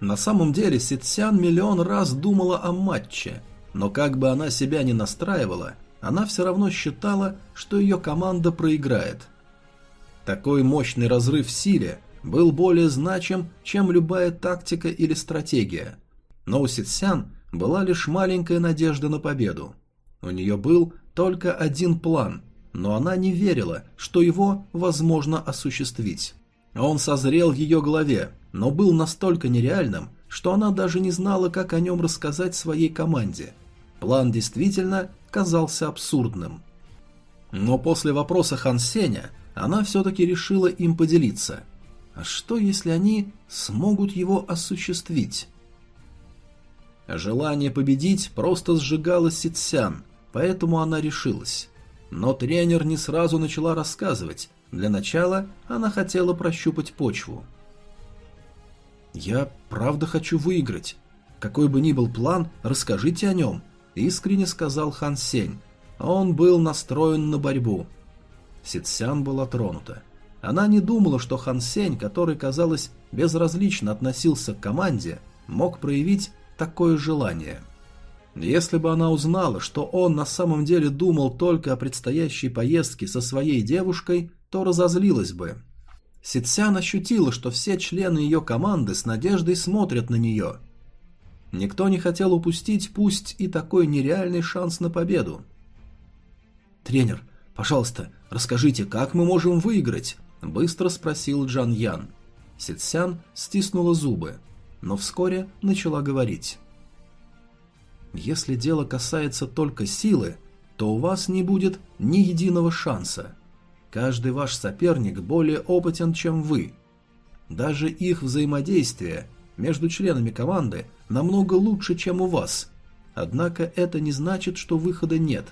на самом деле Ситсян миллион раз думала о матче, но как бы она себя ни настраивала, она все равно считала, что ее команда проиграет. Такой мощный разрыв в силе был более значим, чем любая тактика или стратегия. Но у Ситсян была лишь маленькая надежда на победу. У нее был только один план, но она не верила, что его возможно осуществить. Он созрел в ее голове, но был настолько нереальным, что она даже не знала, как о нем рассказать своей команде. План действительно казался абсурдным. Но после вопроса Хан Сеня она все-таки решила им поделиться. А что, если они смогут его осуществить? Желание победить просто сжигало Ситсян, поэтому она решилась. Но тренер не сразу начала рассказывать. Для начала она хотела прощупать почву. «Я правда хочу выиграть. Какой бы ни был план, расскажите о нем», — искренне сказал Хан Сень. Он был настроен на борьбу. Ситсян была тронута. Она не думала, что Хан Сень, который, казалось, безразлично относился к команде, мог проявить такое желание. Если бы она узнала, что он на самом деле думал только о предстоящей поездке со своей девушкой, то разозлилась бы. Ситсян ощутила, что все члены ее команды с надеждой смотрят на нее. Никто не хотел упустить, пусть и такой нереальный шанс на победу. «Тренер, пожалуйста, расскажите, как мы можем выиграть?» – быстро спросил Джан Ян. Ситсян стиснула зубы, но вскоре начала говорить. «Если дело касается только силы, то у вас не будет ни единого шанса. Каждый ваш соперник более опытен, чем вы. Даже их взаимодействие между членами команды намного лучше, чем у вас. Однако это не значит, что выхода нет.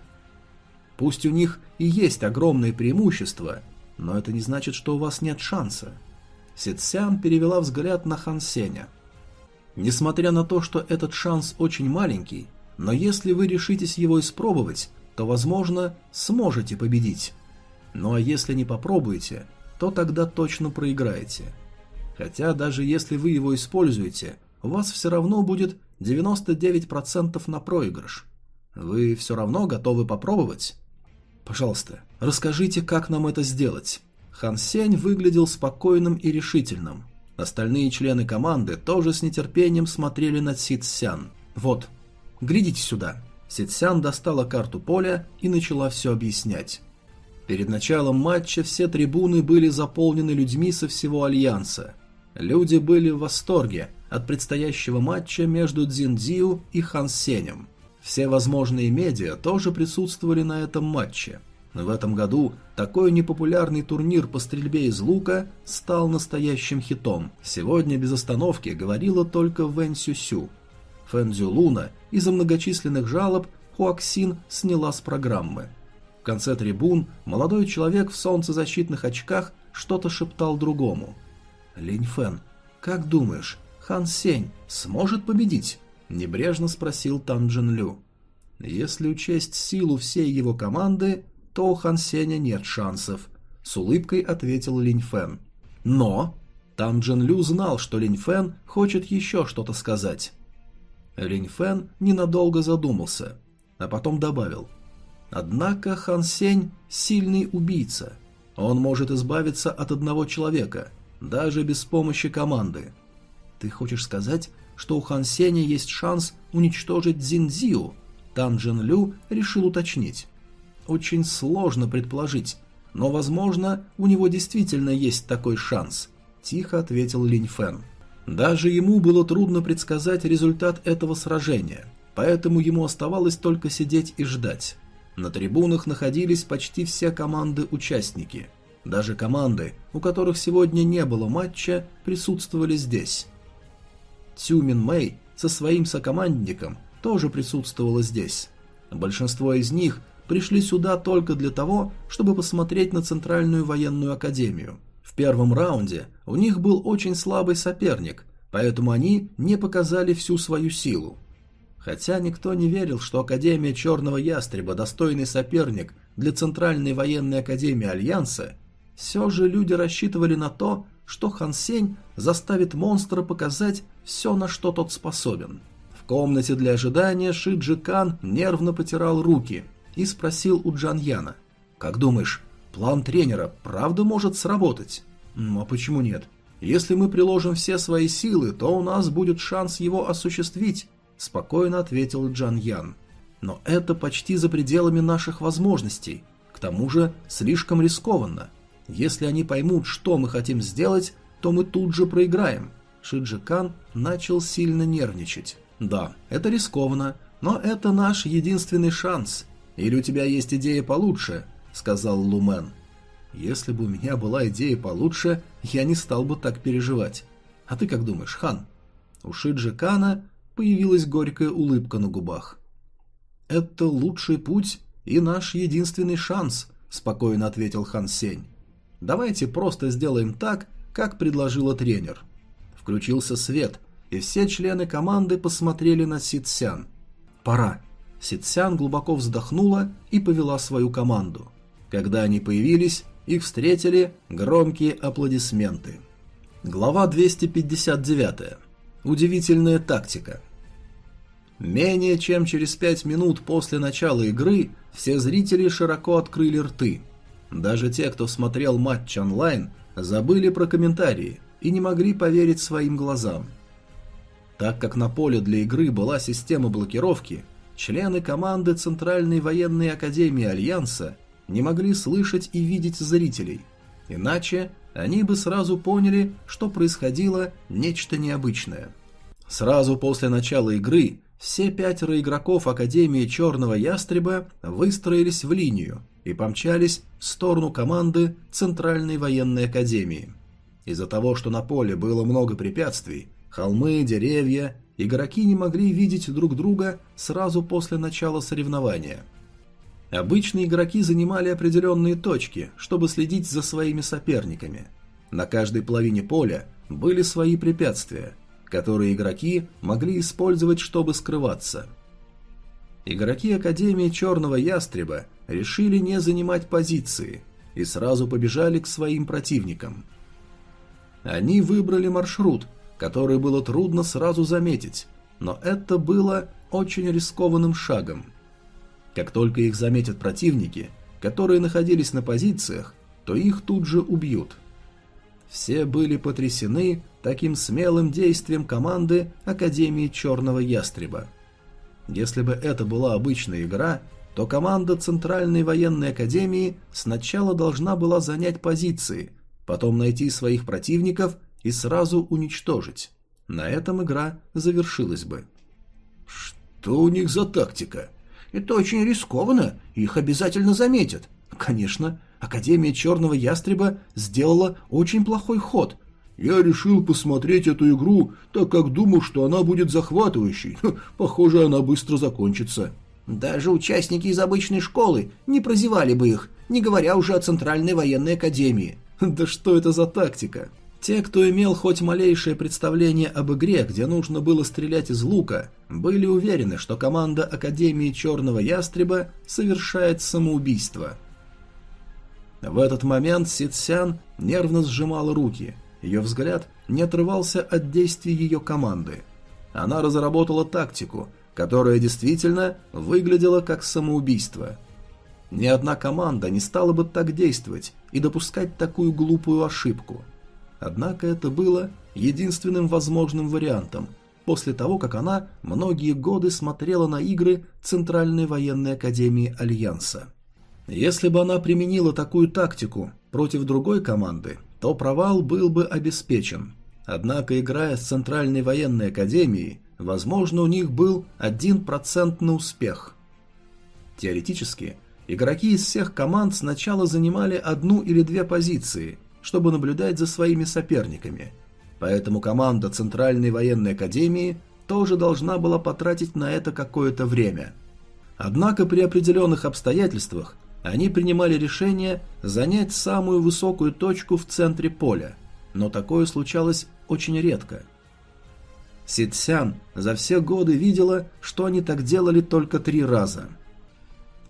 Пусть у них и есть огромное преимущество, но это не значит, что у вас нет шанса. Ситсян перевела взгляд на Хан Сеня. Несмотря на то, что этот шанс очень маленький, но если вы решитесь его испробовать, то, возможно, сможете победить. Ну а если не попробуете, то тогда точно проиграете. Хотя даже если вы его используете, у вас все равно будет 99% на проигрыш. Вы все равно готовы попробовать? Пожалуйста, расскажите, как нам это сделать. Хан Сень выглядел спокойным и решительным. Остальные члены команды тоже с нетерпением смотрели на Сид Сян. Вот, глядите сюда. Сид Сян достала карту поля и начала все объяснять. Перед началом матча все трибуны были заполнены людьми со всего Альянса. Люди были в восторге от предстоящего матча между Цзиндзиу и Хан Сенем. Все возможные медиа тоже присутствовали на этом матче. В этом году такой непопулярный турнир по стрельбе из лука стал настоящим хитом. Сегодня без остановки говорила только Вэн Сюсю. Фэн Цзю Луна из-за многочисленных жалоб Хуаксин сняла с программы. В конце трибун молодой человек в солнцезащитных очках что-то шептал другому. «Линь Фэн, как думаешь, Хан Сень сможет победить?» – небрежно спросил Тан Джин Лю. Если учесть силу всей его команды, то у Хан Сеня нет шансов, с улыбкой ответил Линь Фэн. Но Тан Джин Лю знал, что Линь Фэн хочет еще что-то сказать. Линь Фэн ненадолго задумался, а потом добавил. Однако Хан Сень сильный убийца. Он может избавиться от одного человека, даже без помощи команды. Ты хочешь сказать, что у Хан Сеня есть шанс уничтожить Цзиньцзю? Тан Джин Лю решил уточнить. Очень сложно предположить, но, возможно, у него действительно есть такой шанс, тихо ответил Линь Фэн. Даже ему было трудно предсказать результат этого сражения, поэтому ему оставалось только сидеть и ждать. На трибунах находились почти все команды-участники. Даже команды, у которых сегодня не было матча, присутствовали здесь. Цюмин Мэй со своим сокомандником тоже присутствовала здесь. Большинство из них пришли сюда только для того, чтобы посмотреть на Центральную военную академию. В первом раунде у них был очень слабый соперник, поэтому они не показали всю свою силу. Хотя никто не верил, что Академия Черного Ястреба достойный соперник для Центральной военной академии Альянса, все же люди рассчитывали на то, что Хан Сень заставит монстра показать все, на что тот способен. В комнате для ожидания Шиджи Кан нервно потирал руки и спросил у Джан Яна, «Как думаешь, план тренера правда может сработать?» «Ну а почему нет? Если мы приложим все свои силы, то у нас будет шанс его осуществить», – спокойно ответил Джан Ян. «Но это почти за пределами наших возможностей. К тому же слишком рискованно. Если они поймут, что мы хотим сделать, то мы тут же проиграем». Шиджи Кан начал сильно нервничать. «Да, это рискованно, но это наш единственный шанс. Или у тебя есть идея получше?» – сказал Лумен. «Если бы у меня была идея получше, я не стал бы так переживать. А ты как думаешь, Хан?» У Шиджи Кана появилась горькая улыбка на губах. «Это лучший путь и наш единственный шанс», – спокойно ответил Хан Сень. «Давайте просто сделаем так, как предложила тренер». Включился свет, и все члены команды посмотрели на Ситсян. «Пора». Ситсян глубоко вздохнула и повела свою команду. Когда они появились, их встретили громкие аплодисменты. Глава 259. Удивительная тактика. Менее чем через пять минут после начала игры все зрители широко открыли рты. Даже те, кто смотрел матч онлайн, забыли про комментарии и не могли поверить своим глазам. Так как на поле для игры была система блокировки, члены команды Центральной военной академии Альянса не могли слышать и видеть зрителей. Иначе они бы сразу поняли, что происходило нечто необычное. Сразу после начала игры все пятеро игроков Академии Черного Ястреба выстроились в линию и помчались в сторону команды Центральной военной академии. Из-за того, что на поле было много препятствий, холмы, деревья, игроки не могли видеть друг друга сразу после начала соревнования. Обычно игроки занимали определенные точки, чтобы следить за своими соперниками. На каждой половине поля были свои препятствия, которые игроки могли использовать, чтобы скрываться. Игроки Академии Черного Ястреба решили не занимать позиции и сразу побежали к своим противникам. Они выбрали маршрут, который было трудно сразу заметить, но это было очень рискованным шагом. Как только их заметят противники, которые находились на позициях, то их тут же убьют. Все были потрясены таким смелым действием команды Академии Черного Ястреба. Если бы это была обычная игра, то команда Центральной военной академии сначала должна была занять позиции, потом найти своих противников и сразу уничтожить. На этом игра завершилась бы. Что у них за тактика? Это очень рискованно, их обязательно заметят. Конечно, Академия Черного Ястреба сделала очень плохой ход. Я решил посмотреть эту игру, так как думал, что она будет захватывающей. Похоже, она быстро закончится. Даже участники из обычной школы не прозевали бы их, не говоря уже о Центральной военной академии. Да что это за тактика? Те, кто имел хоть малейшее представление об игре, где нужно было стрелять из лука, были уверены, что команда Академии Черного Ястреба совершает самоубийство. В этот момент Ситсян нервно сжимала руки. Ее взгляд не отрывался от действий ее команды. Она разработала тактику, которая действительно выглядела как самоубийство. Ни одна команда не стала бы так действовать и допускать такую глупую ошибку – Однако это было единственным возможным вариантом, после того, как она многие годы смотрела на игры Центральной военной академии Альянса. Если бы она применила такую тактику против другой команды, то провал был бы обеспечен. Однако, играя с Центральной военной академией, возможно, у них был 1% на успех. Теоретически, игроки из всех команд сначала занимали одну или две позиции, чтобы наблюдать за своими соперниками. Поэтому команда Центральной военной академии тоже должна была потратить на это какое-то время. Однако при определенных обстоятельствах они принимали решение занять самую высокую точку в центре поля, но такое случалось очень редко. Ситсян за все годы видела, что они так делали только три раза.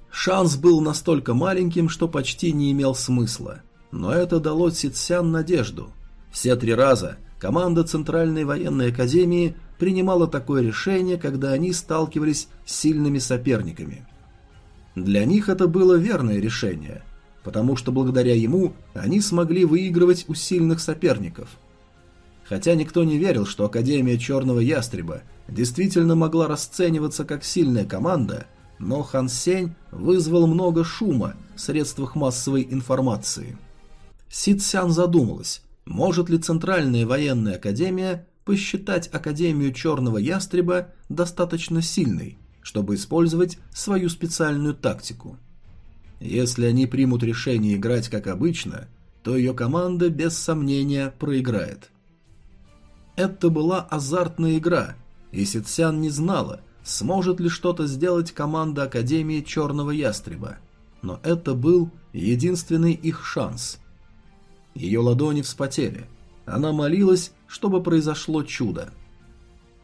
Шанс был настолько маленьким, что почти не имел смысла – но это дало Ситсян надежду. Все три раза команда Центральной военной академии принимала такое решение, когда они сталкивались с сильными соперниками. Для них это было верное решение, потому что благодаря ему они смогли выигрывать у сильных соперников. Хотя никто не верил, что Академия Черного Ястреба действительно могла расцениваться как сильная команда, но Хан Сень вызвал много шума в средствах массовой информации. Сян задумалась, может ли Центральная военная академия посчитать Академию Черного Ястреба достаточно сильной, чтобы использовать свою специальную тактику. Если они примут решение играть как обычно, то ее команда без сомнения проиграет. Это была азартная игра, и Ситсян не знала, сможет ли что-то сделать команда Академии Черного Ястреба. Но это был единственный их шанс – ее ладони вспотели. Она молилась, чтобы произошло чудо.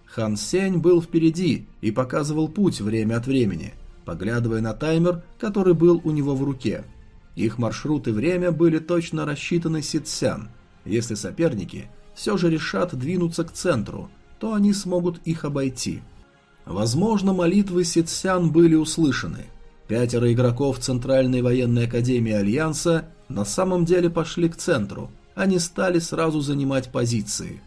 Хан Сень был впереди и показывал путь время от времени, поглядывая на таймер, который был у него в руке. Их маршрут и время были точно рассчитаны Ситсян. Если соперники все же решат двинуться к центру, то они смогут их обойти. Возможно, молитвы Ситсян были услышаны. Пятеро игроков Центральной военной академии Альянса на самом деле пошли к центру, они стали сразу занимать позиции.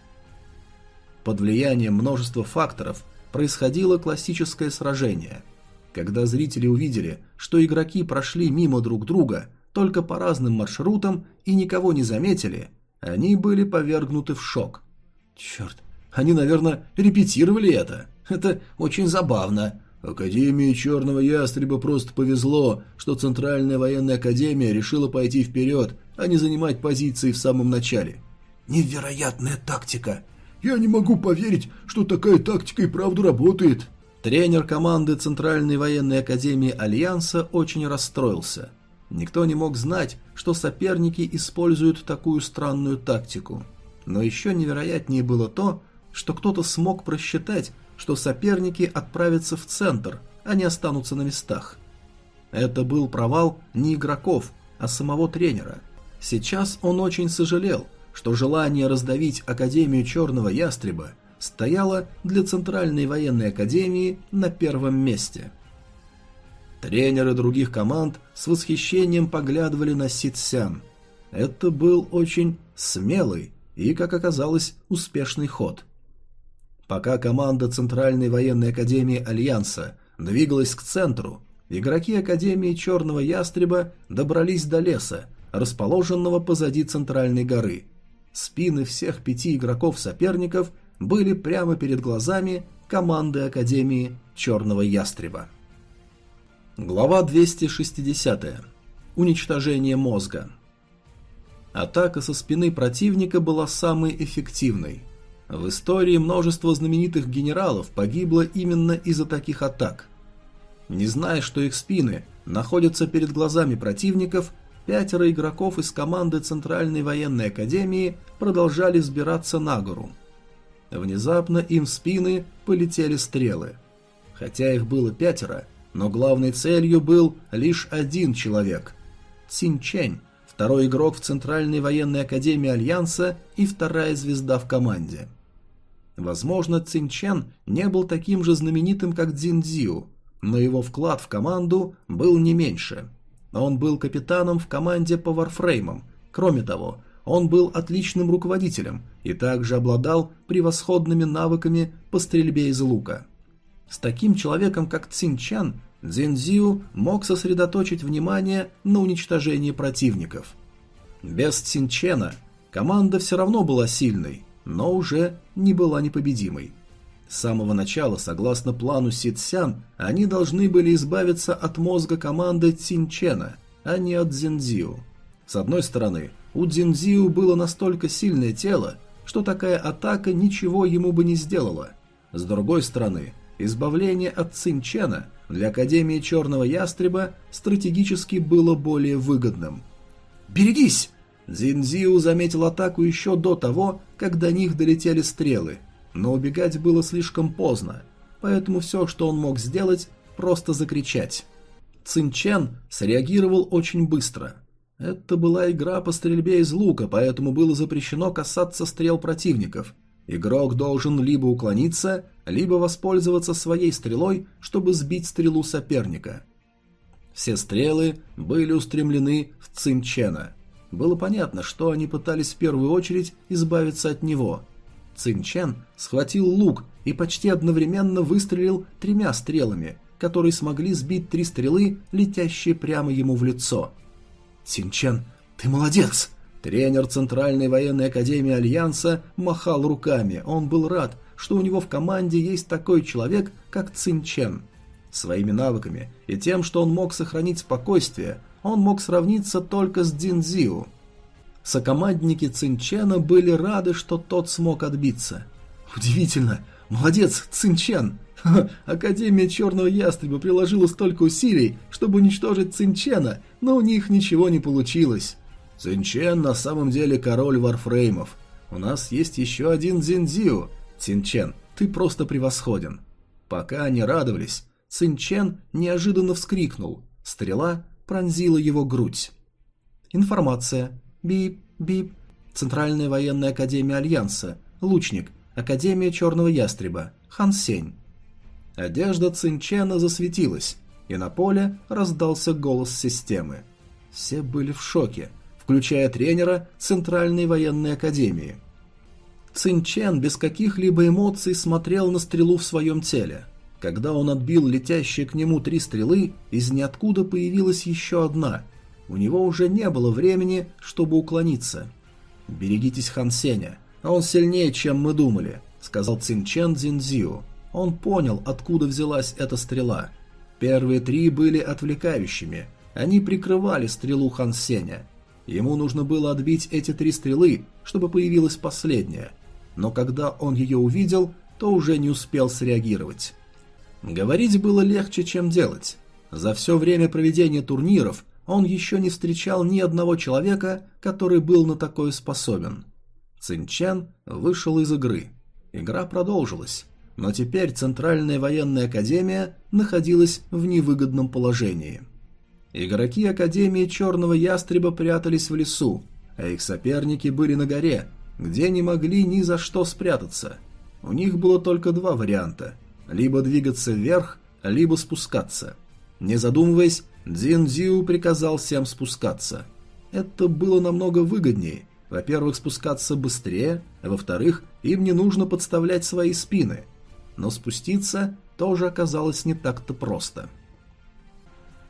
Под влиянием множества факторов происходило классическое сражение. Когда зрители увидели, что игроки прошли мимо друг друга только по разным маршрутам и никого не заметили, они были повергнуты в шок. «Черт, Они, наверное, репетировали это. Это очень забавно. Академии Черного Ястреба просто повезло, что Центральная военная академия решила пойти вперед, а не занимать позиции в самом начале. Невероятная тактика. Я не могу поверить, что такая тактика и правду работает. Тренер команды Центральной военной академии Альянса очень расстроился. Никто не мог знать, что соперники используют такую странную тактику. Но еще невероятнее было то, что кто-то смог просчитать, что соперники отправятся в центр, а не останутся на местах. Это был провал не игроков, а самого тренера. Сейчас он очень сожалел, что желание раздавить Академию Черного Ястреба стояло для Центральной военной академии на первом месте. Тренеры других команд с восхищением поглядывали на Ситсян. Это был очень смелый и, как оказалось, успешный ход – Пока команда Центральной военной академии Альянса двигалась к центру, игроки Академии Черного Ястреба добрались до леса, расположенного позади Центральной горы. Спины всех пяти игроков-соперников были прямо перед глазами команды Академии Черного Ястреба. Глава 260. Уничтожение мозга. Атака со спины противника была самой эффективной – в истории множество знаменитых генералов погибло именно из-за таких атак. Не зная, что их спины находятся перед глазами противников, пятеро игроков из команды Центральной военной академии продолжали взбираться на гору. Внезапно им в спины полетели стрелы. Хотя их было пятеро, но главной целью был лишь один человек – Цинчень, второй игрок в Центральной военной академии Альянса и вторая звезда в команде – Возможно, Цинчен не был таким же знаменитым, как Дзиндзю, но его вклад в команду был не меньше. Он был капитаном в команде по варфреймам. Кроме того, он был отличным руководителем и также обладал превосходными навыками по стрельбе из лука. С таким человеком, как Цинчан, Дзинзю мог сосредоточить внимание на уничтожении противников. Без Цинчена команда все равно была сильной, но уже не была непобедимой. С самого начала, согласно плану Ситсян, они должны были избавиться от мозга команды Цинчена, а не от Дзинзиу. С одной стороны, у Дзинзиу было настолько сильное тело, что такая атака ничего ему бы не сделала. С другой стороны, избавление от Цинчена для Академии Черного Ястреба стратегически было более выгодным. «Берегись!» Дзинзиу заметил атаку еще до того, как до них долетели стрелы, но убегать было слишком поздно, поэтому все, что он мог сделать, просто закричать. Цинчен среагировал очень быстро. Это была игра по стрельбе из лука, поэтому было запрещено касаться стрел противников. Игрок должен либо уклониться, либо воспользоваться своей стрелой, чтобы сбить стрелу соперника. Все стрелы были устремлены в Цинчена – было понятно, что они пытались в первую очередь избавиться от него. Цинчен схватил лук и почти одновременно выстрелил тремя стрелами, которые смогли сбить три стрелы, летящие прямо ему в лицо. «Цинчен, ты молодец!» Тренер Центральной военной академии Альянса махал руками. Он был рад, что у него в команде есть такой человек, как Цинчен. Своими навыками и тем, что он мог сохранить спокойствие, он мог сравниться только с Динзиу. Сокомандники Цинчена были рады, что тот смог отбиться. «Удивительно! Молодец, Цинчен! Академия Черного Ястреба приложила столько усилий, чтобы уничтожить Цинчена, но у них ничего не получилось. Цинчен на самом деле король варфреймов. У нас есть еще один Дзинзиу. Цинчен, ты просто превосходен». Пока они радовались, Цинчен неожиданно вскрикнул. Стрела пронзила его грудь. Информация. Бип-бип. Центральная военная академия Альянса. Лучник. Академия Черного Ястреба. Хан Сень. Одежда Цинчена засветилась, и на поле раздался голос системы. Все были в шоке, включая тренера Центральной военной академии. Цинчен без каких-либо эмоций смотрел на стрелу в своем теле – когда он отбил летящие к нему три стрелы, из ниоткуда появилась еще одна. У него уже не было времени, чтобы уклониться. «Берегитесь Хан Сеня, он сильнее, чем мы думали», — сказал Цинчен Цзинзио. Он понял, откуда взялась эта стрела. Первые три были отвлекающими. Они прикрывали стрелу Хан Сеня. Ему нужно было отбить эти три стрелы, чтобы появилась последняя. Но когда он ее увидел, то уже не успел среагировать. Говорить было легче, чем делать. За все время проведения турниров он еще не встречал ни одного человека, который был на такое способен. Цинчен вышел из игры. Игра продолжилась, но теперь Центральная военная академия находилась в невыгодном положении. Игроки Академии Черного Ястреба прятались в лесу, а их соперники были на горе, где не могли ни за что спрятаться. У них было только два варианта – либо двигаться вверх, либо спускаться. Не задумываясь, Дзин Дзю приказал всем спускаться. Это было намного выгоднее. Во-первых, спускаться быстрее, во-вторых, им не нужно подставлять свои спины. Но спуститься тоже оказалось не так-то просто.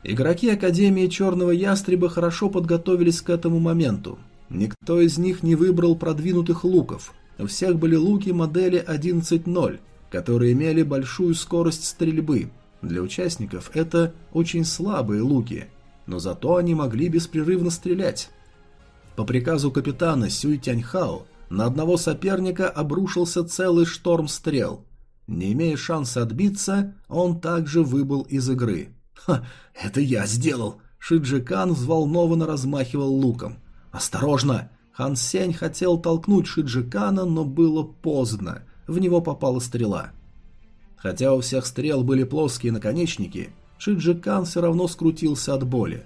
Игроки Академии Черного Ястреба хорошо подготовились к этому моменту. Никто из них не выбрал продвинутых луков. У всех были луки модели 11.0, которые имели большую скорость стрельбы – для участников это очень слабые луки, но зато они могли беспрерывно стрелять. По приказу капитана Сюй Тяньхао на одного соперника обрушился целый шторм стрел. Не имея шанса отбиться, он также выбыл из игры. «Ха, это я сделал!» Шиджи Кан взволнованно размахивал луком. «Осторожно!» Хан Сень хотел толкнуть Шиджи Кана, но было поздно. В него попала стрела. Хотя у всех стрел были плоские наконечники, Шиджи Кан все равно скрутился от боли.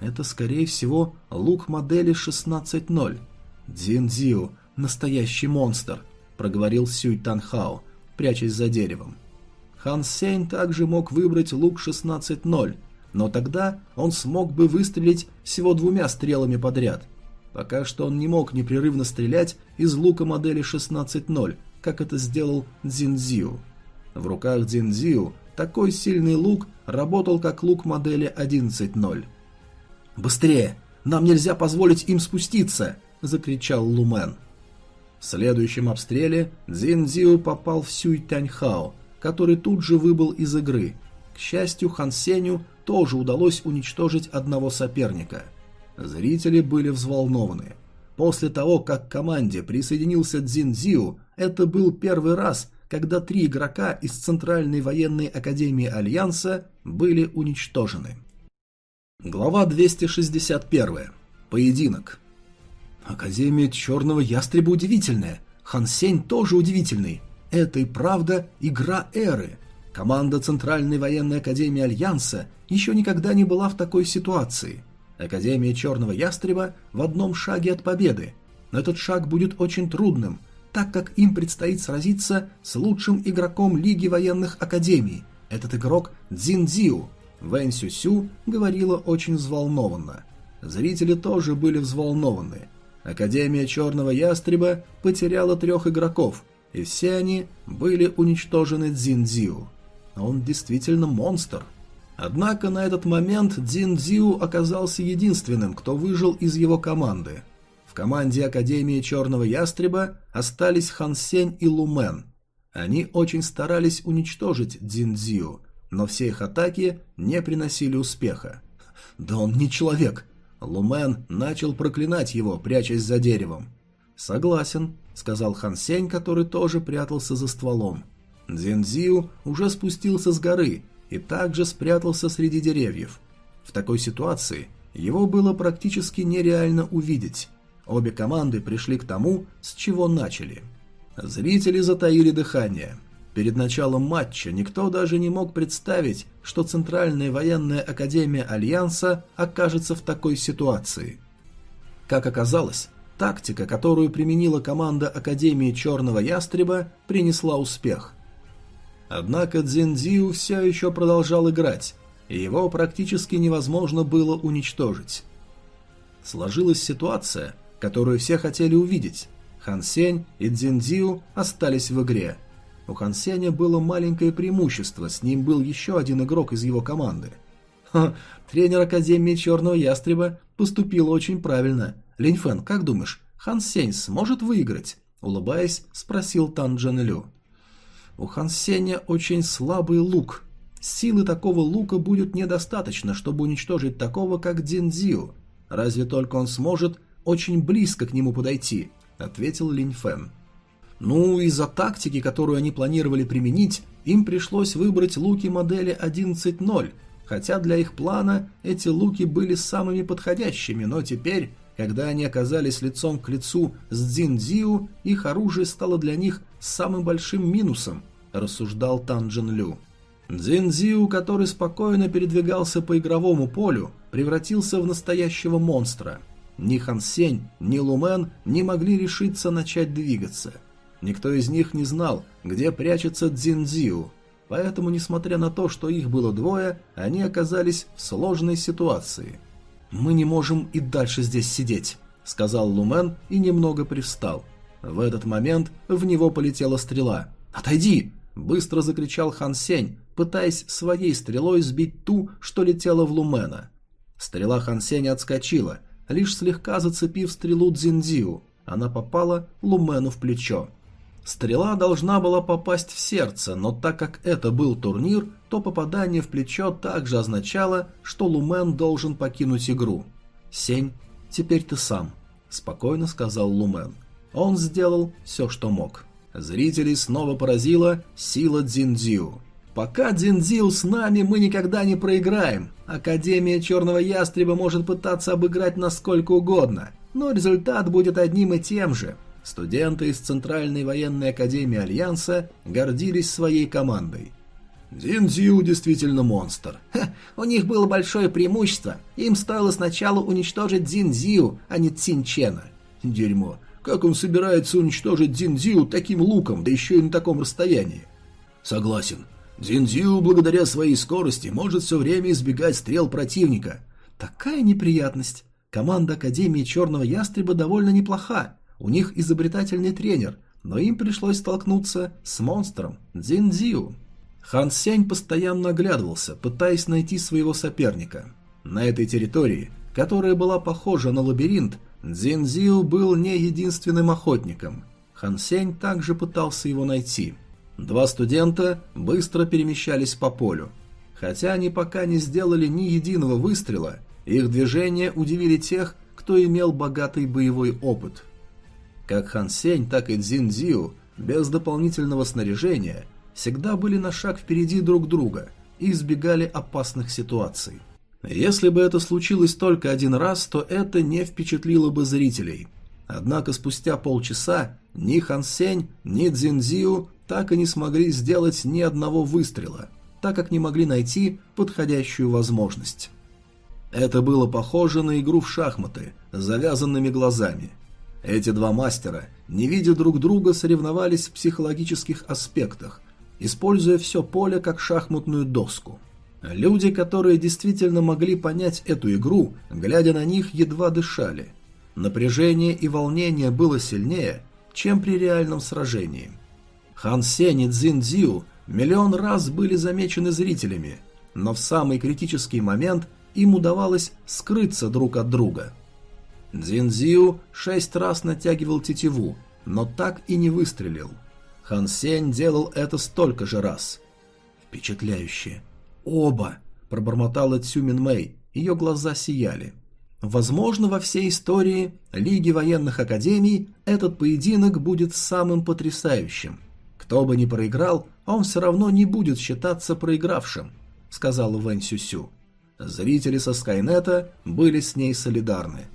Это, скорее всего, лук модели 16.0. Дзин Дзиу, настоящий монстр, проговорил Сюй Танхао, прячась за деревом. Хан Сень также мог выбрать лук 16.0, но тогда он смог бы выстрелить всего двумя стрелами подряд. Пока что он не мог непрерывно стрелять из лука модели 16.0, как это сделал Дзинзиу. В руках Дзинзиу такой сильный лук работал как лук модели 11.0. «Быстрее! Нам нельзя позволить им спуститься!» – закричал Лумен. В следующем обстреле Дзинзиу попал в Сюй Тяньхао, который тут же выбыл из игры. К счастью, Хан Сеню тоже удалось уничтожить одного соперника. Зрители были взволнованы. После того, как к команде присоединился Дзинзиу, это был первый раз, когда три игрока из Центральной военной академии Альянса были уничтожены. Глава 261. Поединок. Академия Черного Ястреба удивительная. Хан Сень тоже удивительный. Это и правда игра эры. Команда Центральной военной академии Альянса еще никогда не была в такой ситуации. Академия Черного Ястреба в одном шаге от победы. Но этот шаг будет очень трудным, так как им предстоит сразиться с лучшим игроком Лиги военных академий. Этот игрок Цзин Цзиу. Вэнь Сю Сю говорила очень взволнованно. Зрители тоже были взволнованы. Академия Черного Ястреба потеряла трех игроков, и все они были уничтожены Цзин Цзиу. Он действительно монстр. Однако на этот момент Цзин Цзиу оказался единственным, кто выжил из его команды – команде Академии Черного Ястреба остались Хан Сень и Лумен. Они очень старались уничтожить Дзиндзиу, но все их атаки не приносили успеха. «Да он не человек!» Лумен начал проклинать его, прячась за деревом. «Согласен», — сказал Хан Сень, который тоже прятался за стволом. Дзиндзиу уже спустился с горы и также спрятался среди деревьев. В такой ситуации его было практически нереально увидеть. Обе команды пришли к тому, с чего начали. Зрители затаили дыхание. Перед началом матча никто даже не мог представить, что Центральная военная академия Альянса окажется в такой ситуации. Как оказалось, тактика, которую применила команда Академии Черного Ястреба, принесла успех. Однако Дзиндзиу все еще продолжал играть, и его практически невозможно было уничтожить. Сложилась ситуация, которую все хотели увидеть. Хан Сень и Цзиндзиу остались в игре. У Хан Сеня было маленькое преимущество, с ним был еще один игрок из его команды. Ха, тренер Академии Черного Ястреба поступил очень правильно. Линь Фэн, как думаешь, Хан Сень сможет выиграть? Улыбаясь, спросил Тан Джен Лю. У Хан Сеня очень слабый лук. Силы такого лука будет недостаточно, чтобы уничтожить такого, как Дин Дзю. Разве только он сможет очень близко к нему подойти, ответил Линь Фэн. Ну, из-за тактики, которую они планировали применить, им пришлось выбрать луки модели 11.0, хотя для их плана эти луки были самыми подходящими, но теперь, когда они оказались лицом к лицу с Дзиндзиу, их оружие стало для них самым большим минусом, рассуждал Тан Джин Лю. Дзиндзиу, который спокойно передвигался по игровому полю, превратился в настоящего монстра. Ни Хан Сень, ни Лумен не могли решиться начать двигаться – Никто из них не знал, где прячется Дзиндзиу, поэтому, несмотря на то, что их было двое, они оказались в сложной ситуации. «Мы не можем и дальше здесь сидеть», — сказал Лумен и немного привстал. В этот момент в него полетела стрела. «Отойди!» — быстро закричал Хан Сень, пытаясь своей стрелой сбить ту, что летела в Лумена. Стрела Хан Сеня отскочила, лишь слегка зацепив стрелу Дзиндзиу. Она попала Лумену в плечо. Стрела должна была попасть в сердце, но так как это был турнир, то попадание в плечо также означало, что Лумен должен покинуть игру. «Сень, теперь ты сам», – спокойно сказал Лумен. Он сделал все, что мог. Зрителей снова поразила сила Дзиндзю. «Пока Дзиндзю с нами, мы никогда не проиграем. Академия Черного Ястреба может пытаться обыграть нас сколько угодно, но результат будет одним и тем же – Студенты из Центральной военной академии Альянса гордились своей командой. Динзю действительно монстр. Ха, у них было большое преимущество. Им стоило сначала уничтожить Динзю, а не Цинчена. Дерьмо. Как он собирается уничтожить Динзю таким луком, да еще и на таком расстоянии? Согласен. Динзю, благодаря своей скорости, может все время избегать стрел противника. Такая неприятность. Команда Академии Черного Ястреба довольно неплоха. У них изобретательный тренер, но им пришлось столкнуться с монстром Дзин Дзю. Хан Сень постоянно оглядывался, пытаясь найти своего соперника. На этой территории, которая была похожа на лабиринт, Дзин Дзю был не единственным охотником. Хан Сень также пытался его найти. Два студента быстро перемещались по полю. Хотя они пока не сделали ни единого выстрела, их движения удивили тех, кто имел богатый боевой опыт. Как Хан Сень, так и Цзин Дзю, без дополнительного снаряжения, всегда были на шаг впереди друг друга и избегали опасных ситуаций. Если бы это случилось только один раз, то это не впечатлило бы зрителей. Однако спустя полчаса ни Хан Сень, ни Цзин Дзю так и не смогли сделать ни одного выстрела, так как не могли найти подходящую возможность. Это было похоже на игру в шахматы с завязанными глазами. Эти два мастера, не видя друг друга, соревновались в психологических аспектах, используя все поле как шахматную доску. Люди, которые действительно могли понять эту игру, глядя на них, едва дышали. Напряжение и волнение было сильнее, чем при реальном сражении. Хан Сень и Цзин Цзю миллион раз были замечены зрителями, но в самый критический момент им удавалось скрыться друг от друга – Дзинзиу шесть раз натягивал тетиву, но так и не выстрелил. Хан Сень делал это столько же раз. Впечатляюще. Оба! Пробормотала Цюмин Мэй, ее глаза сияли. Возможно, во всей истории Лиги военных академий этот поединок будет самым потрясающим. Кто бы ни проиграл, он все равно не будет считаться проигравшим, сказала Вэнь Сюсю. Зрители со Скайнета были с ней солидарны.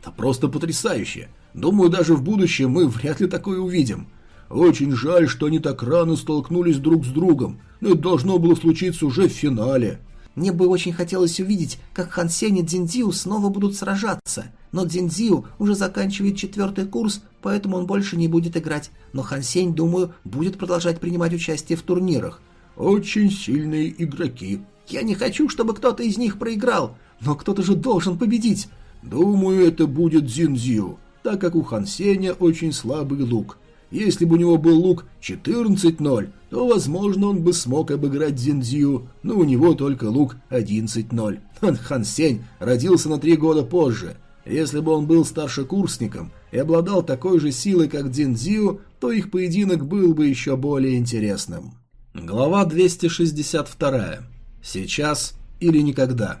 Это просто потрясающе. Думаю, даже в будущем мы вряд ли такое увидим. Очень жаль, что они так рано столкнулись друг с другом, но это должно было случиться уже в финале. Мне бы очень хотелось увидеть, как Хан Сень и Дзиндзиу снова будут сражаться. Но Дзиндзиу уже заканчивает четвертый курс, поэтому он больше не будет играть. Но Хан Сень, думаю, будет продолжать принимать участие в турнирах. Очень сильные игроки. Я не хочу, чтобы кто-то из них проиграл, но кто-то же должен победить. Думаю, это будет Зинзю, так как у Хан Сеня очень слабый лук. Если бы у него был лук 14-0, то, возможно, он бы смог обыграть Зинзю, но у него только лук 11-0. Хан Сень родился на три года позже. Если бы он был старшекурсником, и обладал такой же силой, как Дзинзиу, то их поединок был бы еще более интересным. Глава 262. Сейчас или никогда.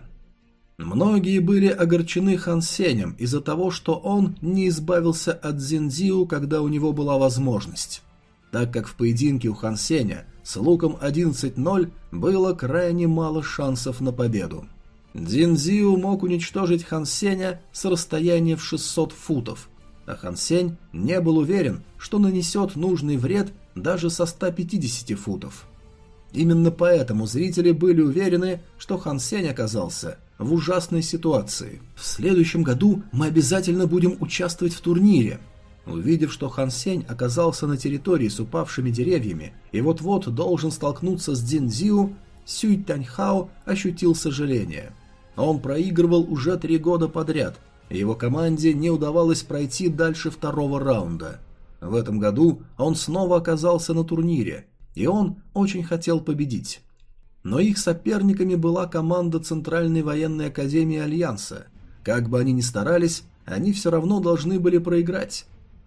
Многие были огорчены Хан Сенем из-за того, что он не избавился от Зинзиу, когда у него была возможность. Так как в поединке у Хан Сеня с луком 11-0 было крайне мало шансов на победу. Дзинзиу мог уничтожить Хан Сеня с расстояния в 600 футов, а Хан Сень не был уверен, что нанесет нужный вред даже со 150 футов. Именно поэтому зрители были уверены, что Хан Сень оказался в ужасной ситуации. В следующем году мы обязательно будем участвовать в турнире. Увидев, что Хан Сень оказался на территории с упавшими деревьями и вот-вот должен столкнуться с Дин Зиу, Сюй Таньхао ощутил сожаление. Он проигрывал уже три года подряд, и его команде не удавалось пройти дальше второго раунда. В этом году он снова оказался на турнире, и он очень хотел победить. Но их соперниками была команда Центральной военной академии Альянса. Как бы они ни старались, они все равно должны были проиграть.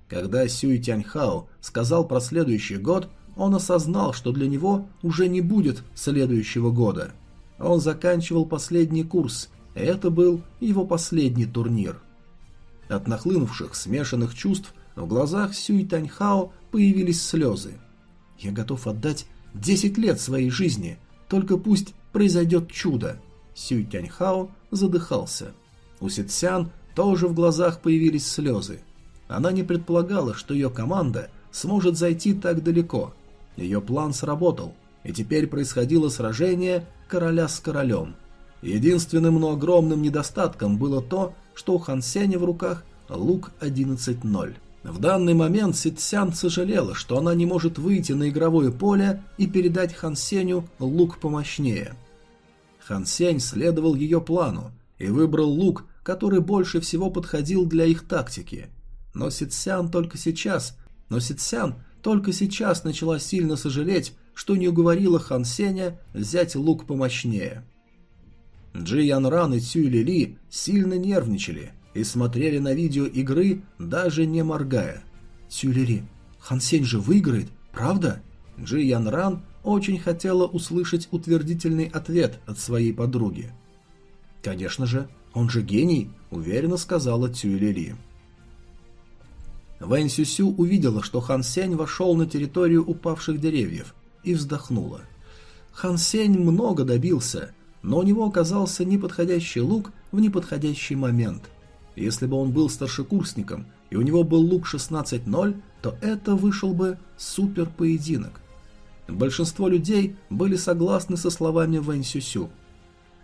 Когда Сюй Тяньхао сказал про следующий год, он осознал, что для него уже не будет следующего года. Он заканчивал последний курс, и это был его последний турнир. От нахлынувших смешанных чувств в глазах Сюй Таньхао появились слезы. «Я готов отдать 10 лет своей жизни, только пусть произойдет чудо. Сюй Тяньхао задыхался. У Ситсян тоже в глазах появились слезы. Она не предполагала, что ее команда сможет зайти так далеко. Ее план сработал, и теперь происходило сражение короля с королем. Единственным, но огромным недостатком было то, что у Хан Сеня в руках лук 11-0. В данный момент Ситсян сожалела, что она не может выйти на игровое поле и передать Хан Сеню лук помощнее. Хан Сень следовал ее плану и выбрал лук, который больше всего подходил для их тактики. Но Ситсян только сейчас, но Ситсян только сейчас начала сильно сожалеть, что не уговорила Хан Сеня взять лук помощнее. Джи Ян Ран и Цюй Лили сильно нервничали – и смотрели на видео игры, даже не моргая. «Тюлери, Хан Сень же выиграет, правда?» Джи Ян Ран очень хотела услышать утвердительный ответ от своей подруги. «Конечно же, он же гений», — уверенно сказала Цюлери. Вэнь Сюсю увидела, что Хан Сень вошел на территорию упавших деревьев, и вздохнула. Хан Сень много добился, но у него оказался неподходящий лук в неподходящий момент. Если бы он был старшекурсником и у него был лук 16-0, то это вышел бы супер поединок. Большинство людей были согласны со словами Вэнь Сюсю.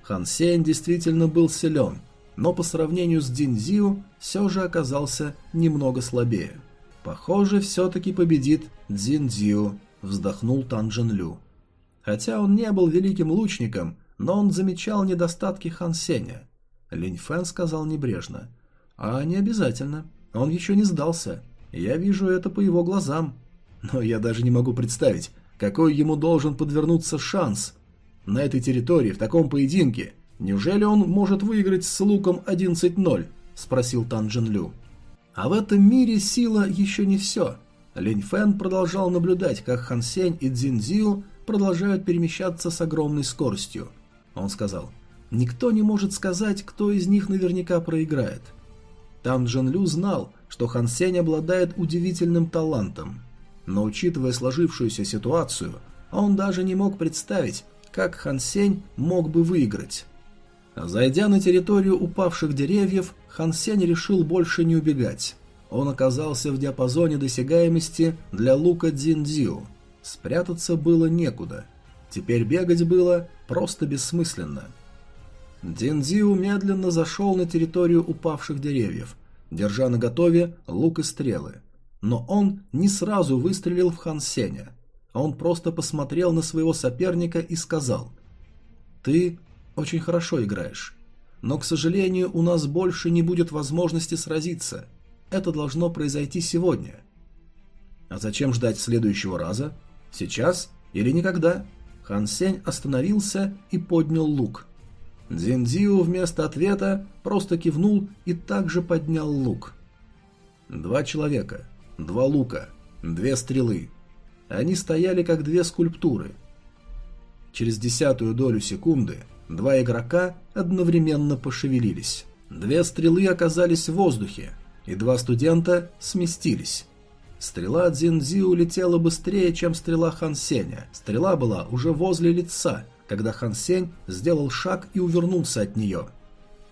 Хан Сень действительно был силен, но по сравнению с Дин Зиу все же оказался немного слабее. «Похоже, все-таки победит Дзин Дзиу», – вздохнул Тан Джин Лю. Хотя он не был великим лучником, но он замечал недостатки Хан Сеня. Линь Фэн сказал небрежно – а не обязательно. Он еще не сдался. Я вижу это по его глазам. Но я даже не могу представить, какой ему должен подвернуться шанс. На этой территории, в таком поединке, неужели он может выиграть с луком 11-0? Спросил Тан Джин Лю. А в этом мире сила еще не все. Линь Фэн продолжал наблюдать, как Хан Сень и Цзин Зиу продолжают перемещаться с огромной скоростью. Он сказал, «Никто не может сказать, кто из них наверняка проиграет. Тан Джен Лю знал, что Хан Сень обладает удивительным талантом. Но учитывая сложившуюся ситуацию, он даже не мог представить, как Хан Сень мог бы выиграть. Зайдя на территорию упавших деревьев, Хан Сень решил больше не убегать. Он оказался в диапазоне досягаемости для лука Дзиндзю. Спрятаться было некуда. Теперь бегать было просто бессмысленно. Динзиу медленно зашел на территорию упавших деревьев, держа на готове лук и стрелы. Но он не сразу выстрелил в Хан Сеня. Он просто посмотрел на своего соперника и сказал «Ты очень хорошо играешь, но, к сожалению, у нас больше не будет возможности сразиться. Это должно произойти сегодня». «А зачем ждать следующего раза? Сейчас или никогда?» Хан Сень остановился и поднял лук – Дзиндзио вместо ответа просто кивнул и также поднял лук. Два человека, два лука, две стрелы. Они стояли как две скульптуры. Через десятую долю секунды два игрока одновременно пошевелились. Две стрелы оказались в воздухе, и два студента сместились. Стрела Дзинзи улетела быстрее, чем стрела Хан Сеня. Стрела была уже возле лица, когда Хан Сень сделал шаг и увернулся от нее.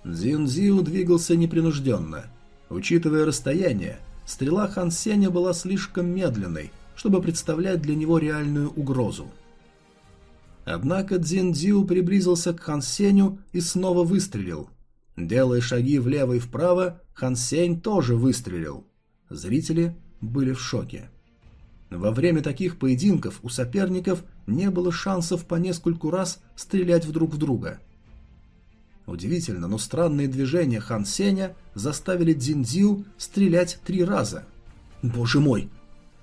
Дзинзиу двигался непринужденно. Учитывая расстояние, стрела Хан Сеня была слишком медленной, чтобы представлять для него реальную угрозу. Однако Дзиндзиу приблизился к Хан Сеню и снова выстрелил. Делая шаги влево и вправо, Хан Сень тоже выстрелил. Зрители были в шоке. Во время таких поединков у соперников не было шансов по нескольку раз стрелять в друг в друга. Удивительно, но странные движения Хан Сеня заставили Дзиндзиу стрелять три раза. Боже мой!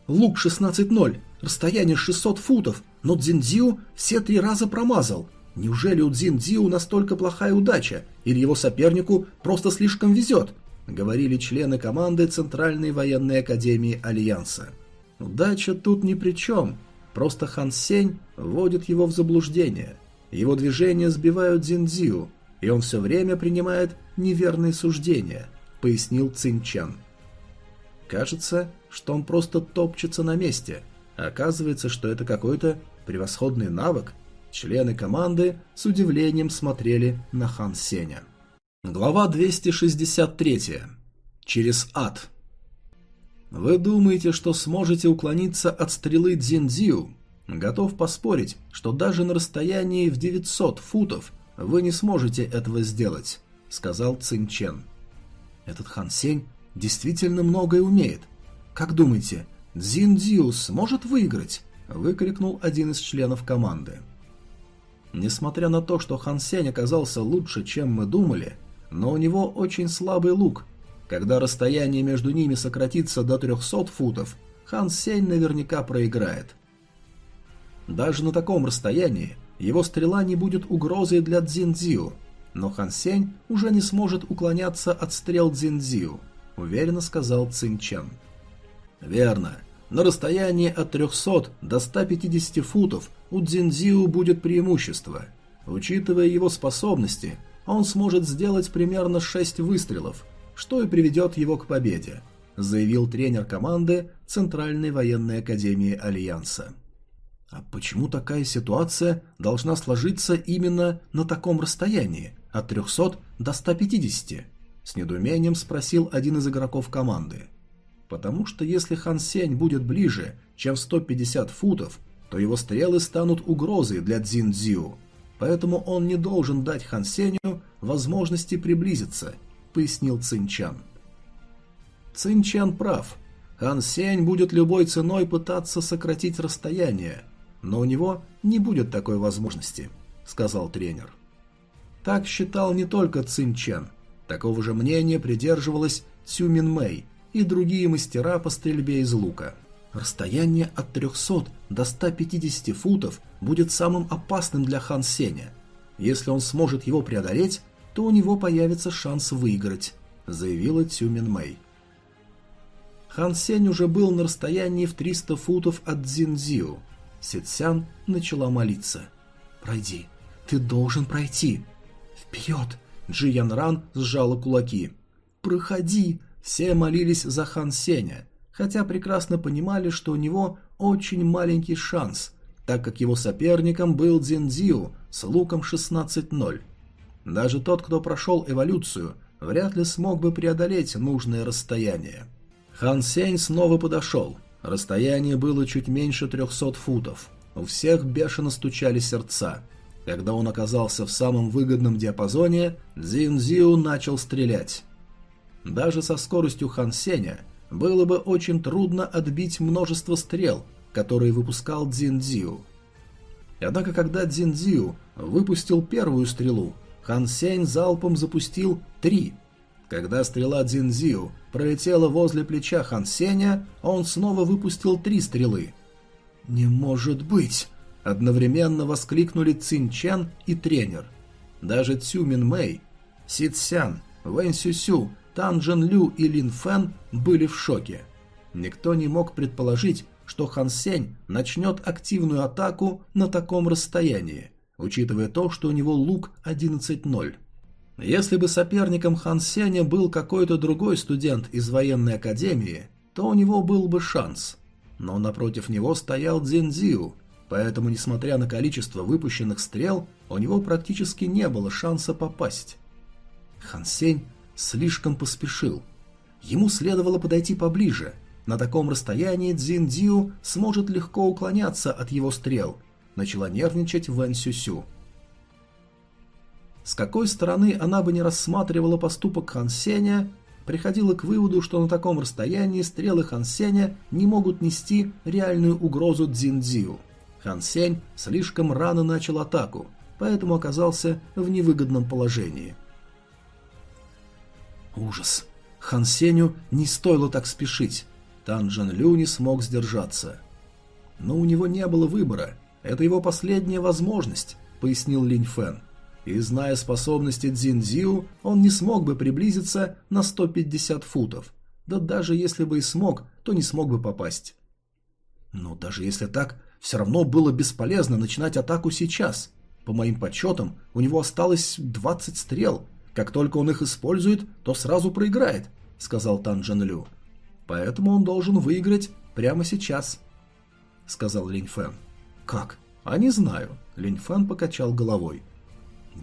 Лук 16-0, расстояние 600 футов, но Дзиндзиу все три раза промазал. Неужели у Дзиндзиу настолько плохая удача, или его сопернику просто слишком везет? Говорили члены команды Центральной военной академии Альянса. Удача тут ни при чем, просто Хан Сень вводит его в заблуждение. Его движения сбивают Дзиндзиу, и он все время принимает неверные суждения, пояснил Цинчан. Кажется, что он просто топчется на месте, оказывается, что это какой-то превосходный навык. Члены команды с удивлением смотрели на Хан Сеня. Глава 263. Через ад. Вы думаете, что сможете уклониться от стрелы Дзиндзю? Готов поспорить, что даже на расстоянии в 900 футов вы не сможете этого сделать, сказал Цинчен. Этот Хан Сень действительно многое умеет. Как думаете, Дзиндзю сможет выиграть? выкрикнул один из членов команды. Несмотря на то, что Хан Сень оказался лучше, чем мы думали, но у него очень слабый лук. Когда расстояние между ними сократится до 300 футов, Хан Сень наверняка проиграет. Даже на таком расстоянии его стрела не будет угрозой для Цзиньцзю, но Хан Сень уже не сможет уклоняться от стрел Цзиньцзю, уверенно сказал Цинчан. Верно. На расстоянии от 300 до 150 футов у Цзиньцзю будет преимущество. Учитывая его способности, он сможет сделать примерно 6 выстрелов, что и приведет его к победе, заявил тренер команды Центральной военной академии Альянса. А почему такая ситуация должна сложиться именно на таком расстоянии, от 300 до 150? С недоумением спросил один из игроков команды. Потому что если Хан Сень будет ближе, чем в 150 футов, то его стрелы станут угрозой для Цзин Цзю поэтому он не должен дать Хан Сеню возможности приблизиться, пояснил Цинчан. Цинчан прав. Хан Сень будет любой ценой пытаться сократить расстояние, но у него не будет такой возможности, сказал тренер. Так считал не только Цинчан. Такого же мнения придерживалась Цюмин Мэй и другие мастера по стрельбе из лука. Расстояние от 300 до 150 футов будет самым опасным для Хан Сеня. Если он сможет его преодолеть, то у него появится шанс выиграть, заявила Цюмин Мэй. Хан Сень уже был на расстоянии в 300 футов от Цзинзиу. Ситсян начала молиться. «Пройди. Ты должен пройти. Вперед!» Джи Ян Ран сжала кулаки. «Проходи!» Все молились за Хан Сеня хотя прекрасно понимали, что у него очень маленький шанс, так как его соперником был Дзиндзиу с луком 16-0. Даже тот, кто прошел эволюцию, вряд ли смог бы преодолеть нужное расстояние. Хан Сень снова подошел. Расстояние было чуть меньше 300 футов. У всех бешено стучали сердца. Когда он оказался в самом выгодном диапазоне, Дзин начал стрелять. Даже со скоростью Хан Сеня – было бы очень трудно отбить множество стрел, которые выпускал Дзиндзиу. Однако, когда Дзиндзиу выпустил первую стрелу, Хан Сень залпом запустил три. Когда стрела Дзиндзиу пролетела возле плеча Хан Сеня, он снова выпустил три стрелы. «Не может быть!» – одновременно воскликнули Цин Чен и тренер. Даже Цю Мин Мэй, Си Цян, Вэнь Сюсю Тан Джен Лю и Лин Фэн были в шоке. Никто не мог предположить, что Хан Сень начнет активную атаку на таком расстоянии, учитывая то, что у него лук 11-0. Если бы соперником Хан Сеня был какой-то другой студент из военной академии, то у него был бы шанс. Но напротив него стоял Дзин Зиу, поэтому, несмотря на количество выпущенных стрел, у него практически не было шанса попасть. Хан Сень слишком поспешил. Ему следовало подойти поближе. На таком расстоянии Дзин Дзю сможет легко уклоняться от его стрел. Начала нервничать Вэн Сюсю. С какой стороны она бы не рассматривала поступок Хан Сеня, приходила к выводу, что на таком расстоянии стрелы Хан Сеня не могут нести реальную угрозу Дзин Дзю. Хан Сень слишком рано начал атаку, поэтому оказался в невыгодном положении. Ужас. Хан Сеню не стоило так спешить. Тан Джан Лю не смог сдержаться. Но у него не было выбора. Это его последняя возможность, пояснил Линь Фэн. И зная способности Цзин Зиу, он не смог бы приблизиться на 150 футов. Да даже если бы и смог, то не смог бы попасть. Но даже если так, все равно было бесполезно начинать атаку сейчас. По моим подсчетам, у него осталось 20 стрел. Как только он их использует, то сразу проиграет, сказал Тан Джан Лю. Поэтому он должен выиграть прямо сейчас, сказал Линь Фэн. Как? А не знаю. Линь Фэн покачал головой.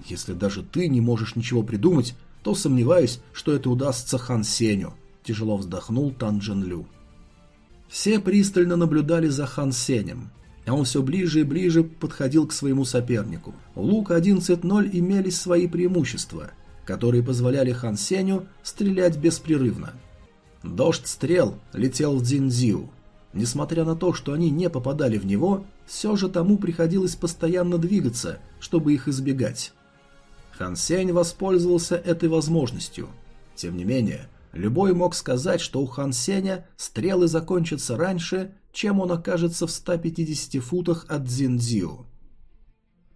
Если даже ты не можешь ничего придумать, то сомневаюсь, что это удастся Хан Сеню, тяжело вздохнул Тан Джен Лю. Все пристально наблюдали за Хан Сенем, а он все ближе и ближе подходил к своему сопернику. У Лука 11-0 имелись свои преимущества, которые позволяли Хан Сеню стрелять беспрерывно. Дождь стрел летел в Дзинзиу. Несмотря на то, что они не попадали в него, все же тому приходилось постоянно двигаться, чтобы их избегать. Хан Сень воспользовался этой возможностью. Тем не менее, любой мог сказать, что у Хан Сеня стрелы закончатся раньше, чем он окажется в 150 футах от Дзиндзиу.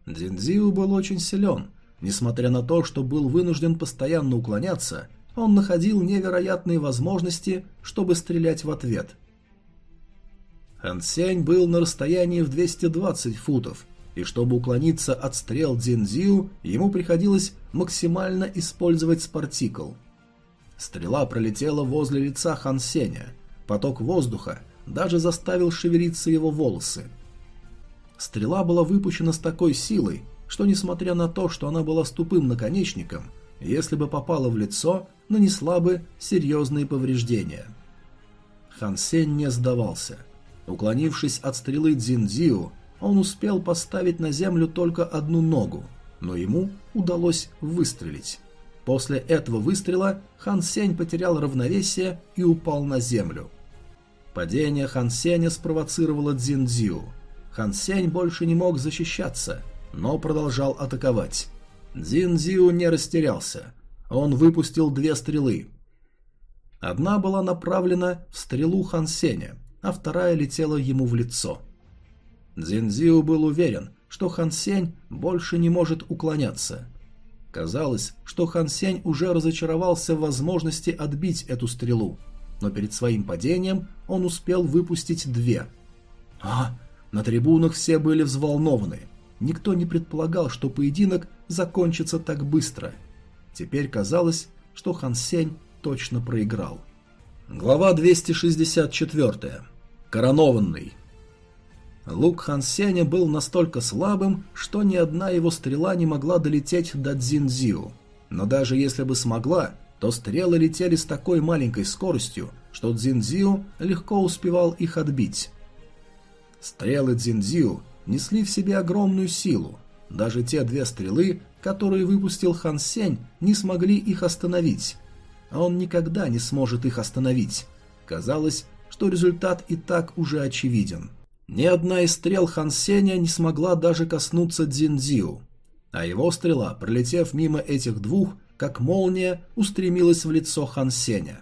Дзиндзиу был очень силен. Несмотря на то, что был вынужден постоянно уклоняться, он находил невероятные возможности, чтобы стрелять в ответ. Хан Сень был на расстоянии в 220 футов – и чтобы уклониться от стрел Дзинзю, ему приходилось максимально использовать спартикл. Стрела пролетела возле лица Хан Сеня. Поток воздуха даже заставил шевелиться его волосы. Стрела была выпущена с такой силой, что несмотря на то, что она была с тупым наконечником, если бы попала в лицо, нанесла бы серьезные повреждения. Хан Сень не сдавался. Уклонившись от стрелы Дзиндзиу, он успел поставить на землю только одну ногу, но ему удалось выстрелить. После этого выстрела Хан Сень потерял равновесие и упал на землю. Падение Хан Сеня спровоцировало Цзиндзю. Хан Сень больше не мог защищаться, но продолжал атаковать. Цзиндзю не растерялся. Он выпустил две стрелы. Одна была направлена в стрелу Хан Сеня, а вторая летела ему в лицо. Дзинзио был уверен, что Хан Сень больше не может уклоняться. Казалось, что Хан Сень уже разочаровался в возможности отбить эту стрелу, но перед своим падением он успел выпустить две. А, на трибунах все были взволнованы. Никто не предполагал, что поединок закончится так быстро. Теперь казалось, что Хан Сень точно проиграл. Глава 264. Коронованный. Лук Хан Сеня был настолько слабым, что ни одна его стрела не могла долететь до Цзинзиу. Но даже если бы смогла, то стрелы летели с такой маленькой скоростью, что Цзинзиу легко успевал их отбить. Стрелы Цзинзиу несли в себе огромную силу. Даже те две стрелы, которые выпустил Хан Сень, не смогли их остановить. А он никогда не сможет их остановить. Казалось, что результат и так уже очевиден. Ни одна из стрел Хан Сеня не смогла даже коснуться Дзиндзиу, а его стрела, пролетев мимо этих двух, как молния, устремилась в лицо Хан Сеня.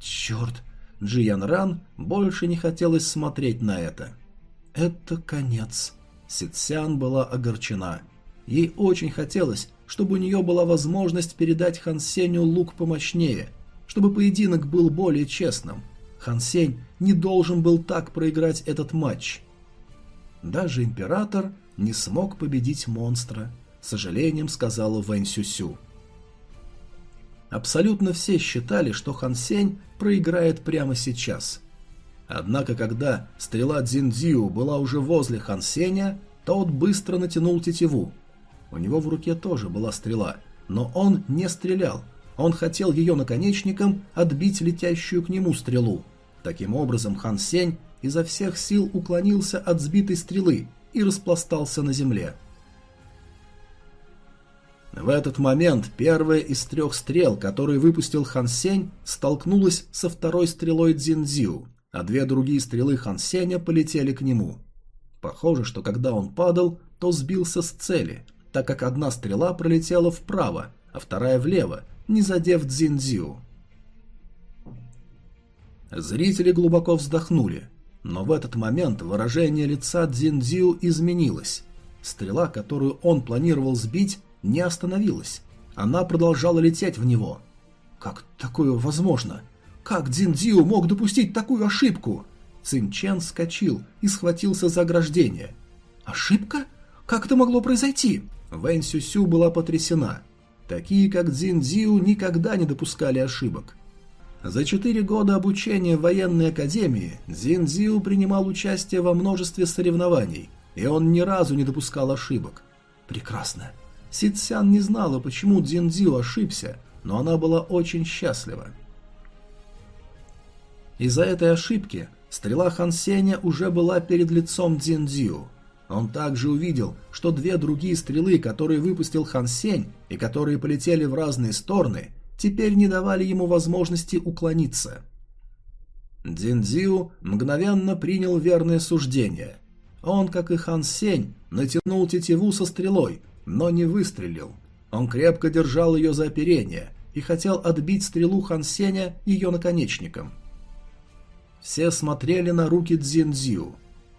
Черт, Джиян Ран больше не хотелось смотреть на это. Это конец. Ситсян была огорчена. Ей очень хотелось, чтобы у нее была возможность передать Хан Сеню лук помощнее, чтобы поединок был более честным. Хан Сень не должен был так проиграть этот матч. Даже император не смог победить монстра, с сожалением сказала Вэнь Сюсю. Абсолютно все считали, что Хан Сень проиграет прямо сейчас. Однако, когда стрела Дзиндзю была уже возле Хан Сеня, тот быстро натянул тетиву. У него в руке тоже была стрела, но он не стрелял. Он хотел ее наконечником отбить летящую к нему стрелу. Таким образом, Хан Сень изо всех сил уклонился от сбитой стрелы и распластался на земле. В этот момент первая из трех стрел, которые выпустил Хан Сень, столкнулась со второй стрелой Цзиньцзю, а две другие стрелы Хан Сеня полетели к нему. Похоже, что когда он падал, то сбился с цели, так как одна стрела пролетела вправо, а вторая влево, не задев Цзиньцзю. Зрители глубоко вздохнули, но в этот момент выражение лица Цзиньцзю изменилось. Стрела, которую он планировал сбить, не остановилась. Она продолжала лететь в него. Как такое возможно? Как Дзиндзио мог допустить такую ошибку? Цинчен вскочил и схватился за ограждение. Ошибка? Как это могло произойти? Вэнь Сюсю была потрясена. Такие, как Дзиндзио, никогда не допускали ошибок. За четыре года обучения в военной академии Дзиндзио принимал участие во множестве соревнований, и он ни разу не допускал ошибок. Прекрасно. Ситсян не знала, почему Дзиндзю ошибся, но она была очень счастлива. Из-за этой ошибки стрела Хан Сеня уже была перед лицом Дзиндзю. Он также увидел, что две другие стрелы, которые выпустил Хан Сень и которые полетели в разные стороны, теперь не давали ему возможности уклониться. Дзиндзю мгновенно принял верное суждение. Он, как и Хан Сень, натянул тетиву со стрелой, но не выстрелил. Он крепко держал ее за оперение и хотел отбить стрелу Хан Сеня ее наконечником. Все смотрели на руки Цзиньцзю.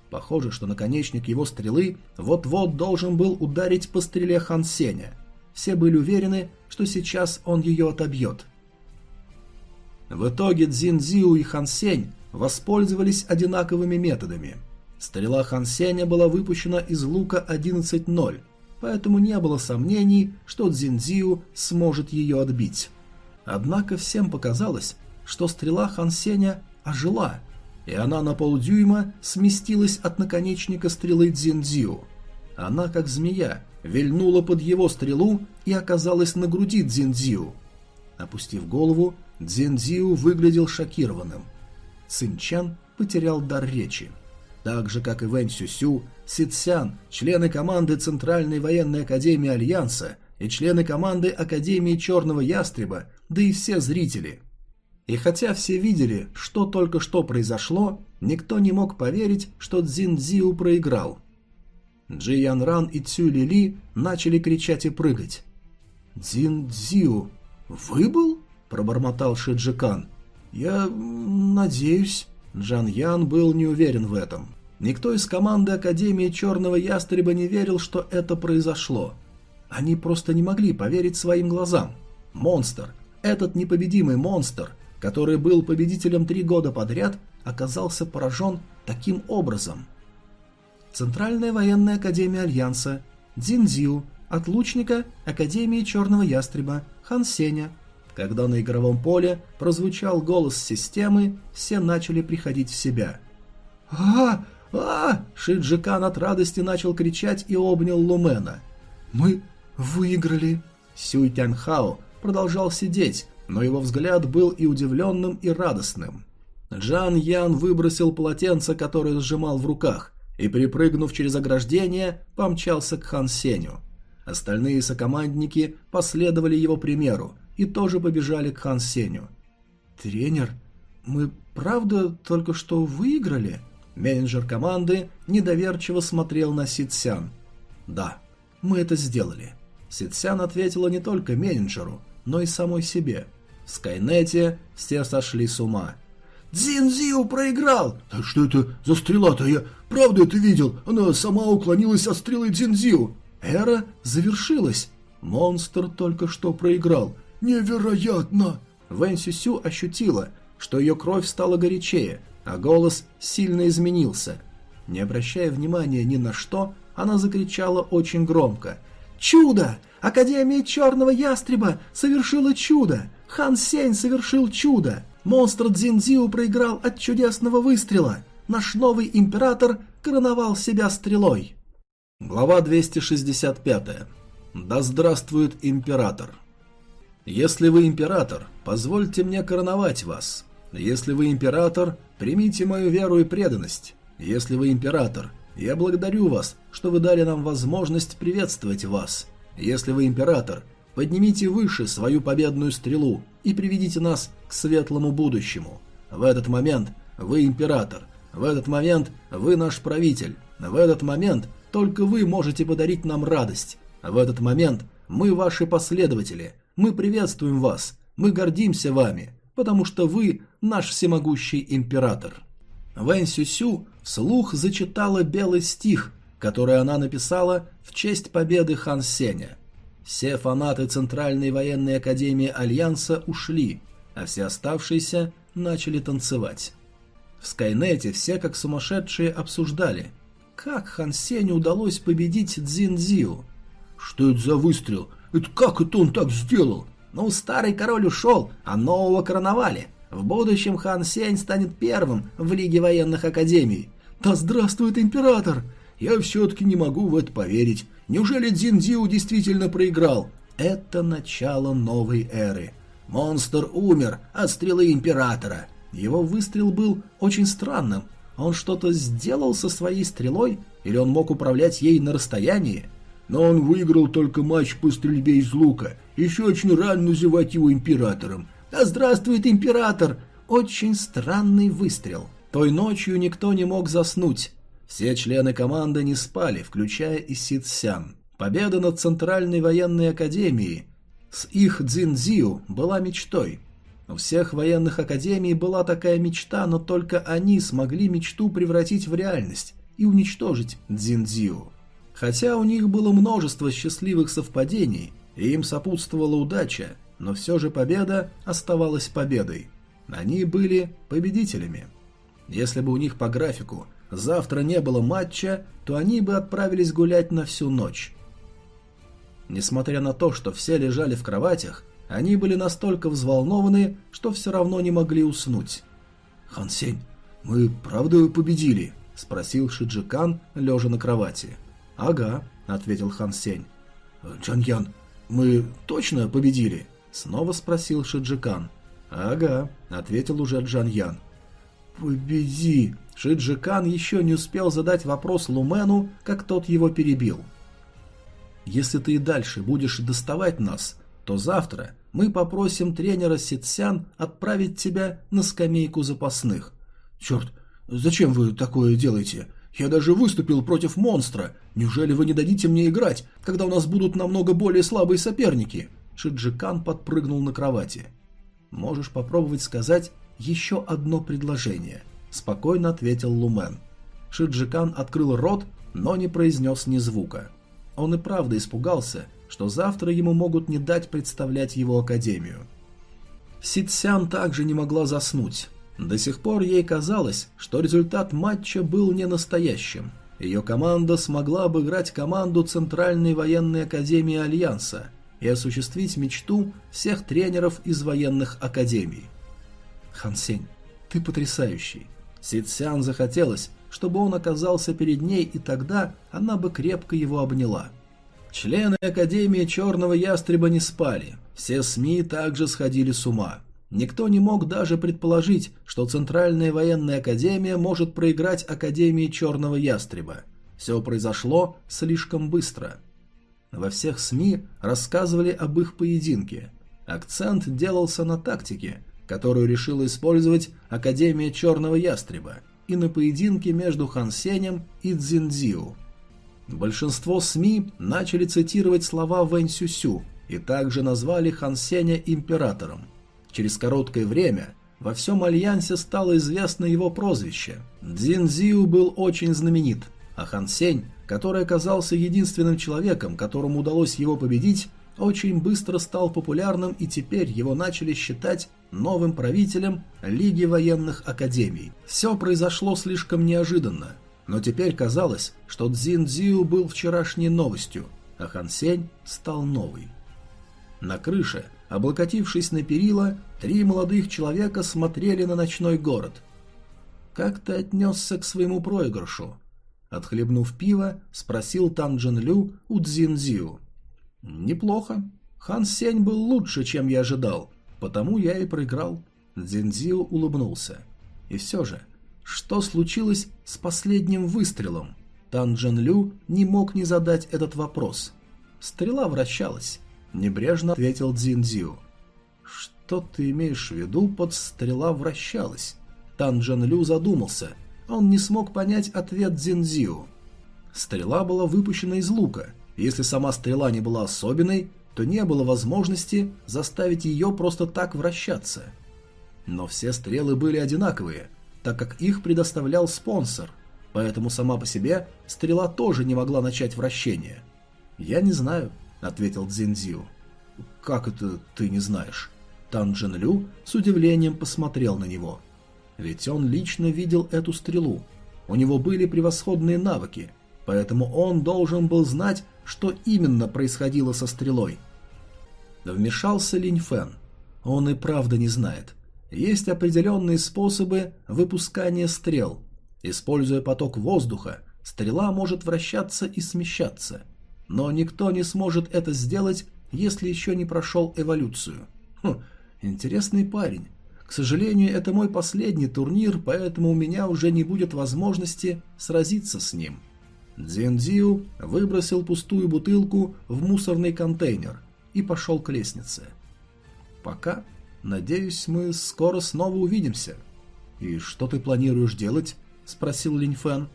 Похоже, что наконечник его стрелы вот-вот должен был ударить по стреле Хан Сеня. Все были уверены, что сейчас он ее отобьет. В итоге Цзиньцзю и Хан Сень воспользовались одинаковыми методами. Стрела Хан Сеня была выпущена из лука 11.0, поэтому не было сомнений, что Цзиньцзю сможет ее отбить. Однако всем показалось, что стрела Хан Сеня ожила, и она на полдюйма сместилась от наконечника стрелы Цзиньцзю. Она, как змея, вильнула под его стрелу и оказалась на груди Цзиньцзю. Опустив голову, Цзиньцзю выглядел шокированным. Цинчан потерял дар речи. Так же, как и Вэнь Сюсю, Ситсян, члены команды Центральной военной академии Альянса и члены команды Академии Черного Ястреба, да и все зрители. И хотя все видели, что только что произошло, никто не мог поверить, что Цзин Цзиу проиграл. Джи Ян Ран и Цю Ли Ли начали кричать и прыгать. «Цзин Цзиу выбыл?» – пробормотал Ши Джикан. «Я надеюсь...» Джан Ян был не уверен в этом. Никто из команды Академии Черного Ястреба не верил, что это произошло. Они просто не могли поверить своим глазам. Монстр, этот непобедимый монстр, который был победителем три года подряд, оказался поражен таким образом. Центральная военная академия Альянса, Дзинзю, отлучника Академии Черного Ястреба, Хан Сеня. Когда на игровом поле прозвучал голос системы, все начали приходить в себя. «А, а Шиджикан от радости начал кричать и обнял Лумена. «Мы выиграли!» Сюй Тяньхао продолжал сидеть, но его взгляд был и удивленным, и радостным. Джан Ян выбросил полотенце, которое сжимал в руках, и, перепрыгнув через ограждение, помчался к Хан Сеню. Остальные сокомандники последовали его примеру и тоже побежали к Хан Сеню. «Тренер, мы правда только что выиграли?» Менеджер команды недоверчиво смотрел на Ситсян. «Да, мы это сделали». Ситсян ответила не только менеджеру, но и самой себе. В Скайнете все сошли с ума. «Дзинзиу проиграл!» «А что это за стрела-то? Я правда это видел? Она сама уклонилась от стрелы Дзинзиу!» Эра завершилась. Монстр только что проиграл. «Невероятно!» Вэнь Сюсю ощутила, что ее кровь стала горячее, а голос сильно изменился. Не обращая внимания ни на что, она закричала очень громко. «Чудо! Академия Черного Ястреба совершила чудо! Хан Сень совершил чудо! Монстр Дзинзиу проиграл от чудесного выстрела! Наш новый император короновал себя стрелой!» Глава 265. Да здравствует император! Если вы император, позвольте мне короновать вас. Если вы император, примите мою веру и преданность. Если вы император, я благодарю вас, что вы дали нам возможность приветствовать вас. Если вы император, поднимите выше свою победную стрелу и приведите нас к светлому будущему. В этот момент вы император, в этот момент вы наш правитель, в этот момент только вы можете подарить нам радость. В этот момент мы ваши последователи, мы приветствуем вас, мы гордимся вами, потому что вы наш всемогущий император. Вэнь Сюсю вслух зачитала белый стих, который она написала в честь победы Хан Сеня. Все фанаты Центральной военной академии Альянса ушли, а все оставшиеся начали танцевать. В Скайнете все как сумасшедшие обсуждали, как Хан Сеню удалось победить Цзинзиу. «Что это за выстрел? Это как это он так сделал?» «Ну, старый король ушел, а нового короновали. В будущем Хан Сень станет первым в Лиге военных академий. Да здравствует император! Я все-таки не могу в это поверить. Неужели Дзиндзиу действительно проиграл? Это начало новой эры. Монстр умер от стрелы императора. Его выстрел был очень странным. Он что-то сделал со своей стрелой? Или он мог управлять ей на расстоянии? Но он выиграл только матч по стрельбе из лука. Еще очень рано называть его императором. «Да здравствует император!» Очень странный выстрел. Той ночью никто не мог заснуть. Все члены команды не спали, включая и Сид Сян. Победа над Центральной военной академией с их Цзинзиу была мечтой. У всех военных академий была такая мечта, но только они смогли мечту превратить в реальность и уничтожить Цзинзиу. Хотя у них было множество счастливых совпадений, и им сопутствовала удача, но все же победа оставалась победой. Они были победителями. Если бы у них по графику завтра не было матча, то они бы отправились гулять на всю ночь. Несмотря на то, что все лежали в кроватях, они были настолько взволнованы, что все равно не могли уснуть. «Хан Сень, мы правда победили?» – спросил Шиджикан, лежа на кровати. «Ага», – ответил Хан Сень. «Джан Ян, мы точно победили?» Снова спросил Шиджикан. «Ага», — ответил уже Джан Ян. «Победи!» Шиджикан еще не успел задать вопрос Лумену, как тот его перебил. «Если ты и дальше будешь доставать нас, то завтра мы попросим тренера Ситсян отправить тебя на скамейку запасных». «Черт, зачем вы такое делаете? Я даже выступил против монстра. Неужели вы не дадите мне играть, когда у нас будут намного более слабые соперники?» Шиджикан подпрыгнул на кровати. «Можешь попробовать сказать еще одно предложение», – спокойно ответил Лумен. Шиджикан открыл рот, но не произнес ни звука. Он и правда испугался, что завтра ему могут не дать представлять его академию. Ситсян также не могла заснуть. До сих пор ей казалось, что результат матча был не настоящим. Ее команда смогла обыграть команду Центральной военной академии Альянса, и осуществить мечту всех тренеров из военных академий. Хан Сень, ты потрясающий. Ситсян захотелось, чтобы он оказался перед ней, и тогда она бы крепко его обняла. Члены Академии Черного Ястреба не спали, все СМИ также сходили с ума. Никто не мог даже предположить, что Центральная военная академия может проиграть Академии Черного Ястреба. Все произошло слишком быстро. Во всех СМИ рассказывали об их поединке. Акцент делался на тактике, которую решила использовать Академия Черного Ястреба, и на поединке между Хан Сенем и Цзиндзиу. Большинство СМИ начали цитировать слова Вэнь Сюсю и также назвали Хан Сеня императором. Через короткое время во всем Альянсе стало известно его прозвище. Цзинзиу был очень знаменит, а Хан Сень который оказался единственным человеком, которому удалось его победить, очень быстро стал популярным и теперь его начали считать новым правителем Лиги военных академий. Все произошло слишком неожиданно, но теперь казалось, что Цзин Цзю был вчерашней новостью, а Хан Сень стал новый. На крыше, облокотившись на перила, три молодых человека смотрели на ночной город. «Как ты отнесся к своему проигрышу?» Отхлебнув пиво, спросил Тан Джин Лю у Цзин Цзю. «Неплохо. Хан Сень был лучше, чем я ожидал, потому я и проиграл». Дзинзио улыбнулся. «И все же, что случилось с последним выстрелом?» Тан Джен Лю не мог не задать этот вопрос. Стрела вращалась. Небрежно ответил Дзинзио. «Что ты имеешь в виду под «стрела вращалась»?» Тан Джен Лю задумался. Он не смог понять ответ Дзинзио. Стрела была выпущена из лука – если сама стрела не была особенной, то не было возможности заставить ее просто так вращаться. Но все стрелы были одинаковые, так как их предоставлял спонсор, поэтому сама по себе стрела тоже не могла начать вращение. «Я не знаю», — ответил Цзиньзю. «Как это ты не знаешь?» Тан Джин Лю с удивлением посмотрел на него. Ведь он лично видел эту стрелу. У него были превосходные навыки, поэтому он должен был знать, что именно происходило со стрелой. Вмешался Линь Фэн. Он и правда не знает. Есть определенные способы выпускания стрел. Используя поток воздуха, стрела может вращаться и смещаться. Но никто не сможет это сделать, если еще не прошел эволюцию. Хм, интересный парень. К сожалению, это мой последний турнир, поэтому у меня уже не будет возможности сразиться с ним. Дзиндзиу выбросил пустую бутылку в мусорный контейнер и пошел к лестнице. «Пока. Надеюсь, мы скоро снова увидимся». «И что ты планируешь делать?» – спросил Линь Фэн.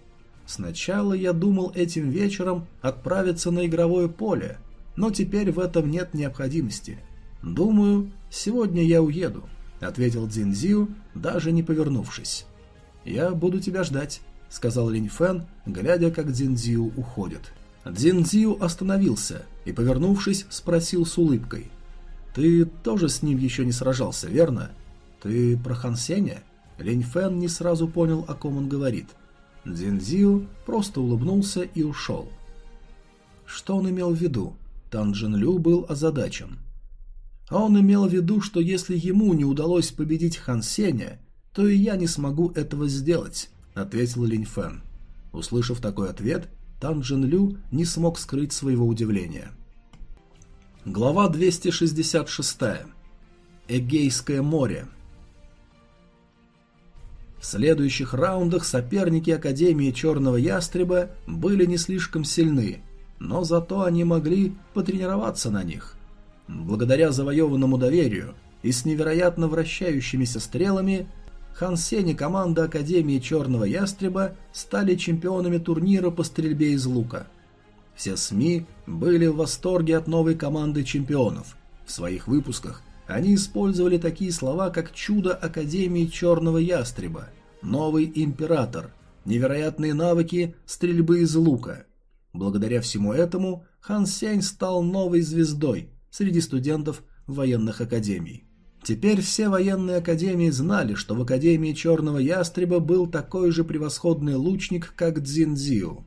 «Сначала я думал этим вечером отправиться на игровое поле, но теперь в этом нет необходимости. Думаю, сегодня я уеду», – ответил Дзинзиу, даже не повернувшись. «Я буду тебя ждать» сказал Линь Фэн, глядя, как Дзинзиу уходит. Дзинзиу остановился и, повернувшись, спросил с улыбкой. «Ты тоже с ним еще не сражался, верно? Ты про Хан Сеня?» Линь Фэн не сразу понял, о ком он говорит. Дзинзиу просто улыбнулся и ушел. Что он имел в виду? Тан Джин Лю был озадачен. А он имел в виду, что если ему не удалось победить Хан Сеня, то и я не смогу этого сделать, – ответил Линь Фэн. Услышав такой ответ, Тан Джин Лю не смог скрыть своего удивления. Глава 266. Эгейское море. В следующих раундах соперники Академии Черного Ястреба были не слишком сильны, но зато они могли потренироваться на них. Благодаря завоеванному доверию и с невероятно вращающимися стрелами Хан Сень и команда Академии Черного Ястреба стали чемпионами турнира по стрельбе из лука. Все СМИ были в восторге от новой команды чемпионов. В своих выпусках они использовали такие слова, как «Чудо Академии Черного Ястреба», «Новый Император», «Невероятные навыки стрельбы из лука». Благодаря всему этому Хан Сень стал новой звездой среди студентов военных академий. Теперь все военные академии знали, что в Академии Черного Ястреба был такой же превосходный лучник, как Дзинзиу.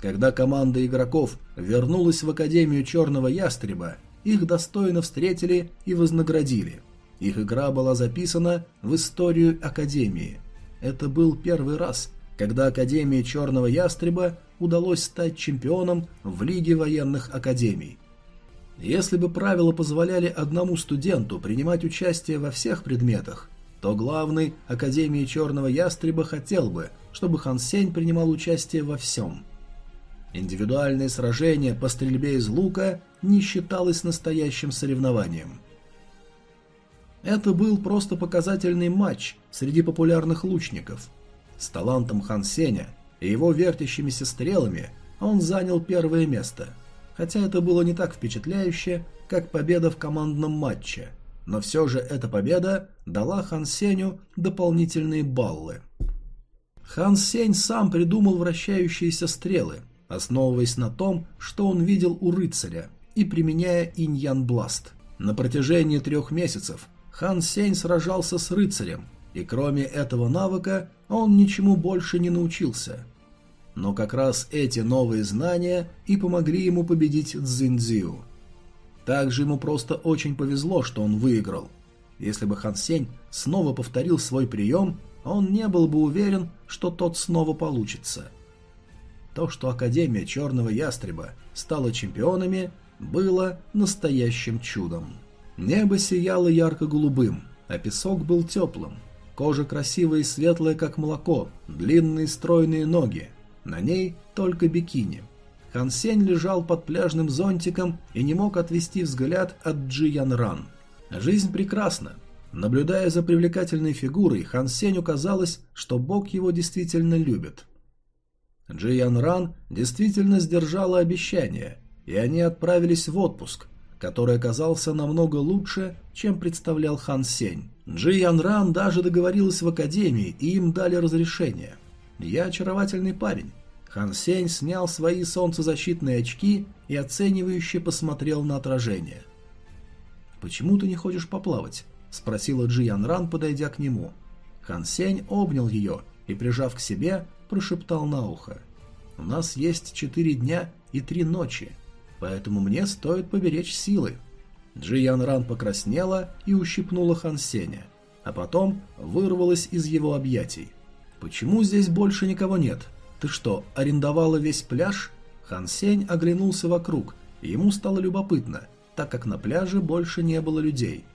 Когда команда игроков вернулась в Академию Черного Ястреба, их достойно встретили и вознаградили. Их игра была записана в историю Академии. Это был первый раз, когда Академии Черного Ястреба удалось стать чемпионом в Лиге военных академий. Если бы правила позволяли одному студенту принимать участие во всех предметах, то главный Академии Черного Ястреба хотел бы, чтобы Хан Сень принимал участие во всем. Индивидуальное сражение по стрельбе из лука не считалось настоящим соревнованием. Это был просто показательный матч среди популярных лучников. С талантом Хан Сеня и его вертящимися стрелами он занял первое место – хотя это было не так впечатляюще, как победа в командном матче, но все же эта победа дала Хан Сеню дополнительные баллы. Хан Сень сам придумал вращающиеся стрелы, основываясь на том, что он видел у рыцаря, и применяя иньян бласт. На протяжении трех месяцев Хан Сень сражался с рыцарем, и кроме этого навыка он ничему больше не научился. Но как раз эти новые знания и помогли ему победить Цзиньцзю. Также ему просто очень повезло, что он выиграл. Если бы Хан Сень снова повторил свой прием, он не был бы уверен, что тот снова получится. То, что Академия Черного Ястреба стала чемпионами, было настоящим чудом. Небо сияло ярко-голубым, а песок был теплым. Кожа красивая и светлая, как молоко, длинные стройные ноги. На ней только бикини. Хан Сень лежал под пляжным зонтиком и не мог отвести взгляд от Джи Ян Ран. Жизнь прекрасна. Наблюдая за привлекательной фигурой, Хан Сенью казалось, что Бог его действительно любит. Джи Ян Ран действительно сдержала обещание, и они отправились в отпуск, который оказался намного лучше, чем представлял Хан Сень. Джи Ян Ран даже договорилась в академии, и им дали разрешение. Я очаровательный парень. Хан Сень снял свои солнцезащитные очки и оценивающе посмотрел на отражение. «Почему ты не хочешь поплавать?» – спросила Джи Ян Ран, подойдя к нему. Хан Сень обнял ее и, прижав к себе, прошептал на ухо. «У нас есть четыре дня и три ночи, поэтому мне стоит поберечь силы». Джи Ян Ран покраснела и ущипнула Хан Сеня, а потом вырвалась из его объятий. «Почему здесь больше никого нет? Ты что, арендовала весь пляж?» Хан Сень оглянулся вокруг, и ему стало любопытно, так как на пляже больше не было людей.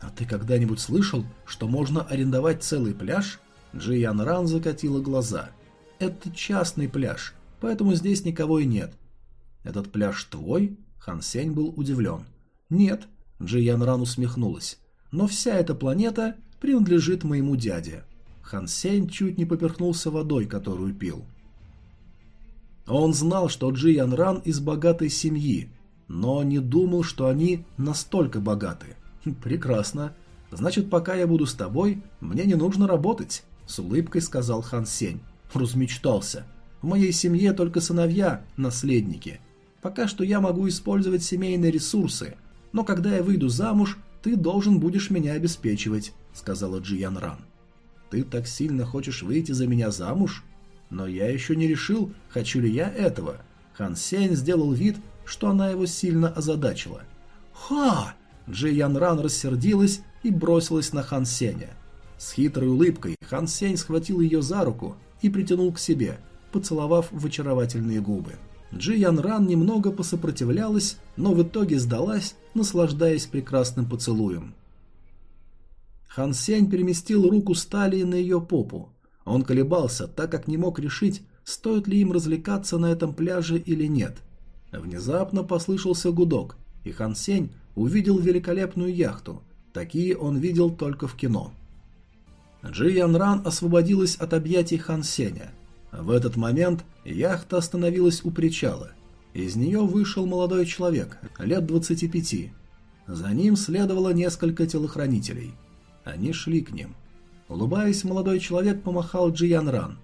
«А ты когда-нибудь слышал, что можно арендовать целый пляж?» Джи Ян Ран закатила глаза. «Это частный пляж, поэтому здесь никого и нет». «Этот пляж твой?» Хан Сень был удивлен. «Нет», — Джиян Ран усмехнулась, — «но вся эта планета принадлежит моему дяде». Хан Сень чуть не поперхнулся водой, которую пил. Он знал, что Джи Ран из богатой семьи, но не думал, что они настолько богаты. «Хм, «Прекрасно. Значит, пока я буду с тобой, мне не нужно работать», — с улыбкой сказал Хан Сень. Размечтался. «В моей семье только сыновья — наследники. Пока что я могу использовать семейные ресурсы, но когда я выйду замуж, ты должен будешь меня обеспечивать», — сказала Джиян Ран. «Ты так сильно хочешь выйти за меня замуж? Но я еще не решил, хочу ли я этого». Хан Сень сделал вид, что она его сильно озадачила. «Ха!» Джиян Ран рассердилась и бросилась на Хан Сеня. С хитрой улыбкой Хан Сень схватил ее за руку и притянул к себе, поцеловав в очаровательные губы. Джи Ян Ран немного посопротивлялась, но в итоге сдалась, наслаждаясь прекрасным поцелуем. Хан Сень переместил руку с талии на ее попу. Он колебался, так как не мог решить, стоит ли им развлекаться на этом пляже или нет. Внезапно послышался гудок, и Хан Сень увидел великолепную яхту. Такие он видел только в кино. Джи Ян Ран освободилась от объятий Хан Сеня. В этот момент яхта остановилась у причала. Из нее вышел молодой человек, лет 25. За ним следовало несколько телохранителей. Они шли к ним. Улыбаясь, молодой человек помахал Джиян Ран.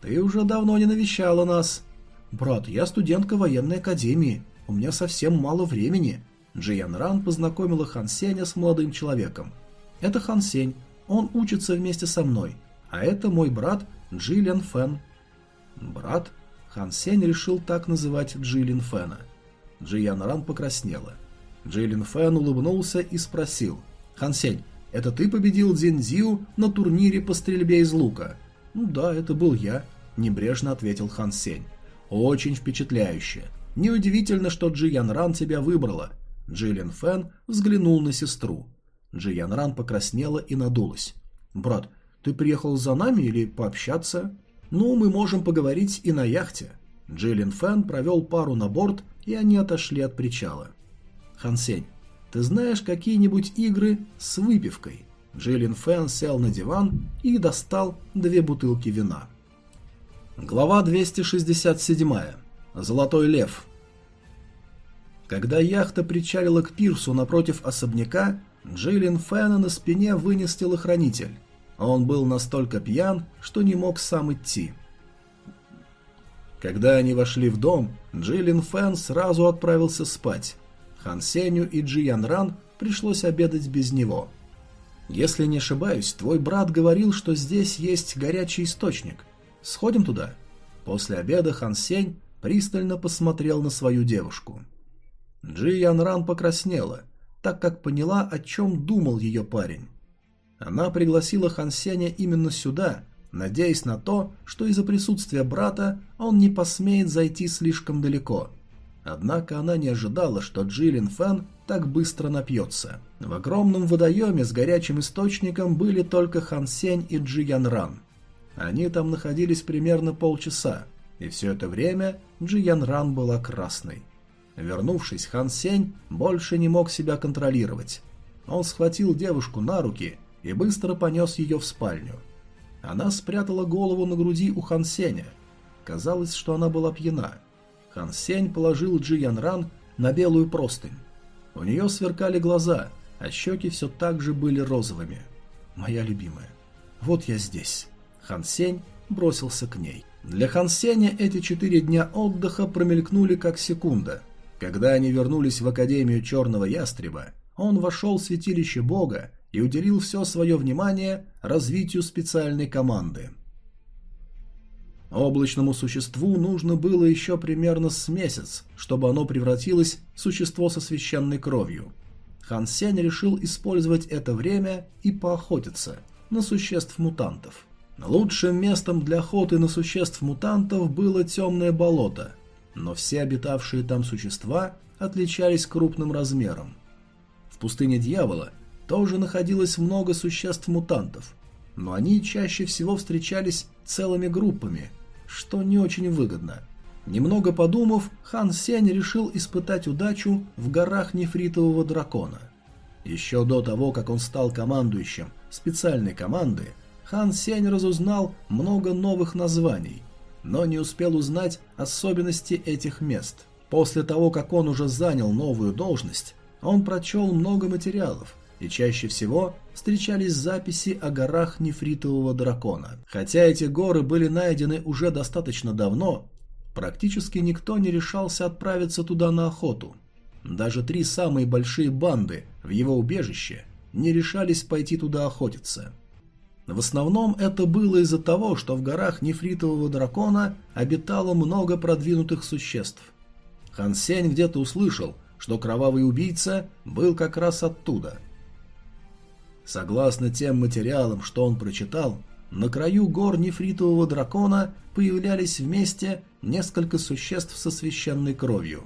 «Ты уже давно не навещала нас». «Брат, я студентка военной академии. У меня совсем мало времени». Джиян Ран познакомила Хан Сеня с молодым человеком. «Это Хан Сень. Он учится вместе со мной. А это мой брат Джиллиан Фэн. Брат? Хан Сень решил так называть Джиллин Фэна. Джиян Ран покраснела. Джиллин Фэн улыбнулся и спросил. «Хан Сень, это ты победил Дзинзиу на турнире по стрельбе из лука?» «Ну да, это был я», – небрежно ответил Хан Сень. «Очень впечатляюще. Неудивительно, что Джи Ян Ран тебя выбрала». Джиллин Фэн взглянул на сестру. Джи Ян Ран покраснела и надулась. «Брат, ты приехал за нами или пообщаться? Ну, мы можем поговорить и на яхте. Джиллин Фэн провел пару на борт, и они отошли от причала. Хансень, ты знаешь какие-нибудь игры с выпивкой? Джиллин Фэн сел на диван и достал две бутылки вина. Глава 267. Золотой лев. Когда яхта причалила к пирсу напротив особняка, Джиллин Фэна на спине вынес телохранитель а он был настолько пьян, что не мог сам идти. Когда они вошли в дом, Джилин Фэн сразу отправился спать. Хан Сеню и Джи Ян Ран пришлось обедать без него. «Если не ошибаюсь, твой брат говорил, что здесь есть горячий источник. Сходим туда?» После обеда Хан Сень пристально посмотрел на свою девушку. Джи Ян Ран покраснела, так как поняла, о чем думал ее парень. Она пригласила Хан Сеня именно сюда, надеясь на то, что из-за присутствия брата он не посмеет зайти слишком далеко. Однако она не ожидала, что Джилин Фэн так быстро напьется. В огромном водоеме с горячим источником были только Хан Сень и Джи Ян Ран. Они там находились примерно полчаса, и все это время Джи Ян Ран была красной. Вернувшись, Хан Сень больше не мог себя контролировать. Он схватил девушку на руки и быстро понес ее в спальню – она спрятала голову на груди у Хан Сеня. Казалось, что она была пьяна. Хан Сень положил Джи Ян Ран на белую простынь. У нее сверкали глаза, а щеки все так же были розовыми. «Моя любимая, вот я здесь». Хан Сень бросился к ней. Для Хан Сеня эти четыре дня отдыха промелькнули как секунда. Когда они вернулись в Академию Черного Ястреба, он вошел в святилище Бога и уделил все свое внимание развитию специальной команды. Облачному существу нужно было еще примерно с месяц, чтобы оно превратилось в существо со священной кровью. Хан Сень решил использовать это время и поохотиться на существ-мутантов. Лучшим местом для охоты на существ-мутантов было темное болото, но все обитавшие там существа отличались крупным размером. В пустыне дьявола тоже находилось много существ-мутантов, но они чаще всего встречались целыми группами, что не очень выгодно. Немного подумав, Хан Сень решил испытать удачу в горах нефритового дракона. Еще до того, как он стал командующим специальной команды, Хан Сень разузнал много новых названий, но не успел узнать особенности этих мест. После того, как он уже занял новую должность, он прочел много материалов, и чаще всего встречались записи о горах нефритового дракона. Хотя эти горы были найдены уже достаточно давно, практически никто не решался отправиться туда на охоту. Даже три самые большие банды в его убежище не решались пойти туда охотиться. В основном это было из-за того, что в горах нефритового дракона обитало много продвинутых существ. Хан Сень где-то услышал, что кровавый убийца был как раз оттуда – Согласно тем материалам, что он прочитал, на краю гор нефритового дракона появлялись вместе несколько существ со священной кровью.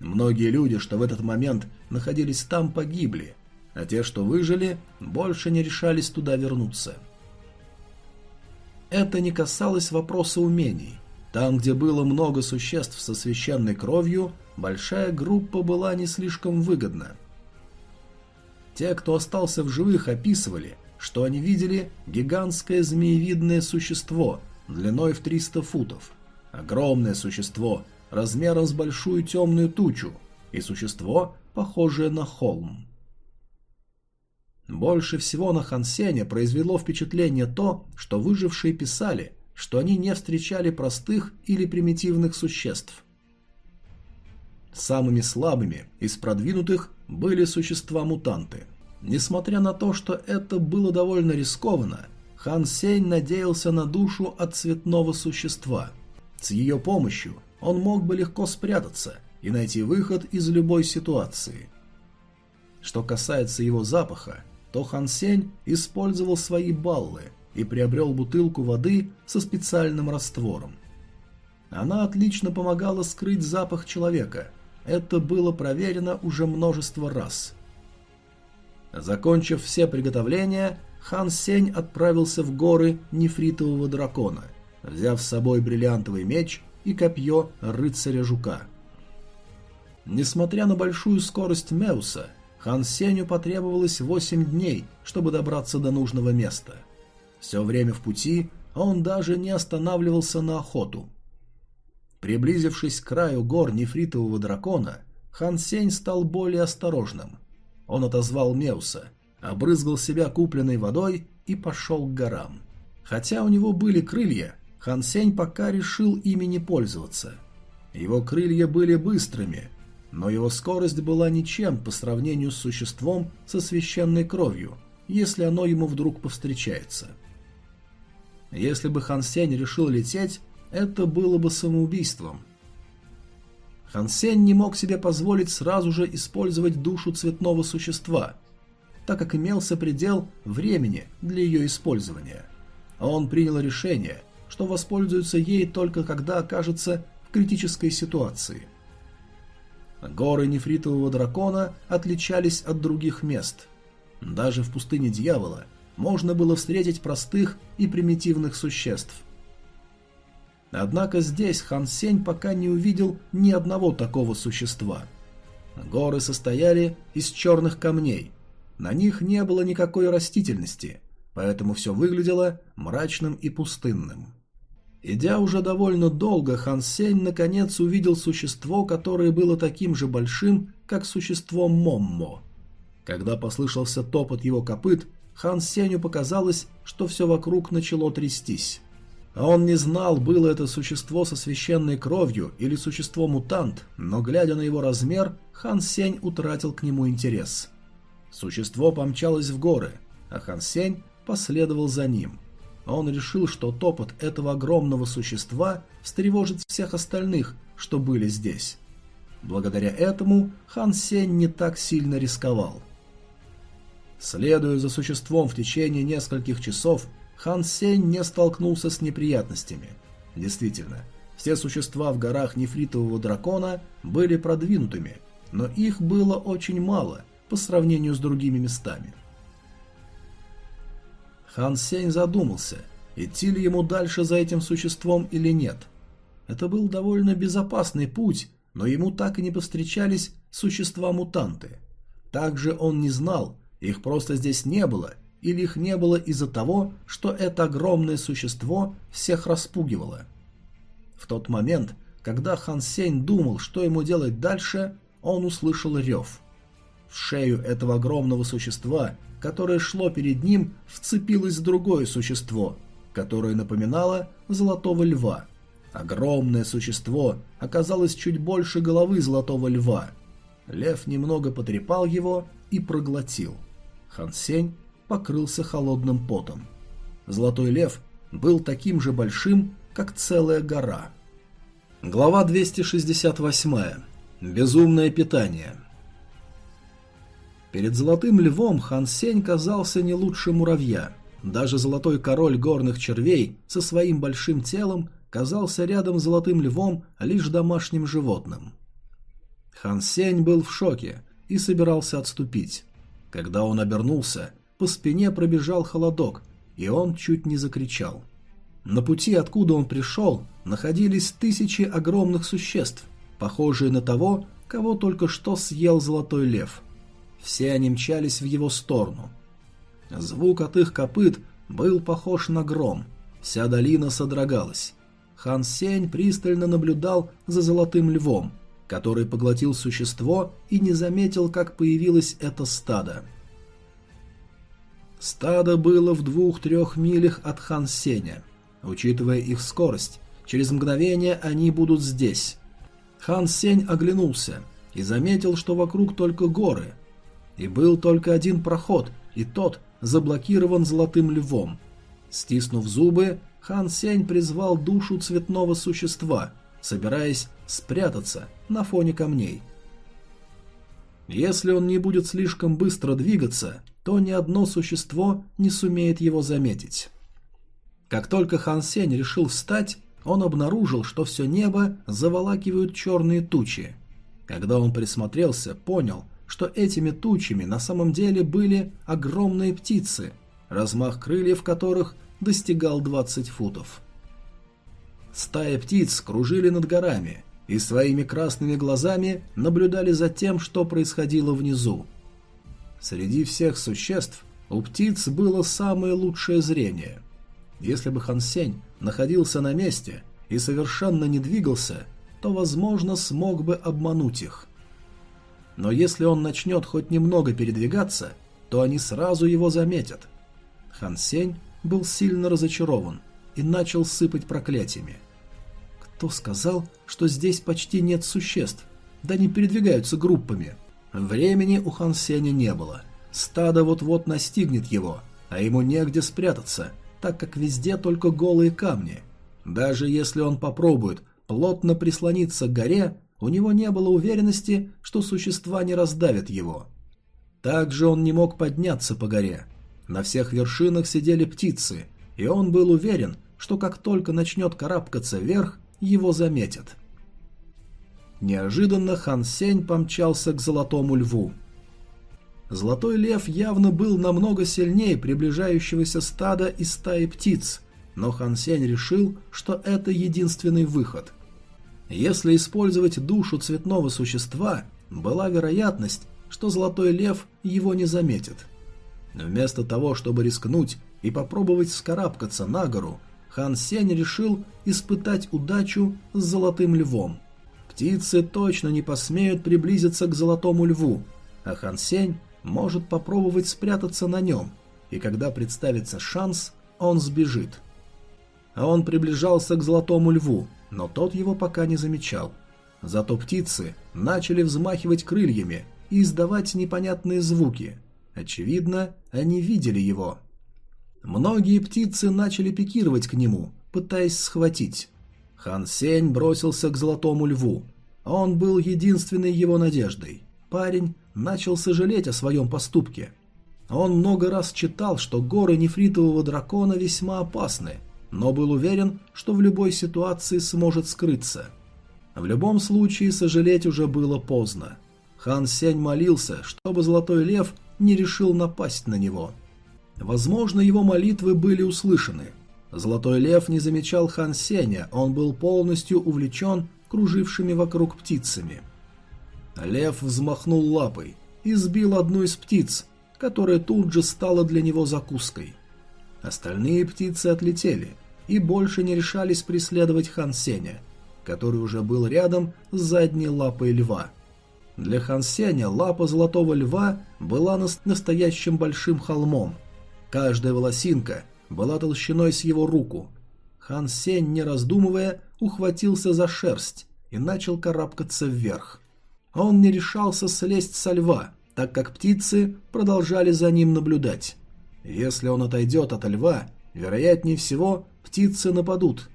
Многие люди, что в этот момент находились там, погибли, а те, что выжили, больше не решались туда вернуться. Это не касалось вопроса умений. Там, где было много существ со священной кровью, большая группа была не слишком выгодна. Те, кто остался в живых, описывали, что они видели гигантское змеевидное существо длиной в 300 футов. Огромное существо, размером с большую темную тучу, и существо, похожее на холм. Больше всего на Хансене произвело впечатление то, что выжившие писали, что они не встречали простых или примитивных существ. Самыми слабыми из продвинутых были существа-мутанты. Несмотря на то, что это было довольно рискованно, Хан Сень надеялся на душу от цветного существа. С ее помощью он мог бы легко спрятаться и найти выход из любой ситуации. Что касается его запаха, то Хан Сень использовал свои баллы и приобрел бутылку воды со специальным раствором. Она отлично помогала скрыть запах человека – это было проверено уже множество раз. Закончив все приготовления, Хан Сень отправился в горы нефритового дракона, взяв с собой бриллиантовый меч и копье рыцаря-жука. Несмотря на большую скорость Меуса, Хан Сенью потребовалось 8 дней, чтобы добраться до нужного места. Все время в пути он даже не останавливался на охоту – Приблизившись к краю гор нефритового дракона, Хан Сень стал более осторожным. Он отозвал Меуса, обрызгал себя купленной водой и пошел к горам. Хотя у него были крылья, Хан Сень пока решил ими не пользоваться. Его крылья были быстрыми, но его скорость была ничем по сравнению с существом со священной кровью, если оно ему вдруг повстречается. Если бы Хан Сень решил лететь, это было бы самоубийством. Хан Сень не мог себе позволить сразу же использовать душу цветного существа, так как имелся предел времени для ее использования. Он принял решение, что воспользуется ей только когда окажется в критической ситуации. Горы нефритового дракона отличались от других мест. Даже в пустыне дьявола можно было встретить простых и примитивных существ. Однако здесь Хан Сень пока не увидел ни одного такого существа. Горы состояли из черных камней. На них не было никакой растительности, поэтому все выглядело мрачным и пустынным. Идя уже довольно долго, Хан Сень наконец увидел существо, которое было таким же большим, как существо Моммо. Когда послышался топот его копыт, Хан Сенью показалось, что все вокруг начало трястись. А он не знал, было это существо со священной кровью или существо-мутант, но, глядя на его размер, Хан Сень утратил к нему интерес. Существо помчалось в горы, а Хан Сень последовал за ним. Он решил, что топот этого огромного существа встревожит всех остальных, что были здесь. Благодаря этому Хан Сень не так сильно рисковал. Следуя за существом в течение нескольких часов, Хан Сень не столкнулся с неприятностями. Действительно, все существа в горах нефритового дракона были продвинутыми, но их было очень мало по сравнению с другими местами. Хан Сень задумался, идти ли ему дальше за этим существом или нет. Это был довольно безопасный путь, но ему так и не повстречались существа-мутанты. Также он не знал, их просто здесь не было, или их не было из-за того, что это огромное существо всех распугивало. В тот момент, когда Хан Сень думал, что ему делать дальше, он услышал рев. В шею этого огромного существа которое шло перед ним, вцепилось другое существо, которое напоминало золотого льва. Огромное существо оказалось чуть больше головы золотого льва. Лев немного потрепал его и проглотил. Хансень покрылся холодным потом. Золотой лев был таким же большим, как целая гора. Глава 268. Безумное питание. Перед золотым львом Хан Сень казался не лучше муравья. Даже золотой король горных червей со своим большим телом казался рядом с золотым львом лишь домашним животным. Хан Сень был в шоке и собирался отступить. Когда он обернулся, по спине пробежал холодок, и он чуть не закричал. На пути, откуда он пришел, находились тысячи огромных существ, похожие на того, кого только что съел золотой лев – все они мчались в его сторону. Звук от их копыт был похож на гром. Вся долина содрогалась. Хан Сень пристально наблюдал за золотым львом, который поглотил существо и не заметил, как появилось это стадо. Стадо было в двух-трех милях от Хан Сеня. Учитывая их скорость, через мгновение они будут здесь. Хан Сень оглянулся и заметил, что вокруг только горы, и был только один проход, и тот заблокирован золотым львом. Стиснув зубы, Хан Сень призвал душу цветного существа, собираясь спрятаться на фоне камней. Если он не будет слишком быстро двигаться, то ни одно существо не сумеет его заметить. Как только Хан Сень решил встать, он обнаружил, что все небо заволакивают черные тучи. Когда он присмотрелся, понял, что этими тучами на самом деле были огромные птицы, размах крыльев которых достигал 20 футов. Стая птиц кружили над горами и своими красными глазами наблюдали за тем, что происходило внизу. Среди всех существ у птиц было самое лучшее зрение. Если бы Хан Сень находился на месте и совершенно не двигался, то, возможно, смог бы обмануть их. Но если он начнет хоть немного передвигаться, то они сразу его заметят. Хан Сень был сильно разочарован. и начал сыпать проклятиями. Кто сказал, что здесь почти нет существ? Да не передвигаются группами. Времени у Хан Сеня не было. Стадо вот-вот настигнет его, а ему негде спрятаться, так как везде только голые камни. Даже если он попробует плотно прислониться к горе, у него не было уверенности, что существа не раздавят его. Также он не мог подняться по горе. На всех вершинах сидели птицы, и он был уверен, что как только начнет карабкаться вверх, его заметят. Неожиданно Хан Сень помчался к Золотому Льву. Золотой Лев явно был намного сильнее приближающегося стада и стаи птиц, но Хан Сень решил, что это единственный выход. Если использовать душу цветного существа, была вероятность, что Золотой Лев его не заметит. Вместо того, чтобы рискнуть и попробовать вскарабкаться на гору, Хан Сень решил испытать удачу с Золотым Львом. Птицы точно не посмеют приблизиться к Золотому Льву, а Хан Сень может попробовать спрятаться на нем, и когда представится шанс, он сбежит. А он приближался к Золотому Льву, но тот его пока не замечал. Зато птицы начали взмахивать крыльями и издавать непонятные звуки. Очевидно, они видели его. Многие птицы начали пикировать к нему, пытаясь схватить. Хан Сень бросился к Золотому Льву. Он был единственной его надеждой. Парень начал сожалеть о своем поступке. Он много раз читал, что горы нефритового дракона весьма опасны, но был уверен, что в любой ситуации сможет скрыться. В любом случае сожалеть уже было поздно. Хан Сень молился, чтобы Золотой Лев не решил напасть на него. Возможно, его молитвы были услышаны. Золотой Лев не замечал Хан Сеня, он был полностью увлечен кружившими вокруг птицами. Лев взмахнул лапой и сбил одну из птиц, которая тут же стала для него закуской. Остальные птицы отлетели и больше не решались преследовать Хан Сеня, который уже был рядом с задней лапой льва. Для Хан Сеня лапа золотого льва была настоящим большим холмом. Каждая волосинка была толщиной с его руку. Хан Сень, не раздумывая, ухватился за шерсть и начал карабкаться вверх. Он не решался слезть со льва, так как птицы продолжали за ним наблюдать. Если он отойдет от льва, вероятнее всего, птицы нападут.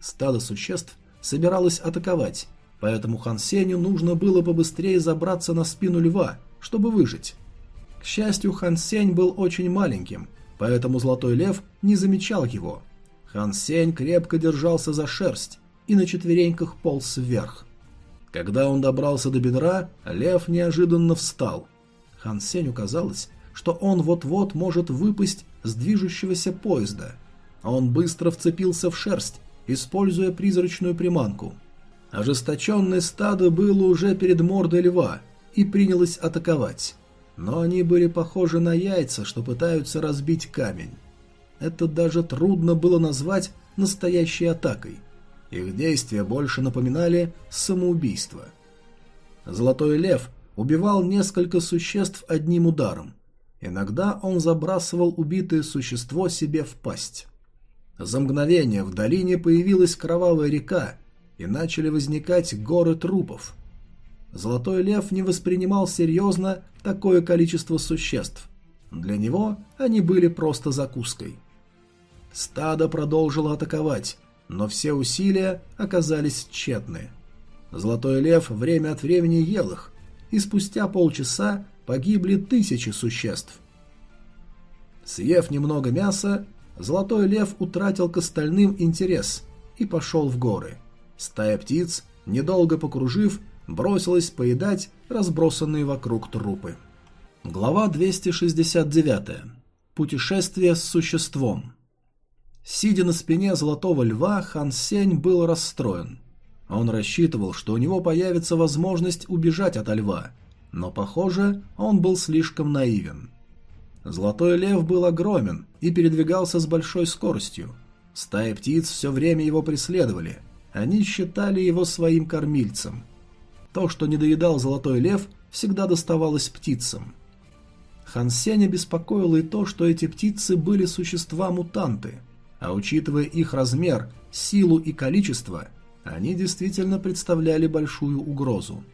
Стадо существ собиралось атаковать, поэтому Хан Сеню нужно было побыстрее забраться на спину льва, чтобы выжить. К счастью, Хан Сень был очень маленьким, поэтому Золотой Лев не замечал его. Хан Сень крепко держался за шерсть и на четвереньках полз вверх. Когда он добрался до бедра, Лев неожиданно встал. Хан Сенью казалось, что он вот-вот может выпасть с движущегося поезда. Он быстро вцепился в шерсть, используя призрачную приманку. Ожесточенное стадо было уже перед мордой льва и принялось атаковать но они были похожи на яйца, что пытаются разбить камень. Это даже трудно было назвать настоящей атакой. Их действия больше напоминали самоубийство. Золотой лев убивал несколько существ одним ударом. Иногда он забрасывал убитое существо себе в пасть. За мгновение в долине появилась кровавая река, и начали возникать горы трупов – Золотой лев не воспринимал серьезно такое количество существ. Для него они были просто закуской. Стадо продолжило атаковать, но все усилия оказались тщетны. Золотой лев время от времени ел их, и спустя полчаса погибли тысячи существ. Съев немного мяса, Золотой лев утратил к остальным интерес и пошел в горы. Стая птиц, недолго покружив, бросилась поедать разбросанные вокруг трупы. Глава 269. Путешествие с существом. Сидя на спине золотого льва, Хан Сень был расстроен. Он рассчитывал, что у него появится возможность убежать от льва, но, похоже, он был слишком наивен. Золотой лев был огромен и передвигался с большой скоростью. Стаи птиц все время его преследовали. Они считали его своим кормильцем – то, что не доедал Золотой Лев, всегда доставалось птицам. Хан Сеня беспокоило и то, что эти птицы были существа-мутанты. А учитывая их размер, силу и количество, они действительно представляли большую угрозу.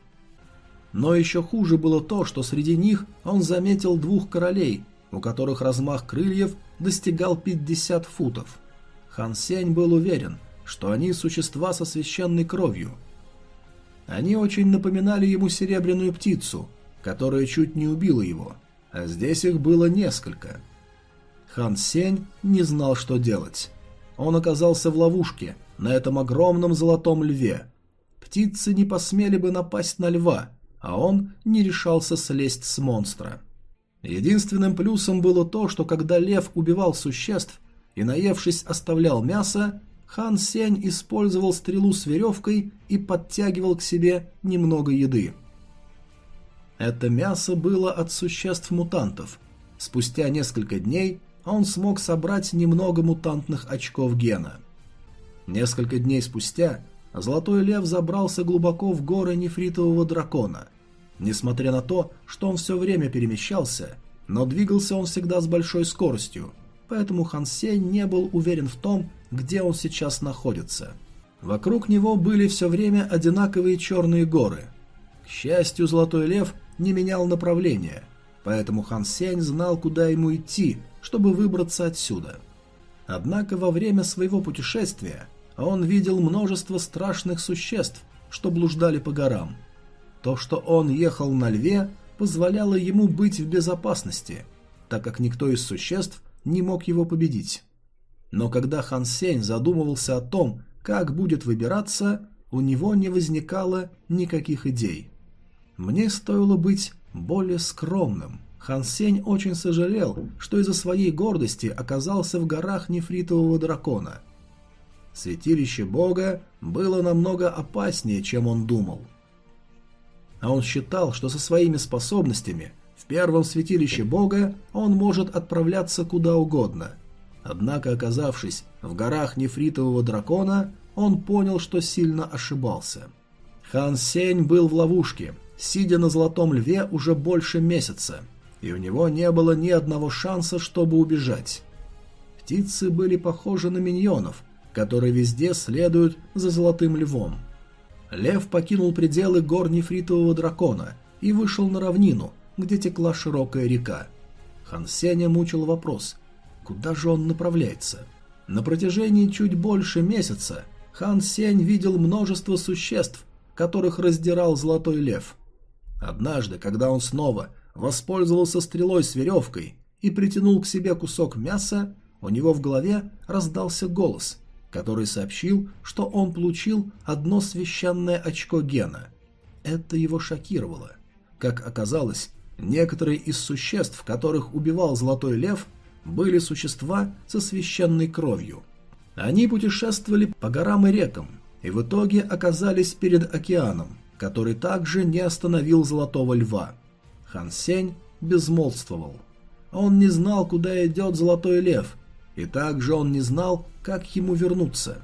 Но еще хуже было то, что среди них он заметил двух королей, у которых размах крыльев достигал 50 футов. Хан Сень был уверен, что они существа со священной кровью. Они очень напоминали ему серебряную птицу, которая чуть не убила его, а здесь их было несколько. Хан Сень не знал, что делать. Он оказался в ловушке на этом огромном золотом льве. Птицы не посмели бы напасть на льва, а он не решался слезть с монстра. Единственным плюсом было то, что когда лев убивал существ и, наевшись, оставлял мясо, хан Сень использовал стрелу с веревкой и подтягивал к себе немного еды. Это мясо было от существ-мутантов. Спустя несколько дней он смог собрать немного мутантных очков гена. Несколько дней спустя Золотой Лев забрался глубоко в горы нефритового дракона. Несмотря на то, что он все время перемещался, но двигался он всегда с большой скоростью, поэтому Хан Сень не был уверен в том, где он сейчас находится. Вокруг него были все время одинаковые черные горы. К счастью, Золотой Лев не менял направления, поэтому Хан Сень знал, куда ему идти, чтобы выбраться отсюда. Однако во время своего путешествия он видел множество страшных существ, что блуждали по горам. То, что он ехал на льве, позволяло ему быть в безопасности, так как никто из существ не мог его победить. Но когда Хан Сень задумывался о том, как будет выбираться, у него не возникало никаких идей. Мне стоило быть более скромным. Хан Сень очень сожалел, что из-за своей гордости оказался в горах нефритового дракона. Святилище бога было намного опаснее, чем он думал. А он считал, что со своими способностями первом святилище бога он может отправляться куда угодно. Однако, оказавшись в горах нефритового дракона, он понял, что сильно ошибался. Хан Сень был в ловушке, сидя на Золотом Льве уже больше месяца, и у него не было ни одного шанса, чтобы убежать. Птицы были похожи на миньонов, которые везде следуют за Золотым Львом. Лев покинул пределы гор нефритового дракона и вышел на равнину, где текла широкая река. Хан Сеня мучил вопрос, куда же он направляется? На протяжении чуть больше месяца Хан Сень видел множество существ, которых раздирал Золотой Лев. Однажды, когда он снова воспользовался стрелой с веревкой и притянул к себе кусок мяса, у него в голове раздался голос, который сообщил, что он получил одно священное очко гена. Это его шокировало. Как оказалось, некоторые из существ, которых убивал Золотой Лев, были существа со священной кровью. Они путешествовали по горам и рекам, и в итоге оказались перед океаном, который также не остановил Золотого Льва. Хан Сень безмолвствовал. Он не знал, куда идет Золотой Лев, и также он не знал, как ему вернуться.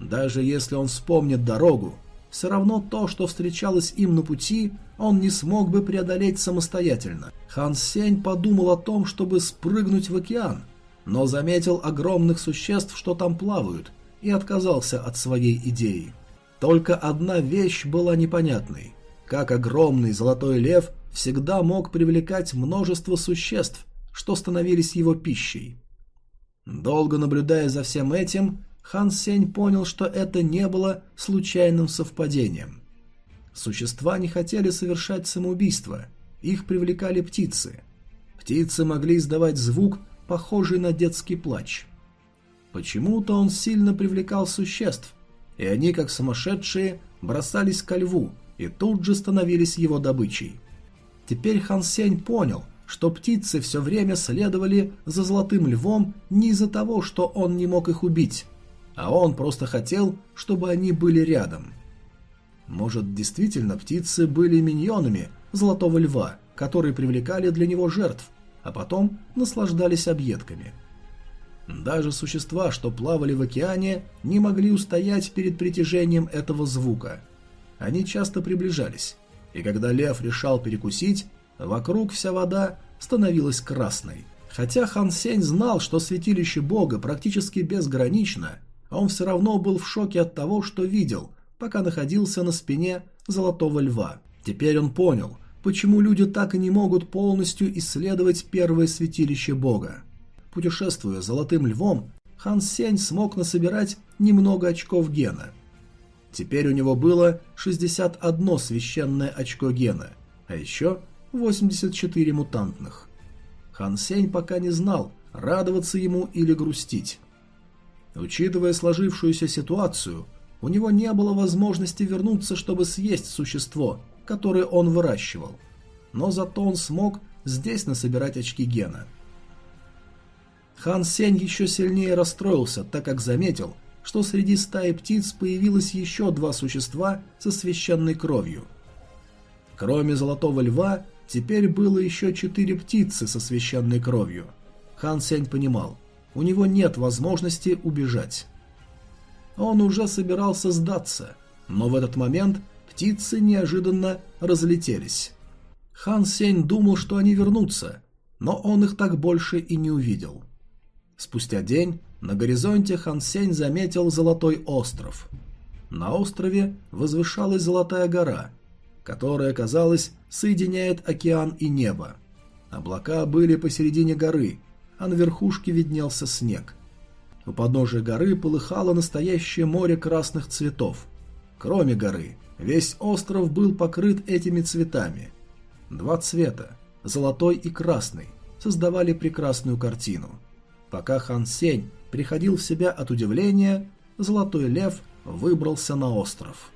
Даже если он вспомнит дорогу, все равно то, что встречалось им на пути, он не смог бы преодолеть самостоятельно. Хан Сень подумал о том, чтобы спрыгнуть в океан, но заметил огромных существ, что там плавают, и отказался от своей идеи. Только одна вещь была непонятной. Как огромный золотой лев всегда мог привлекать множество существ, что становились его пищей. Долго наблюдая за всем этим, Хан Сень понял, что это не было случайным совпадением. Существа не хотели совершать самоубийство, их привлекали птицы. Птицы могли издавать звук, похожий на детский плач. Почему-то он сильно привлекал существ, и они, как сумасшедшие, бросались ко льву и тут же становились его добычей. Теперь Хан Сень понял, что птицы все время следовали за Золотым Львом не из-за того, что он не мог их убить, а он просто хотел, чтобы они были рядом. Может, действительно птицы были миньонами Золотого Льва, которые привлекали для него жертв, а потом наслаждались объедками – даже существа, что плавали в океане, не могли устоять перед притяжением этого звука. Они часто приближались, и когда лев решал перекусить, вокруг вся вода становилась красной. Хотя Хан Сень знал, что святилище бога практически безгранично, он все равно был в шоке от того, что видел, пока находился на спине золотого льва. Теперь он понял, почему люди так и не могут полностью исследовать первое святилище бога. Путешествуя золотым львом, Хан Сень смог насобирать немного очков гена. Теперь у него было 61 священное очко гена, а еще 84 мутантных. Хан Сень пока не знал, радоваться ему или грустить. Учитывая сложившуюся ситуацию, у него не было возможности вернуться, чтобы съесть существо, которое он выращивал. Но зато он смог здесь насобирать очки гена. Хан Сень еще сильнее расстроился, так как заметил, что среди стаи птиц появилось еще два существа со священной кровью. Кроме золотого льва, Теперь было еще четыре птицы со священной кровью. Хан Сень понимал, у него нет возможности убежать. Он уже собирался сдаться, но в этот момент птицы неожиданно разлетелись. Хан Сень думал, что они вернутся, но он их так больше и не увидел. Спустя день на горизонте Хан Сень заметил Золотой остров. На острове возвышалась Золотая гора, которая, казалось, соединяет океан и небо. Облака были посередине горы, а на верхушке виднелся снег. У подножия горы полыхало настоящее море красных цветов. Кроме горы, весь остров был покрыт этими цветами. Два цвета, золотой и красный, создавали прекрасную картину. Пока Хан Сень приходил в себя от удивления, Золотой Лев выбрался на остров.